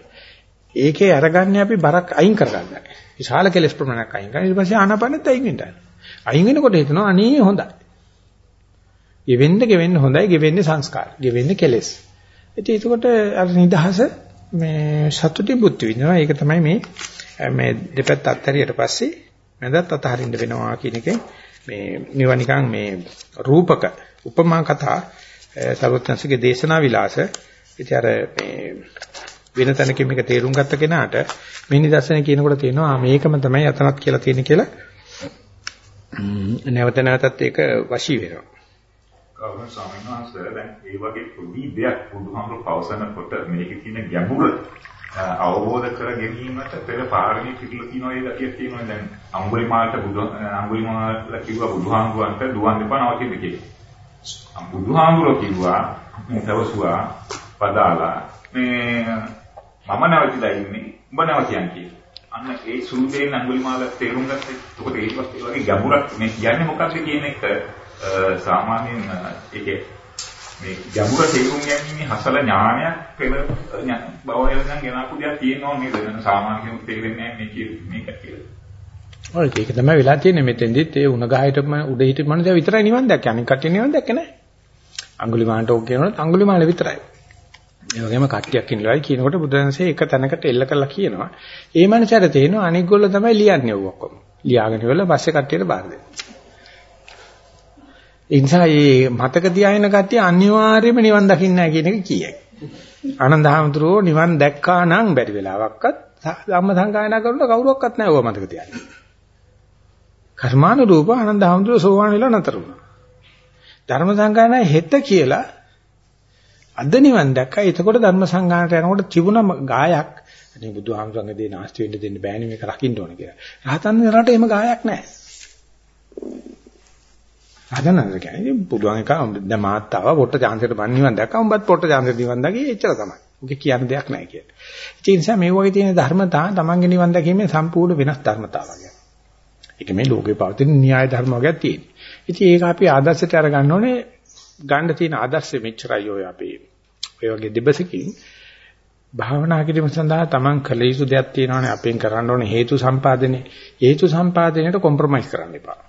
ඒකේ අරගන්නේ අපි බරක් අයින් කරගන්නයි. විශාල කෙලස් ප්‍රමාණයක් අයින් කරලා ඊට පස්සේ ආනාපානෙත් අයින් වෙනවා. අයින් වෙනකොට හිතනවා අනේ හොඳයි. ගෙවෙන්න ගෙවෙන්න හොඳයි ගෙවෙන්නේ සංස්කාර. ගෙවෙන්නේ කෙලස්. ඉතින් ඒකට අර නිදහස මේ සතුටින් බුද්ධ විඳිනවා. ඒක තමයි මේ මේ දෙපැත්ත අත්හැරියට පස්සේ මැදත් අතහරින්න වෙනවා කියන එකේ මේ මේවා නිකන් මේ රූපක උපමා කතා සර්වඥාන්සේගේ දේශනා විලාස. ඉතින් අර මේ වෙන තැනකින් මේක තේරුම් ගත්ත කෙනාට මේ නිදර්ශන කියනකොට තේනවා මේකම තමයි අතනත් කියලා තියෙන කියලා. නැවත නැවතත් ඒක වශී වෙනවා. කවුරුන් ස්වාමීන් වහන්සේ දැන් ඒ වගේ පොඩි දෙයක් බුදුහාමුදුරු පවසනකොට මේකේ තියෙන ගැඹුර අවබෝධ කර ගැනීමට පෙර පාරමී පිළිලා තියෙනවා ඒ ගැතිය තියෙනවා දැන් අඟුලිමාලට බුදු අඟුලිමාල කිව්වා බුදුහාමුදුරන්ට දුවන් දෙපා නවතින්න කියලා. බුදුහාමුදුරුවෝ කිව්වා මේ දවසුවා පදාලා මේ මම නැවතිලා ඉන්නේ උඹ නැවතියන් කියලා. අන්න ඒ සුළු දෙයින් අඟුලිමාල තේරුම් ගත්තේ. එතකොට ඒකත් ඒ වගේ ගැඹුරක් මේ කියන්නේ මොකක්ද කියන එක සාමාන්‍යයෙන් ඒකේ මේ ගැඹුර තේරුම් ගැනීම හසල ඥානයක් පෙර බවයෙන් නම් ගෙනාපු දෙයක් තියෙනවා නේද? සාමාන්‍ය කෙනෙකුට තේරෙන්නේ නැහැ මේ මේක කියලා. ඔය ඒක තමයි වෙලා තියෙන්නේ මෙතෙන්දිත් ඒ උණ ගහයට උඩ හිටපු මනුස්සයා විතරයි නිවන් දැක්කේ. අනික කට්ටිය නිවන් දැක්කේ නැහැ. අඟුලිමාලට ඕක කියනොත් අඟුලිමාල විතරයි. ඒ වගේම කට්ටියක් ඉන්නලායි කියනකොට බුදුන්සේ එක තැනකට එල්ල කරලා කියනවා. ඒ මනුස්සයාට තේරෙනවා අනික් ගොල්ල තමයි ලියන්නේ ඔක්කොම. ලියාගෙන ඉවරලා පස්සේ කට්ටියට බාර දෙනවා. ඒ නිසා මේ මතක තියාගෙන කට්ටිය අනිවාර්යයෙන්ම නිවන් දකින්න නැහැ කියන එක කියයි. ආනන්දහමතුරෝ නිවන් දැක්කා නම් බැරි වෙලාවක්වත් ධම්ම සංගායනා කරනකොට කවුරක්වත් නැහැ ඕව මතක තියාගන්න. කර්මානුරූප ආනන්ද හැමදෙර සෝවාන් වෙලා නතර වුණා. ධර්ම සංගායනා හෙට කියලා අද නිවන් දැක්කා. එතකොට ධර්ම සංගායනට යනකොට තිබුණ ගායක් අනේ බුදුහාමුදුරන්ගේ දේ නාස්ති වෙන්න දෙන්න බෑනේ මේක රකින්න ඕන කියලා. රහතන් වහන්සේලාට එහෙම ගායක් නැහැ. රහතන් කියන්නේ බුදුන් එක දැන් මාත්තාව පොට්ට chance එකට මන් නිවන් දැක්කා. උඹත් පොට්ට chance එකට නිවන් දැකේ එච්චර තමයි. ඔක කියන්න දෙයක් නැහැ කියලා. ඒ නිසා මේ වගේ තියෙන ධර්මතා තමන්ගේ නිවන් දැකීමේ සම්පූර්ණ වෙනස් ධර්මතාවක්. ඒක මේ ලෝකේ පවතින න්‍යාය ධර්ම වර්ගයක් තියෙනවා. ඉතින් ඒක අපි ආදර්ශයට අරගන්න ඕනේ ගන්න තියෙන ආදර්ශෙ මෙච්චරයි ඔය අපේ ඔය වගේ දෙබසකින් භාවනා කිරීම සඳහා Taman කළ යුතු දෙයක් තියෙනවානේ අපෙන් කරන්න ඕනේ හේතු සම්පාදනයේ හේතු සම්පාදනයට කොම්ප්‍රොමයිස් කරන්න එපා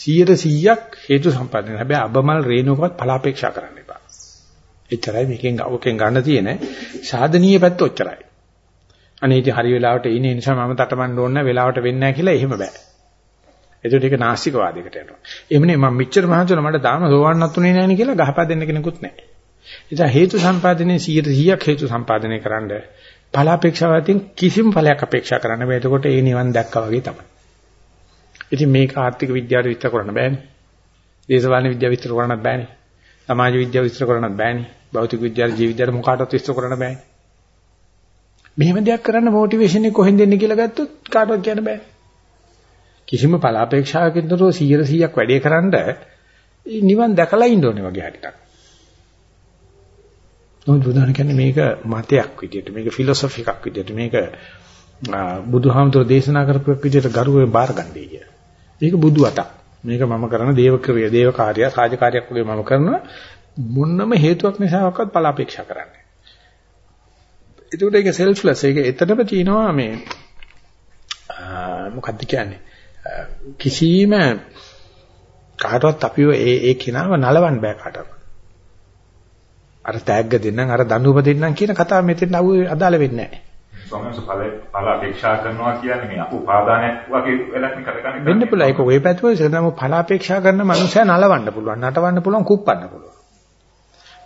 100%ක් හේතු සම්පාදනය හැබැයි අබමල් රේණුකවත් ಫಲಾපේක්ෂා කරන්න එපා එච්චරයි මේකෙන් ඔකෙන් ගන්න තියෙන සාධනීය පැත්ත ඔච්චරයි අනේ ඉතින් හරි වෙලාවට ඉන්නේ නිසා මම තටමන්න ඕන නැහැ වෙලාවට වෙන්නේ නැහැ කියලා එහෙම බෑ. ඒකට ඒක නාස්තිකවාදයකට යනවා. එමුනේ මම මෙච්චර මහන්සියලා මට තාම සෝවන්නත් උනේ නැහැ නේ කියලා ගහපා දෙන්න කෙනෙකුත් නැහැ. ඉතින් හේතු සම්පාදනයේ 100%ක් හේතු සම්පාදනය කරන්න ඵලාපේක්ෂාවෙන් කිසිම ඵලයක් අපේක්ෂා කරන්න බෑ. එතකොට ඒ නිවන් දැක්කා වගේ තමයි. ඉතින් මේක ආර්ථික විද්‍යාවට විස්තර කරන්න බෑනේ. දේශපාලන විද්‍යාව විස්තර කරන්නත් බෑනේ. සමාජ විද්‍යාව විස්තර කරන්නත් බෑනේ. භෞතික විද්‍යාව ජීව විද්‍යාව මොකටවත් විස්තර කරන්න බෑනේ. මෙහෙම දෙයක් කරන්න මොටිවේෂන් එක කොහෙන්ද එන්නේ කියලා ගත්තොත් කාටවත් කියන්න බෑ. කිසිම බලාපෑක්ෂාවකින් තොරව 100%ක් වැඩේ කරන්න නිවන් දැකලා ඉන්න ඕනේ වගේ හරියට. නමුත් බුදුහාම කියන්නේ මේක මතයක් විදියට මේක ෆිලොසොෆි එකක් විදියට මේක බුදුහාමතුරු දේශනා කරපු විදියට ගරුවේ බාරගන්නේ කිය. මේක බුදු අතක්. මේක මම කරන දේව ක්‍රිය දේව කාර්යය රාජකාරියක් වගේ මම කරනවා මොන්නම හේතුවක් නිසාවක්වත් බලාපෑක්ෂා කරන්නේ. ඒකට ඒක selfless ඒක එතනම තියෙනවා මේ මොකක්ද කියන්නේ කිසිම කාටවත් අපිව ඒ ඒ කෙනාව නලවන්න බෑ කාටවත්. අර තෑග්ග දෙන්නම් අර දඬුවම දෙන්නම් කියන කතාව මෙතෙන් අදාළ වෙන්නේ නැහැ. ස්වාමීන් වහන්සේ ඵල ඵල අපේක්ෂා කරනවා කියන්නේ මේ උපාදානයක් වගේ වැඩක් නේ කරගන්නේ. වෙන්න පුළුවන්. ඒක ඔය පැතුමේ සෙනම ඵල අපේක්ෂා කරන මනුස්සයා නලවන්න පුළුවන්. නටවන්න පුළුවන්, කුප්පන්න පුළුවන්.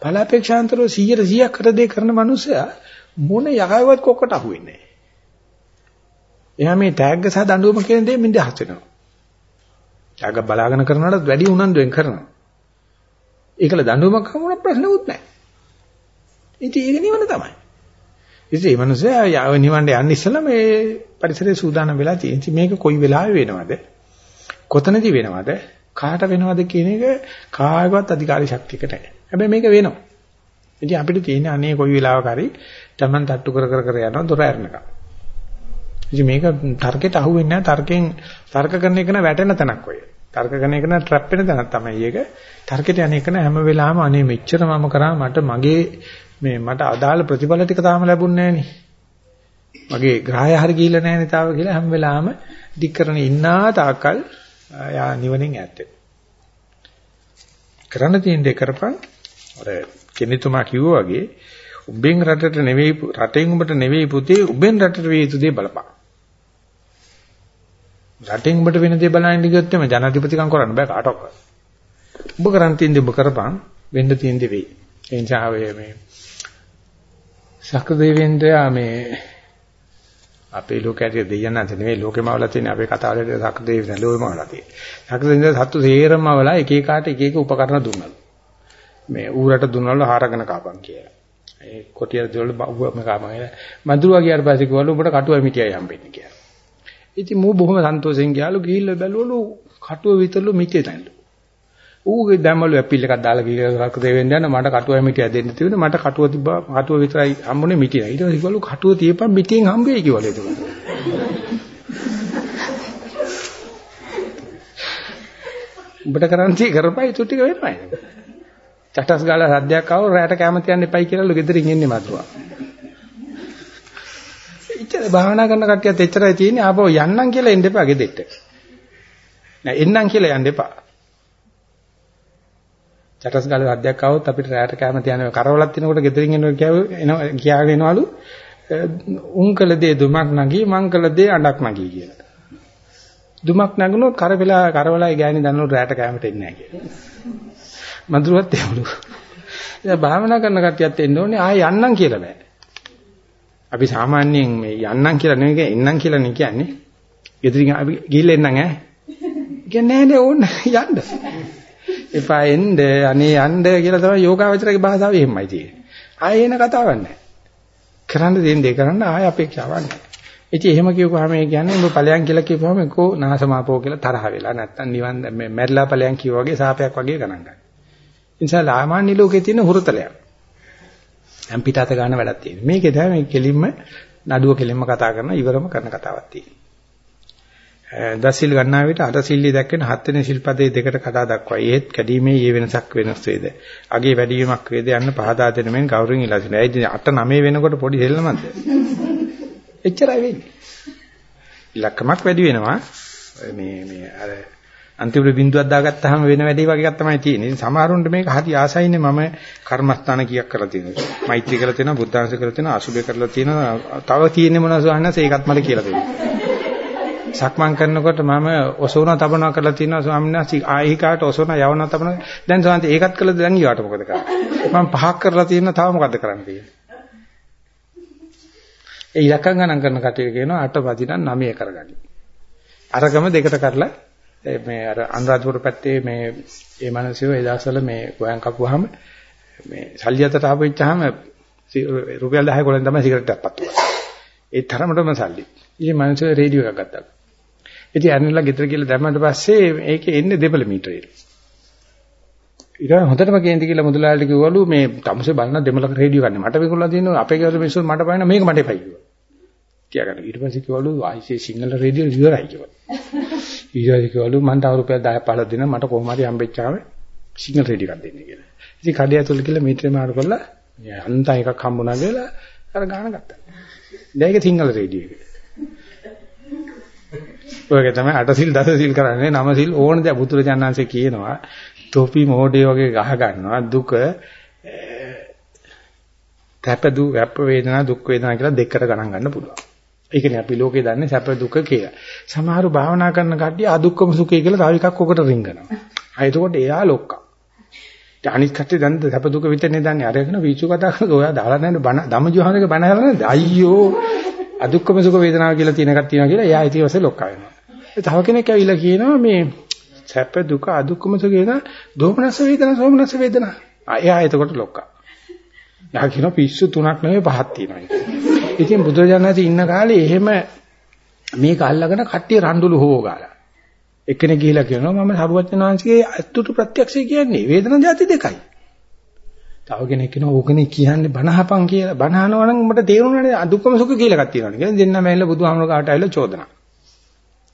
ඵල අපේක්ෂාන්තරව 100 100ක් කර දෙය කරන මනුස්සයා මොන යකවත් කොක්කට අහුවෙන්නේ නැහැ. එයා මේ තෑග්ග සහ දඬුවම කියන දේ මින්ද හස් වෙනවා. තෑග්ග බලාගෙන කරනවටත් වැඩි උනන්දුවෙන් කරනවා. ඒකල දඬුවමක් හමුනක් ප්‍රශ්නකුත් නැහැ. ඉතින් ඒක නිවන තමයි. ඉතින් මේ මිනිස්සයා යාව නිවන්න යන්න ඉස්සලා මේ පරිසරයේ සූදානම් වෙලා තියෙන. ඉතින් මේක කොයි වෙලාවෙ වෙනවද? කොතනදී වෙනවද? කාට වෙනවද කියන එක කායවත් අධිකාරී ශක්තියකට නැහැ. හැබැයි මේක වෙනවා. ඉතින් අපිට තියෙන අනේ කොයි වෙලාවක හරි Taman තට්ටු කර කර කර යනවා දොර ඇරනකම්. ඉතින් මේක තර්කයට අහු වෙන්නේ නැහැ. තර්කෙන් තර්ක කරන එක න වැටෙන තැනක් ඔය. තර්ක කරන එක න ට්‍රැප් වෙන තැනක් තමයි ඒක. තර්කයට යන එක න හැම වෙලාවෙම අනේ මෙච්චර මම කරා මට මගේ මේ මට අදාළ ප්‍රතිඵල ටික තාම ලැබුණේ නැහනේ. මගේ ග්‍රහය හරි ගිහිල්ලා නැහනේ තාම කියලා හැම වෙලාවෙම දික් කරන ඉන්නා තාකල් යා නිවනින් ඈත් කරන්න තියෙන දේ කරපන් අර කෙනෙතුමා කිව්වා වගේ උඹෙන් රටට නෙවෙයි රටෙන් උඹට නෙවෙයි පුතේ උඹෙන් රටට වේ යුතු දේ බලපන්. රටෙන් උඹට වෙන දේ බලන්න ගියොත් එමේ ජනාධිපතිකම් කරන්න බෑ කාටවත්. උඹ කරන් තියෙන දේ උඹ කරපන් වෙන්න තියෙන දේ වෙයි. ඒ නිසා මේ සක්‍රදේවෙන්ද්‍රයා මේ අපේ ලෝකයට දෙයයන් නැත නෙවෙයි ලෝකෙම අවලා තියෙන අපේ කතාවලට සක්‍රදේව නලෝෙම අවලා තියෙන. සක්‍රදේවෙන්ද්‍ර සත්තු සේරම අවලා එක එකාට එක එක උපකරණ දුන්නා. මේ ඌරට දුන්නලු හාරගෙන කාපන් කියලා. ඒ කොටියට දෙවල බව්වම කාපන්. මඳුරුවා ගියාට පස්සේ කිව්වලු උඹට කටුව මිටියයි හම්බෙන්නේ කියලා. ඉතින් මූ බොහොම සන්තෝෂෙන් ගියාලු ගිහිල්ලා බැලුවලු කටුව විතරලු මිටිය තැන්ලු. ඌගේ දැම්මලු ඇපිල් එකක් දාලා ගිහලා රක්ක දෙවෙන්න යන මට කටුවයි මිටිය දෙන්න තිබුණේ මට කටුව තිබ්බා කටුව විතරයි හම්බුනේ මිටිය. ඊට පස්සේ කිව්වලු කටුව තියපන් මිටියෙන් හම්බෙයි කිව්වලු ඒක. උඹට කරන් තී කරපයි තු ටික වෙනවයි. චටස් ගාලා සද්දයක් ආව රැයට කැම තියන්න එපයි කියලාලු ගෙදරින් එන්නේ මතුවා. ඉතින් භාවනා කරන කට්ටියත් එච්චරයි තියෙන්නේ ආපහු යන්නම් කියලා එන්න එපා ගෙදෙට්ට. නෑ එන්නම් කියලා යන්න එපා. චටස් ගාලේ අධ්‍යයක් આવොත් අපිට රැයට කැම තියන කරවලක් තිනකොට ගෙදරින් එනවා කියව එනවා කියාගෙන එනවලු උන් කළ දේ දුමක් නැගී මං කළ දේ අඬක් නැගී කියලා. දුමක් නැගුණොත් කරවෙලා කරවලයි ගෑණි දන්නු රැයට කැමට එන්නේ නැහැ කියලා. මඳුරුවත් එවලු. ඉතින් භාවනා කරන කට්ටියත් එන්න ඕනේ ආය යන්නම් කියලා බෑ. අපි සාමාන්‍යයෙන් මේ යන්නම් කියලා නෙවෙයි එන්නම් කියලා නේ කියන්නේ. ගෙදරින් අපි ගිහිල්ලා එන්නම් ඈ. කියන්නේ නෑ නේ ඕන්න යන්න. එපා එන්න අනේ යන්න කියලා තමයි යෝගාවචරගේ භාෂාව එහෙමයි තියෙන්නේ. ආයේ එන කතාවක් නැහැ. කරන්න දෙන දේ කරන්න ආයේ අපේක්ෂාවක් නැහැ. ඉතින් එහෙම කියපුවාම ඒ කියන්නේ ඔබ ඵලයන් කියලා කියපුවාම කෝ නාසමාපෝ කියලා තරහ වෙලා නැත්තම් නිවන් මේ මැරිලා ඵලයන් කියව වගේ සාපයක් වගේ ගණන් ගන්න. ඉන්සා ලාමාන්‍ය ලෝකේ තියෙන හුරුතලයක්. දැන් පිටත ගන්න වැඩක් තියෙනවා. මේකේ තමයි කෙලින්ම නඩුව කෙලින්ම කතා කරන ඉවරම කරන කතාවක් තියෙනවා. දසිල් ගන්නා විට අට සිල්ලි දැක්වෙන හත් වෙනි ශිල්පදේ දෙකට කඩා දක්වයි. ඒත් කැඩීමේ ඊ වෙනසක් වෙනස් වේද. අගේ වැඩි වීමක් වේද යන්න පහදා දෙන මෙන් ගෞරවයෙන් ඉලා සිටිනවා. ඒ ඉතින් 8 9 වෙනකොට පොඩි දෙල්ලමක්ද? එච්චරයි වෙන්නේ. ඉලක්කමක් වැඩි වෙනවා. මේ මේ අර අන්තිමට බිඳුවක් දාගත්තාම වෙන වැඩේ වගේ එකක් තමයි තියෙන්නේ. ඉතින් සමහරුන්ට මේක හරි ආසයිනේ මම කර්මස්ථාන කීයක් කරලා තියෙනවා. මෛත්‍රී කරලා තියෙනවා, බුද්ධාංශ කරලා තියෙනවා, අසුබේ කරලා තියෙනවා. තව තියෙන්නේ මොනවද සවන්නස ඒකත් මට කියලා දෙන්න. සක්මන් කරනකොට මම ඔසවන තබනවා කරලා තියෙනවා ස්වාමීන් වහන්සේ. ආයිකාට ඔසවන යවන තබන. දැන් ස්වාමීන් ඒකත් කළා දැන් ඊට මොකද කරන්නේ? මම පහක් කරලා තියෙනවා තව මොකද කරන්න තියෙන්නේ? ඒ ඉලක්කම් ගණන් කරන කටිය කියනවා අට වදිනම් 9 කරගනි. අරගම දෙකට කරලා මේ අර අනුරාධපුර පැත්තේ මේ ඒ මිනිස්සු ඒ දවස්වල මේ ගෝයන් කපුවාම මේ සල්ලි අතට ආපෙච්චාම රුපියල් 10 කොලෙන් තමයි සිගරට් එකක් පත්තු කරන්නේ ඒ තරමටම සල්ලි. ඉතින් මිනිස්සු රේඩියෝ එකක් ගත්තා. ඉතින් ඇනලා ගෙදර ගිහලා දැම්මට පස්සේ ඒකේ එන්නේ දෙබල මීටරේ. ඊට හොඳටම කේන්ති කියලා මුදලාලිට කිව්වලු මේ තමුසේ බලන දෙමලක රේඩියෝ ගන්න. මට මේගොල්ලෝ තියෙනවා අපේ ගෙදර මිනිස්සු මට බලන මේක මට එපයි කිව්වා. තියාගන්න. ඊට පස්සේ කිව්වලු ආයිසේ සිංහල රේඩියෝ ඉවරයි කිව්වා. ඊට පස්සේ කිව්වලු මන්ට අවුරුදු රුපියල් 10 15 දෙන්න මට කොහොම හරි හම්බෙච්චාම සිංහල රේඩියෝ එකක් දෙන්න කියලා. ඉතින් කඩේ ඇතුල් කියලා මීටරේ මාරු කරලා අන්ත එකක් හම්බුණා කියලා අර ගාන ගත්තා. දැන් ඒක සිංහල රේඩියෝ එක. ඔයක තමයි අටසිල් දසසිල් කරන්නේ නවසිල් ඕන දේ බුදුරජාණන්සේ කියනවා තොපි මොඩේ වගේ ගහ ගන්නවා දුක තැප දු වැප්ප වේදනා දුක් වේදනා කියලා දෙකට ගණන් ගන්න පුළුවන්. ඒකනේ අපි ලෝකේ දන්නේ සැප දුක කියලා. සමහරව භාවනා කරන කට්ටිය අදුක්කම සුඛය කියලා තව එකක් ඔකට රින්ගනවා. ආ එතකොට එයා ලොක්කා. අනිත් කට්ටිය දැන් සැප දුක විතරනේ දන්නේ. අරගෙන විචු කතා කරලා ඔයා දාලා නැහැ බණ ධම්මජෝහනගේ බණ කරලා නැද්ද? අයියෝ අදුක්කම සුඛ වේදනාව කියලා තියෙන එකක් තියෙනවා කියලා එයා ඊට පස්සේ ලොක්කා වෙනවා. තව කෙනෙක් ඇවිල්ලා කියනවා මේ සැප දුක අදුක්කම සුඛ වේදනා දෝමනස වේදනා සෝමනස වේදනා. එයා එතකොට ලොක්කා. යා කියන පිස්සු තුනක් නෙවෙයි පහක් තියෙනවා ඒක. ඉතින් බුදුරජාණන්සේ ඉන්න කාලේ එහෙම මේක අල්ලගෙන කට්ටිය රණ්ඩුළු හොව ගාලා. එක්කෙනෙක් ගිහිලා කියනවා මම සරුවචනාංශගේ අත්තුතු ප්‍රත්‍යක්ෂය කියන්නේ වේදනා જાති දෙකයි. තව කෙනෙක් කියනවා ඕකනේ කියන්නේ බනහපන් කියලා. බනහනවා නම් උඹට තේරුණානේ අදුක්කම සුඛ කියලා එකක් තියෙනවා කියලා. දෙන්නම ඇවිල්ලා බුදුහාමුදුර කාට ඇවිල්ලා චෝදනා.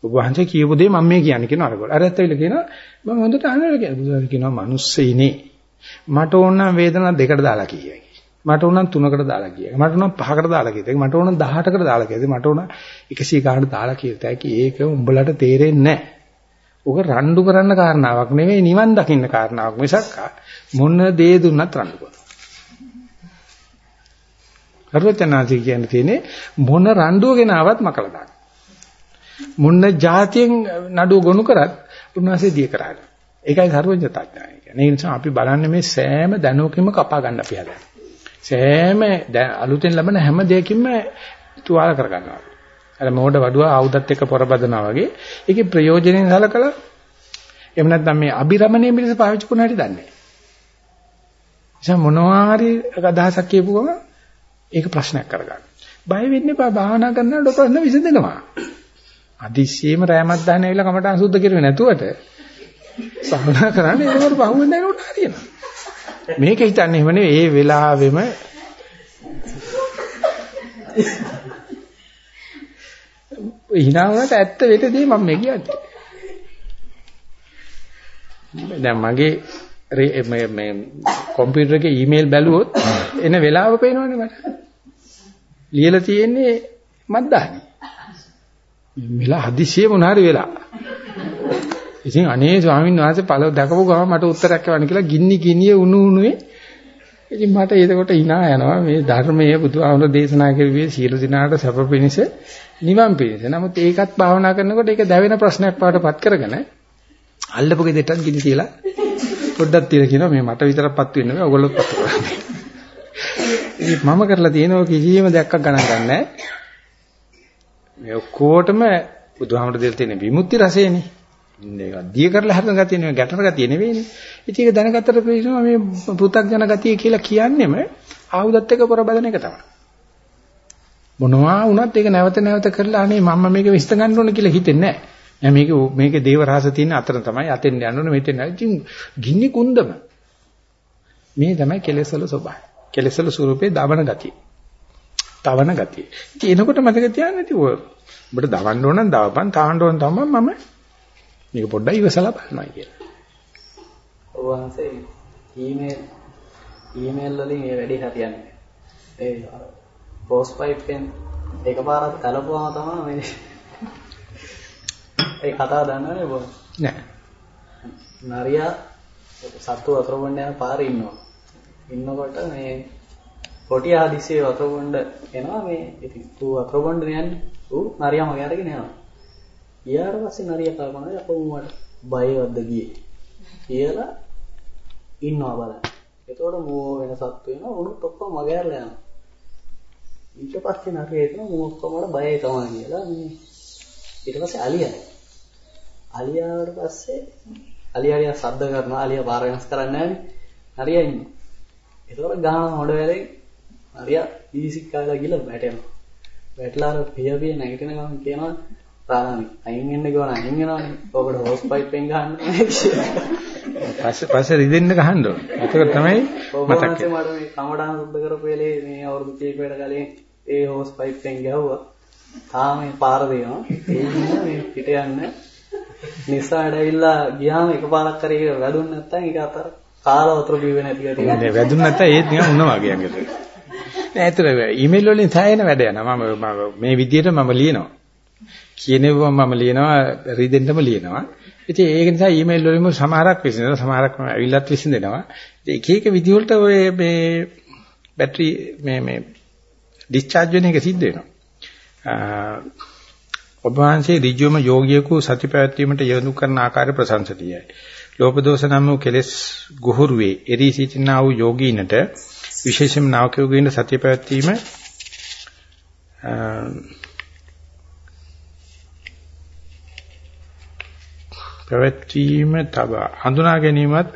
ඔබ වහන්සේ කියපු දේ මම මේ කියන්නේ කියන අරගොල්ල. අර ඇත්තවිල කියනවා මම හොඳට අහනවා කියලා. බුදුහාමුදුර කියනවා මිනිස්සෙයිනේ. මට ඕන නම් වේදනා දෙකට දාලා කියයි. මට උනන් 3කට දාලා කියයි. මට උනන් 5කට දාලා කියයි. මට උනන් 18කට දාලා කියයි. මට උන 100 ගානට දාලා කියතයි. ඒක උඹලට තේරෙන්නේ නැහැ. ඔක රණ්ඩු කරන්න කාරණාවක් නෙවෙයි නිවන් දකින්න කාරණාවක් මිසක් මොන දේ දුන්නත් රණ්ඩු කරනවා. හර්වචනාසි කියන්නේ තියෙන්නේ මොන රණ්ඩුව ගෙනාවත් මකලා දාන්න. මොන જાතියෙන් නඩුව ගොනු කරත් උන්වහන්සේ දිය කරාද. ඒකයි සර්වඥතාඥානය කියන්නේ. ඒ නිසා අපි බලන්නේ මේ සෑම දැනුවකම කපා ගන්න අපි හදන්නේ. සෑම අලුතෙන් ලැබෙන හැම දෙයකින්ම තුවාල කරගන්නවා. අර මෝඩ වඩුව ආයුධත් එක්ක පොරබදනවා වගේ ඒකේ ප්‍රයෝජනෙන් සලකලා එහෙම නැත්නම් මේ අබිරමණය මිනිස් පාවිච්චි කරන හැටි දන්නේ නැහැ. මොනවා හරි අදහසක් කියපු ගම ඒක ප්‍රශ්නයක් කරගන්න. බය වෙන්න එපා භාවනා කරනකොට ප්‍රශ්න විසඳෙනවා. අදිශ්‍යේම රෑමත් දාන්න ඇවිල්ලා කමටහන් සුද්ධ කිරුවේ නැතුවට භාවනා කරන්නේ ඒකට පහුවෙන් දැනනකොට හරියනවා. මේක හිතන්නේ එහෙම නෙවෙයි ඒ වෙලාවෙම hina වුණාට ඇත්ත වෙට දේ මම මේ කියන්නේ. දැන් මගේ මේ මේ කම්පියුටර් එකේ ඊමේල් බැලුවොත් එන වෙලාව පේනවනේ මට. ලියලා තියෙන්නේ මත්දානේ. මෙලා හදිසියෙ මොනාරි වෙලා. ඉතින් අනේ ස්වාමීන් වහන්සේ පළ දැකපු ගම මට උත්තරයක් එවන්න කියලා ගින්නි ගිනිය උණු උණුවේ ඉතින් මට ඒකට hina යනවා මේ ධර්මයේ බුදුහාමුදුර දේශනා කරුවේ සියලු දිනාට සැප පිණිස නිවන් පිණිස. නමුත් ඒකත් භාවනා කරනකොට ඒක දැවෙන ප්‍රශ්නයක් වඩටපත් කරගෙන අල්ලපු ගෙදරටත් ගිනි තියලා පොඩ්ඩක් තියලා කියනවා මේ මට විතරක්පත් වෙන්න බෑ ඔයගොල්ලෝත් පත් කරන්න. ඉතින් මම කරලා තියෙනවා කිසියම් දෙයක් ගණන් ගන්නෑ. මේ ඔක්කොටම බුදුහාමුදුර දෙල් තියෙන විමුක්ති රසයනේ. මේක දිය කරලා හදන ගතිය නෙවෙයි ගැටර ගතිය නෙවෙයිනේ. ඉතින් ඒක දැනගත්තට පස්සේ මේ පෘථග්ජන ගතිය කියලා කියන්නේම ආයුධත් එක්ක පොරබදන එක තමයි. මොනවා වුණත් ඒක නැවත නැවත කරලා අනේ මම මේක විශ්ත ගන්න ඕන කියලා හිතෙන්නේ නැහැ. මේක මේකේ දේව රහස තියෙන අතර තමයි අතෙන් යන්න ඕනේ මෙතෙන්. ඉතින් ගින්නි කුන්දම. මේ තමයි කෙලෙසල ස්වභාවය. කෙලෙසල ස්වරූපේ දවන ගතිය. තවන ගතිය. ඉතින් එනකොට මතක තියාගන්න ඉතින් ඔය ඔබට දවන්න ඕන නම් දවපන් තාන්න ඕන තමයි මම මේක පොඩ්ඩක් ඉවසලා බලනවා කියලා. ඔබ වහන්සේ ඊමේල් ඊමේල් වලින් ඒ වැඩි හරියන්නේ. ඒ හෝස් පයිප් එකෙන් එකපාරක් තලපුවාම තමයි මේ ඒ කතාව දන්නවනේ ඔබ? නෑ. නරියා සත්තු වතුර බොන්න යන පාරේ ඉන්නවා. ඉන්නකොට මේ කොටිය ආදිසියේ වතුර බොන්න එනවා මේ ඉතින් ඌ වතුර බොන්න යන්නේ. ඌ නරියා මගේ අරගෙන යනවා. ඊයාට පස්සේ නරියා කල්පනා කරා අපෝ මට බයවත්ද ගියේ. කියලා ඉන්නවා බලන්න. එතකොට මෝ වෙන සත්තු වෙනවා උණුත් ඔක්කොම මගේ අරලා යනවා. ඊට පස්සේ නරියා හිතනවා මෝ ඔක්කොම මට බයයි තමයි කියලා මේ ඊට පස්සේ අලියා. අලියාට පස්සේ අලියා සද්ද කරනවා අලියා පාර වෙනස් කරන්නේ නැහැ නේ. නරියා ඉන්නවා. එතකොට ගහන හොඩ වැලේ නරියා දීසික් කාලා ගිහලා වැටෙනවා. වැටලා අර පිය පිය නැගිටින ගමන් කියනවා තාරාමි අයින් වෙන්න ගියා අයින් වෙනවනේ. ඔබට හොස් පයිප් එකෙන් ගහන්න පස්සේ පස්සේ රිදෙන්න ගහන්න ඕන. ඒක තමයි මතක් වෙන්නේ. මට මේ කමඩාන් සුද්ධ කරපු වෙලේ මේ අවුරුදු කීපයකට කලින් ඒ හොස් පයිප් එකෙන් ගැහුවා. තාම මේ පාර දෙනවා. ඒ නිසා මේ පිට යන්න නිසාඩ ඇවිල්ලා ගියාම එකපාරක් කරේ වැදුන් නැත්තම් ඒක අතර කාලා වතුර බිව්වේ නැති ගතිය. නෑ වැදුන් නැත්තම් ඒත් නිකන් උනවා වගේ අඟට. නෑ ඇත්තට ඊමේල් වලින් සායන වැඩ යනවා. මම මේ විදියට මම ලියනවා. කියනවා මම ලියනවා රිදෙන්නම ලියනවා. ඉතින් ඒක නිසා ඊමේල් වලින්ම සමහරක් විසඳනවා සමහරක් ඇවිල්ලත් විසඳෙනවා. ඉතින් එක එක විදි වලට ඔය මේ බැටරි මේ මේ ඩිස්චාර්ජ් වෙන එක සිද්ධ වෙනවා. ඔබ වහන්සේ ඍජුවම යෝගියෙකු සති පැවැත්වීමට යොමු කරන ආකාරය ප්‍රශංසනීයයි. ලෝභ දෝෂ නම් වූ කෙලෙස් ගොහරුවේ එරී සිටිනා වූ යෝගීනට විශේෂම නාවකයෝගින සතිය පැවැත්වීම පැවැත්වීම තව හඳුනා ගැනීමත්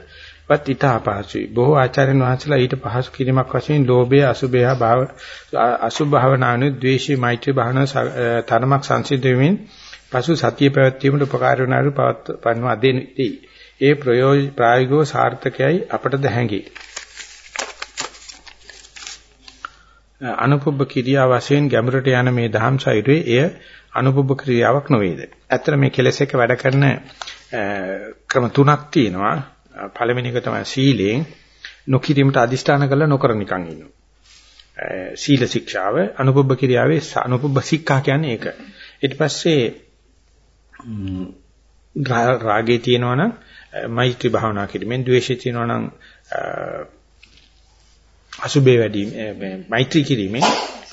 වත් ඊට අපහසුයි. බොහෝ ආචාර්යන් වහන්සේලා ඊට පහසු කිරීමක් වශයෙන් ලෝභය, අසුභය, භාව අසුභ භාවනානු, ද්වේෂය, මෛත්‍රී භාවනා තරමක් සංසිද්ධ වෙමින් පසු සතිය පැවැත්වීමට උපකාර වන අරු පවත්වනවා දෙන්නේ. ඒ ප්‍රායෝගිකව සාර්ථකයි අපටද හැඟේ. අනුපුබ්බ ක්‍රියා වශයෙන් ගැඹුරට යන මේ දහම් සයිරුවේ එය අනුපුබ්බ ක්‍රියාවක් නොවේද? ඇත්තට මේ කෙලෙස් එක වැඩ කරන ක්‍රම තුනක් තියෙනවා. පළවෙනි එක තමයි සීලෙන් නොකිරීමට අදිෂ්ඨාන කරලා නොකර නිකන් ඉන්නවා. සීල ශික්ෂාව අනුපුබ්බ ක්‍රියාවේ අනුපුබ්බ සික්ඛා කියන්නේ ඒක. ඊට පස්සේ රාගේ තියෙනවනම් මෛත්‍රී භාවනා කිරීමෙන් ද්වේෂය තියෙනවනම් අසුබේ වැඩිම මෛත්‍රී කිරීමෙන්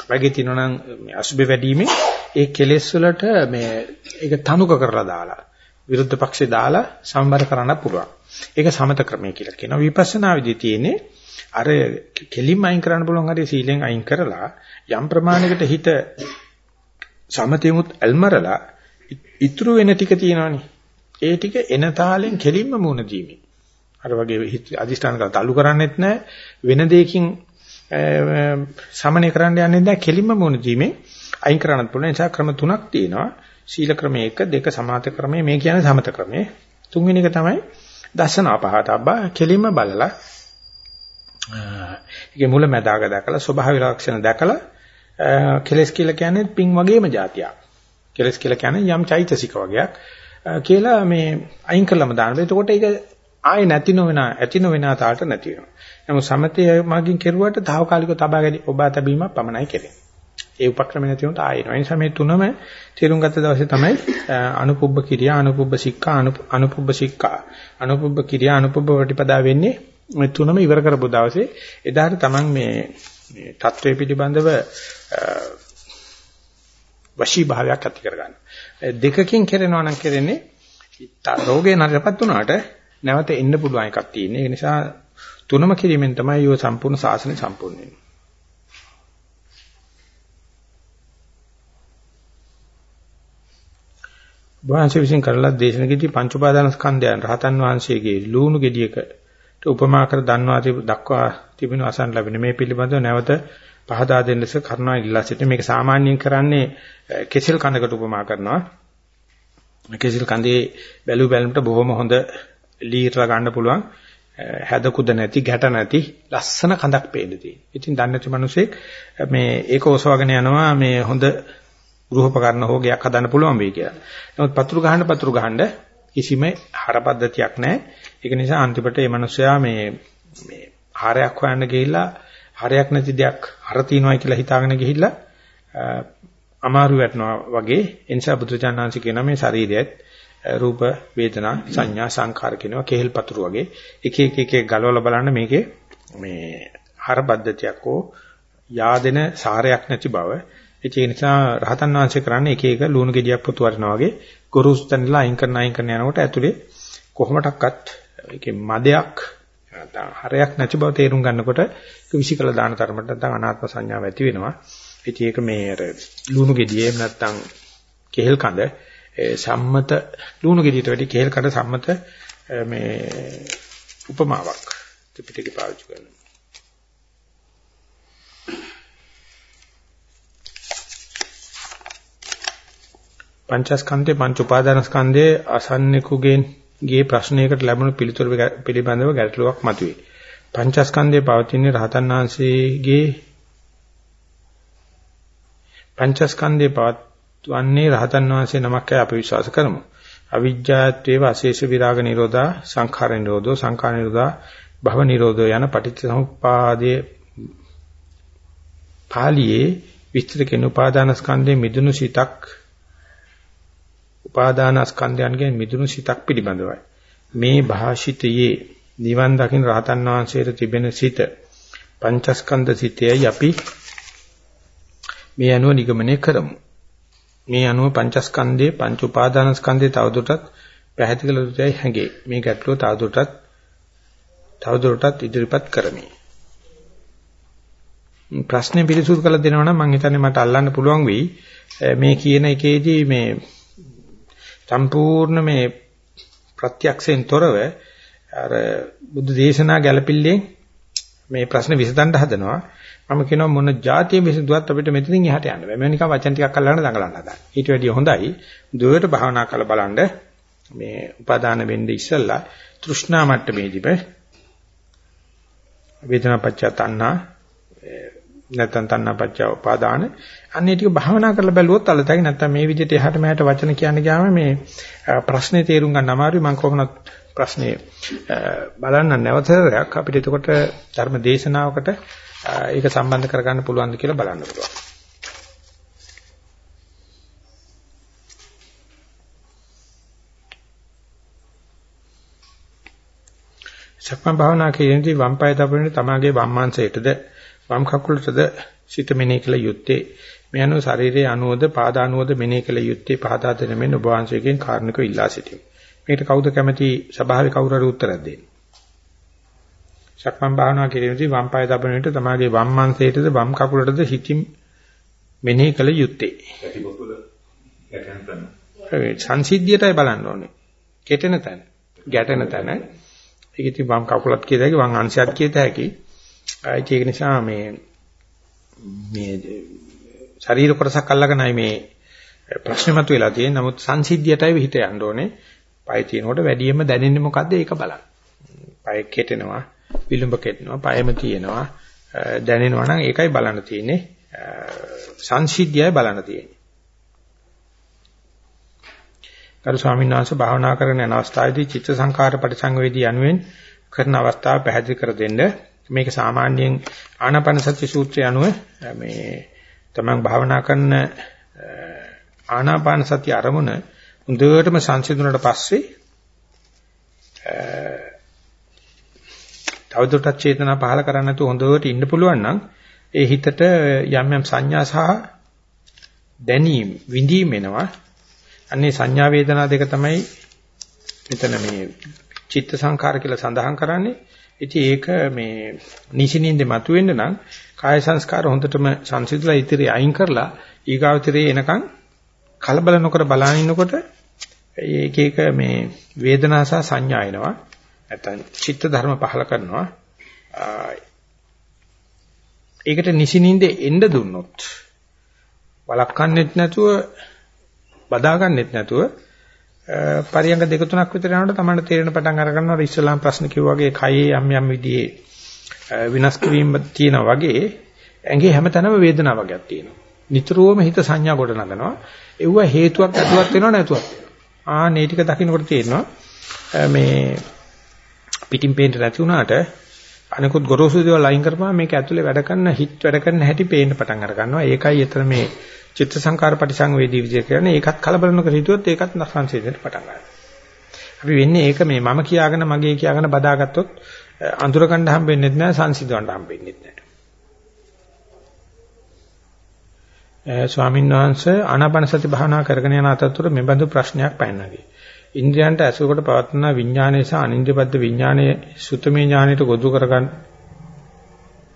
රාගේ තියෙනවනම් අසුබේ වැඩිමෙන් ඒ කෙලෙස් වලට මේ ඒක තනුක කරලා දාලා විරුද්ධ පක්ෂේ දාලා සම්බර කරන්න පුළුවන්. ඒක සමත ක්‍රමය කියලා කියනවා. විපස්සනා විදිහේ තියෙන්නේ අර කෙලින්ම අයින් කරන්න පුළුවන් හරිය සීලෙන් අයින් කරලා යම් ප්‍රමාණයකට හිත සමතෙමුත් අල්මරලා ඉතුරු වෙන ටික තියෙනවනේ. ඒ ටික එන තාලෙන් කෙලින්ම මුණ දීමේ. අර වගේ හිත අදිෂ්ඨාන කරලා තල්ලු කරන්නෙත් නැහැ වෙන දෙයකින් සමනය කරන්න යන්නේ නැහැ කෙලින්ම මුණ දීමේ අයින් කරන්නත් පුළුවන්. ඒ නිසා ක්‍රම තුනක් තියෙනවා. සීල ක්‍රමය 1 2 සමාත ක්‍රමය මේ කියන්නේ සමත ක්‍රමය. තුන්වෙනි එක තමයි දසන අපහතබ්බා කෙලින්ම බලලා ඒකේ මුල මැදාග දැකලා ස්වභාව ලක්ෂණ දැකලා කෙලස් කියලා කියන්නේ පිං වගේම જાතියක්. කෙලස් කියලා කියන්නේ යම් චෛතසික වගේක් කියලා මේ අයින් කළම දානවා. එතකොට ඒක ආයේ නැති නොවන ඇති නොවන තාලට නැති වෙනවා. නමුත් සමතේ මගින් කෙරුවට తాවකාලිකව තබා ගැනීම ඔබා තැබීමක් පමණයි කෙරෙන්නේ. ඒ උපක්‍රම නැති වුණත් ආයෙ නෝ. ඒ නිසා මේ තුනම තේරුම් ගත්ත දවසේ තමයි අනුපුබ්බ කිරියා අනුපුබ්බ සික්ඛා අනුපුබ්බ සික්ඛා අනුපුබ්බ කිරියා අනුපුබ්බ වටිපදා වෙන්නේ මේ තුනම ඉවර කරපු දවසේ එදාට තමන් මේ මේ தત્ත්වය පිළිබඳව වශී භාවයක් ඇති කරගන්න. දෙකකින් කරනවා නම් කරන්නේ රෝගේ නරපත් වුණාට නැවත එන්න පුළුවන් එකක් තියෙන. ඒ නිසා තුනම කිරීමෙන් තමයි යෝ සම්පූර්ණ සාසනය සම්පූර්ණ වෙන්නේ. වහන්සේ විසින් කරලා දේශනකෙදී පංච උපාදාන ස්කන්ධයන් රහතන් වහන්සේගේ ලූණු ගෙඩියකට උපමා කර දන්වා දක්වා තිබෙන අසන් ලැබෙන මේ පිළිබඳව නැවත පහදා දෙන්න ලෙස කරුණා ඉල්ලා සිටින. මේක සාමාන්‍යයෙන් කරන්නේ කෙසෙල් කඳකට උපමා කරනවා. කෙසෙල් කඳේ බැලු බැලමට බොහොම හොඳ ලීටර ගන්න පුළුවන්. හැද කුද නැති ගැට නැති ලස්සන කඳක් පේන්න තියෙන. ඉතින් දන්නේ නැති මිනිසෙක් මේ ඒක ඔසවගෙන යනවා මේ හොඳ ගෘහපකරණ හෝ ගයක් හදන්න පුළුවන් වෙයි කියලා. නමුත් පතුරු ගහන්න පතුරු ගහන්න කිසිම හරපද්ධතියක් නැහැ. ඒක නිසා අන්තිමට මේ මිනිස්සයා මේ මේ හරයක් හොයන්න ගිහිල්ලා හරයක් නැති දෙයක් හර තියනවා කියලා හිතාගෙන ගිහිල්ලා අමාරු වැටෙනවා වගේ ඒ නිසා බුදුචානන්සි කියන මේ ශරීරයත් රූප වේදනා සංඥා සංඛාර කියනවා කේල් පතුරු වගේ එක එක එක එක ගලවලා බලන්න මේකේ මේ හර පද්ධතියක් හෝ yaadෙන සාරයක් නැති බව ඒක නිසා රහතන් වහන්සේ කරන්නේ එක එක ලුණු ගෙඩියක් පුතු වරිනවා වගේ ගොරුස් තැනලා අයින් කරන අයින් කරන යනකොට ඇතුලේ කොහොමඩක්වත් ඒකේ මදයක් නැත්නම් හරයක් නැති බව තේරුම් ගන්නකොට ඒක විසිකල දාන තරමට නැත්නම් අනාත්ම සංඥාව ඇති වෙනවා. ඉතින් ඒක මේ අර ලුණු ගෙඩියේ නැත්නම් කෙහෙල් කඳ සම්මත ලුණු ගෙඩියට වැඩි කෙහෙල් කඳ සම්මත මේ උපමාවක් ත්‍රිපිටකේ පාවිච්චි කරනවා. පංචස්කන්ධේ පංච උපාදානස්කන්ධයේ අසන්නිකුගෙන් ගේ ප්‍රශ්නයකට ලැබුණු පිළිතුර පිළිබඳව ගැටලුවක් මතුවේ. පංචස්කන්ධයේ පවතින රහතන් වහන්සේගේ පංචස්කන්ධයේ පවත්වන්නේ රහතන් වහන්සේ නමක්යි අපි විශ්වාස කරමු. අවිජ්ජාත්වේව අශේෂ විරාග නිරෝධා සංඛාර නිරෝධෝ සංඛාර නිරෝධා භව නිරෝධෝ යන පටිච්චසමුප්පාදයේ පාළියේ විස්තර කෙන උපාදානස්කන්ධයේ මිදුණු සිතක් උපාදානස්කන්ධයන්ගෙන් මිදුණු සිතක් පිළිබඳවයි. මේ භාෂිතයේ නිවන් දකින්න රහතන් වහන්සේට තිබෙන සිත පංචස්කන්ධ සිතයයි අපි මේ අනුව නිගමනය කරමු. මේ අනුව පංචස්කන්ධයේ පංච උපාදානස්කන්ධයේ තවදුරටත් පැහැදිලි කළ යුතුයි හැඟේ. මේ ගැටලුව තවදුරටත් තවදුරටත් ඉදිරිපත් කරමි. ප්‍රශ්නේ පිළිසුදු කළ දෙනවා නම් මම හිතන්නේ මට අල්ලන්න පුළුවන් වෙයි. මේ කියන එකේදී මේ සම්පූර්ණ මේ ප්‍රත්‍යක්ෂයෙන් තොරව අර බුදු දේශනා ගැළපිල්ලෙන් මේ ප්‍රශ්න විසඳන්න හදනවා. මම කියනවා මොන જાතිය විසඳුවත් අපිට මෙතනින් එහාට යන්න බෑ. මම නිකන් වචන ටිකක් අල්ලන්න දඟලන්න හදන්නේ. ඊට වැඩිය හොඳයි දුවට භාවනා කරලා බලන්න මේ උපාදාන වෙන්නේ ඉස්සල්ලා තෘෂ්ණා මට්ටමේදීම වේදනාපච්ච තණ්හා නැත්නම් තණ්හාපච්ච උපාදාන අන්නේ ටික භාවනා කරලා බැලුවොත් අලතයි නැත්නම් මේ විදිහට එහාට මෙහාට වචන කියන්න ගියාම මේ ප්‍රශ්නේ තේරුම් ගන්න අමාරුයි මම කොහොමද ප්‍රශ්නේ බලන්න නැවතරයක් අපිට එතකොට ධර්ම දේශනාවකට ඒක සම්බන්ධ කරගන්න පුළුවන්ද කියලා බලන්න පුළුවන්. සක්මන් භාවනා කියනදී වම් පාය තබන්නේ තමාගේ වම්මාංශයටද වම් කකුලටද සිත මෙනෙහි කළ යුත්තේ මේ අනුව ශරීරයේ අනුවද පාදානුවද මෙනෙහි කළ යුත්තේ පහදා දෙන මෙන්න ඔබ වහන්සේගෙන් කාරණිකව ඉල්ලා සිටිමි. මේකට කවුද කැමති සභාවේ කවුරු හරි උත්තරයක් දෙන්න. සක්මන් භාවනා කිරීමේදී වම් පාය තබන විට තමාගේ වම් මංසයටද වම් කකුලටද හිතින් මෙනෙහි කළ යුත්තේ. සංසිද්ධියටයි බලන්න ඕනේ. කෙටෙන තැන, ගැටෙන තැන. ඒක ඉතින් වම් කකුලත් කියත හැකි, වම් අංශයත් කියත හැකි. ඒක නිසා මේ මේ ශරීර කොටසක් අල්ලගෙනයි මේ ප්‍රශ්නේ මතුවලා තියෙන්නේ. නමුත් සංසිද්ධියටයි හිත යන්න ඕනේ. පය තියෙනකොට වැඩියෙන්ම දැනෙන්නේ මොකද්ද ඒක බලන්න. පය කෙටෙනවා, විලුඹ කෙටෙනවා, පයම තියෙනවා. දැනෙනවා නම් ඒකයි බලන්න තියෙන්නේ. සංසිද්ධියයි බලන්න තියෙන්නේ. ගරු ස්වාමීන් වහන්සේ භාවනා කරන යන අවස්ථාවේදී චිත්ත සංකාර පරිසංවේදී යනුවෙන් කරන අවස්ථාව පැහැදිලි කර දෙන්න. මේක සාමාන්‍යයෙන් ආනාපාන සති සූත්‍රය අනුව මේ තමන් භාවනා කරන ආනාපාන සති අරමුණ හොඳටම සංසිඳුණාට පස්සේ තවදුරටත් චේතනා පහල කරන්නේ නැතුව හොඳට ඉන්න පුළුවන් නම් ඒ හිතට යම් යම් සංඥා සහ දැනීම් විඳීම් එනවා. අන්නේ සංඥා වේදනා දෙක තමයි මෙතන මේ චිත්ත සංඛාර කියලා සඳහන් කරන්නේ. ඉතින් ඒක මේ නිසිනින්ද මතුවෙන්න නම් කාය සංස්කාර හොඳටම සංසිඳලා ඉතිරි අයින් කරලා ඊගාවතරේ එනකන් කලබල නොකර බලන ඉන්නකොට ඒක එක මේ වේදනා සහ සංඥා එනවා. නැත්නම් චිත්ත ධර්ම පහල කරනවා. ඒකට නිසිනින්ද එන්න දුන්නොත් වළක්වන්නෙත් නැතුව බදාගන්නෙත් නැතුව පරියංග දෙක තුනක් විතර යනකොට තමයි තේරෙන පටන් අර ගන්නවා ඉස්ලාම් ප්‍රශ්න කිව්වා වගේ කයේ යම් යම් විදිහේ විනාශ කිරීම තියෙනා වගේ ඇඟේ හැමතැනම වේදනාවක් වගේක් තියෙනවා. නිතරම හිත සංඥා කොට නගනවා. ඒව හේතුවක් ඇතුවත් වෙනව නැතුවත්. ආ මේ ටික දකින්නකොට තේරෙනවා මේ පිටින් පේන්න නැති වුණාට අනිකුත් ගොරෝසු දේවල් අයින් කරපුවාම මේක ඇතුලේ වැඩ කරන හිට වැඩ කරන හැටි පේන්න පටන් අර ගන්නවා. ඒකයි එතන මේ චිත්ත සංකාර පරිසංවේදී විදිය කියන්නේ ඒකත් කලබල නොකර හිටියොත් ඒකත් සංසිඳෙන්න පටන් ගන්නවා. අපි වෙන්නේ ඒක මේ මම කියාගෙන මගේ කියාගෙන බදාගත්තොත් අඳුර ගන්න හම්බෙන්නේ නැහැ සංසිඳවන්න හම්බෙන්නේ නැහැ. ස්වාමීන් වහන්සේ ආනාපාන සති භාවනා කරගෙන යන අතරතුර මෙබඳු ප්‍රශ්නයක් පැනනගි. ඉන්ද්‍රයන්ට ඇසුරකට පවත්වන විඥානයේ සහ අනින්ද්‍රපද්ද විඥානයේ සුතමේ ඥානයට ගොදු කරගන්න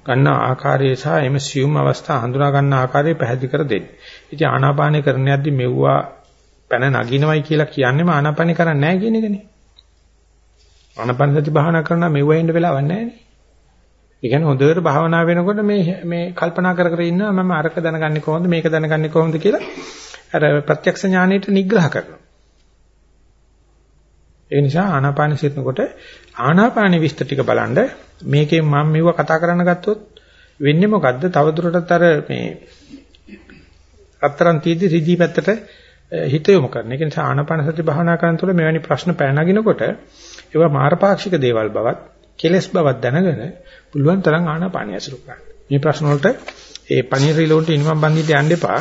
ගන්න ආකාරය සහ එම සියුම් අවස්ථා හඳුනා ගන්න ආකාරය පැහැදිලි කර දෙන්න. ඉතින් ආනාපානය කරන යද්දි මෙව්වා පැන නගිනවයි කියලා කියන්නේම ආනාපානය කරන්නේ නැහැ කියන එකනේ. ආනාපාන සති භාවනා කරනවා මෙව්වා ඉන්න වෙලාවක් නැහැ නේ. ඒ කියන්නේ හොඳට භාවනා වෙනකොට මේ මේ කල්පනා කර කර ඉන්නවා මම අරක දැනගන්නේ කොහොමද මේක දැනගන්නේ කොහොමද කියලා අර ප්‍රත්‍යක්ෂ ඥාණයට නිග්‍රහ කරනවා. ඒ නිසා ආනාපාන සිටනකොට ආනාපාන විස්තර ටික බලන්න මේකෙන් මම මෙව කතා කරන්න ගත්තොත් වෙන්නේ මොකද්ද? තවදුරටත් අර මේ අතරන් තීදි රිදී පැත්තට හිත යොමු කරන. ඒ නිසා ආනාපාන සති භාවනා කරනකොට මෙවැනි ප්‍රශ්න පැනනගිනකොට ඒවා මාරපාක්ෂික දේවල් බවත් කෙලස් බවක් දැනගෙන පුළුවන් තරම් ආනාපානිය අසුරු කරන්න. මේ ප්‍රශ්න වලට ඒ පණිවිඩ වලට ඉනිමම් බන්දිට යන්න එපා.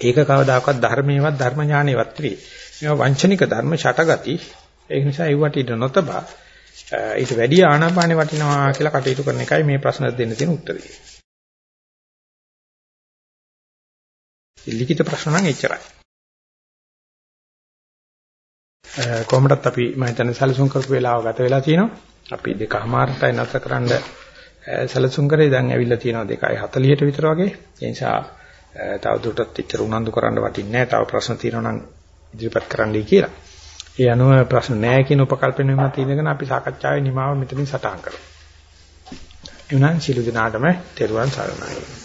ඒක කවදාකවත් ධර්මයේවත් ධර්ම ඥානේවත් නෙවෙයි. මේවා වංචනික ධර්ම ෂටගති. ඒ නිසා ඒවට ඉඳ නොතබා ඊට වැඩි ආනාපානෙ වටිනවා කියලා කටයුතු කරන එකයි මේ ප්‍රශ්න දෙන්න තියෙන උත්තරය. ලිඛිත ප්‍රශ්න නම් එච්චරයි. කොහොමදත් අපි මම හිතන්නේ සැලසුම් කරපු වෙලාව ගත වෙලා තියෙනවා. අපි දෙකමාරටයි නැතරකරන සැලසුම් කරේ දැන් ඇවිල්ලා තියෙනවා 2:40ට විතර වගේ. ඒ නිසා තව දුරටත් එච්චර උනන්දු කරන්න වටින්නේ නැහැ. තව ප්‍රශ්න තියෙනවා නම් ඉදිරිපත් කරන්නයි කියලා. ඒ අනුව ප්‍රශ්න නැහැ කියන උපකල්පනය මත ඉඳගෙන අපි සාකච්ඡාවේ නිමාව මෙතනින් සටහන් කරමු. එවනම් සිළු දිනාටම තෙරුවන් සරණයි.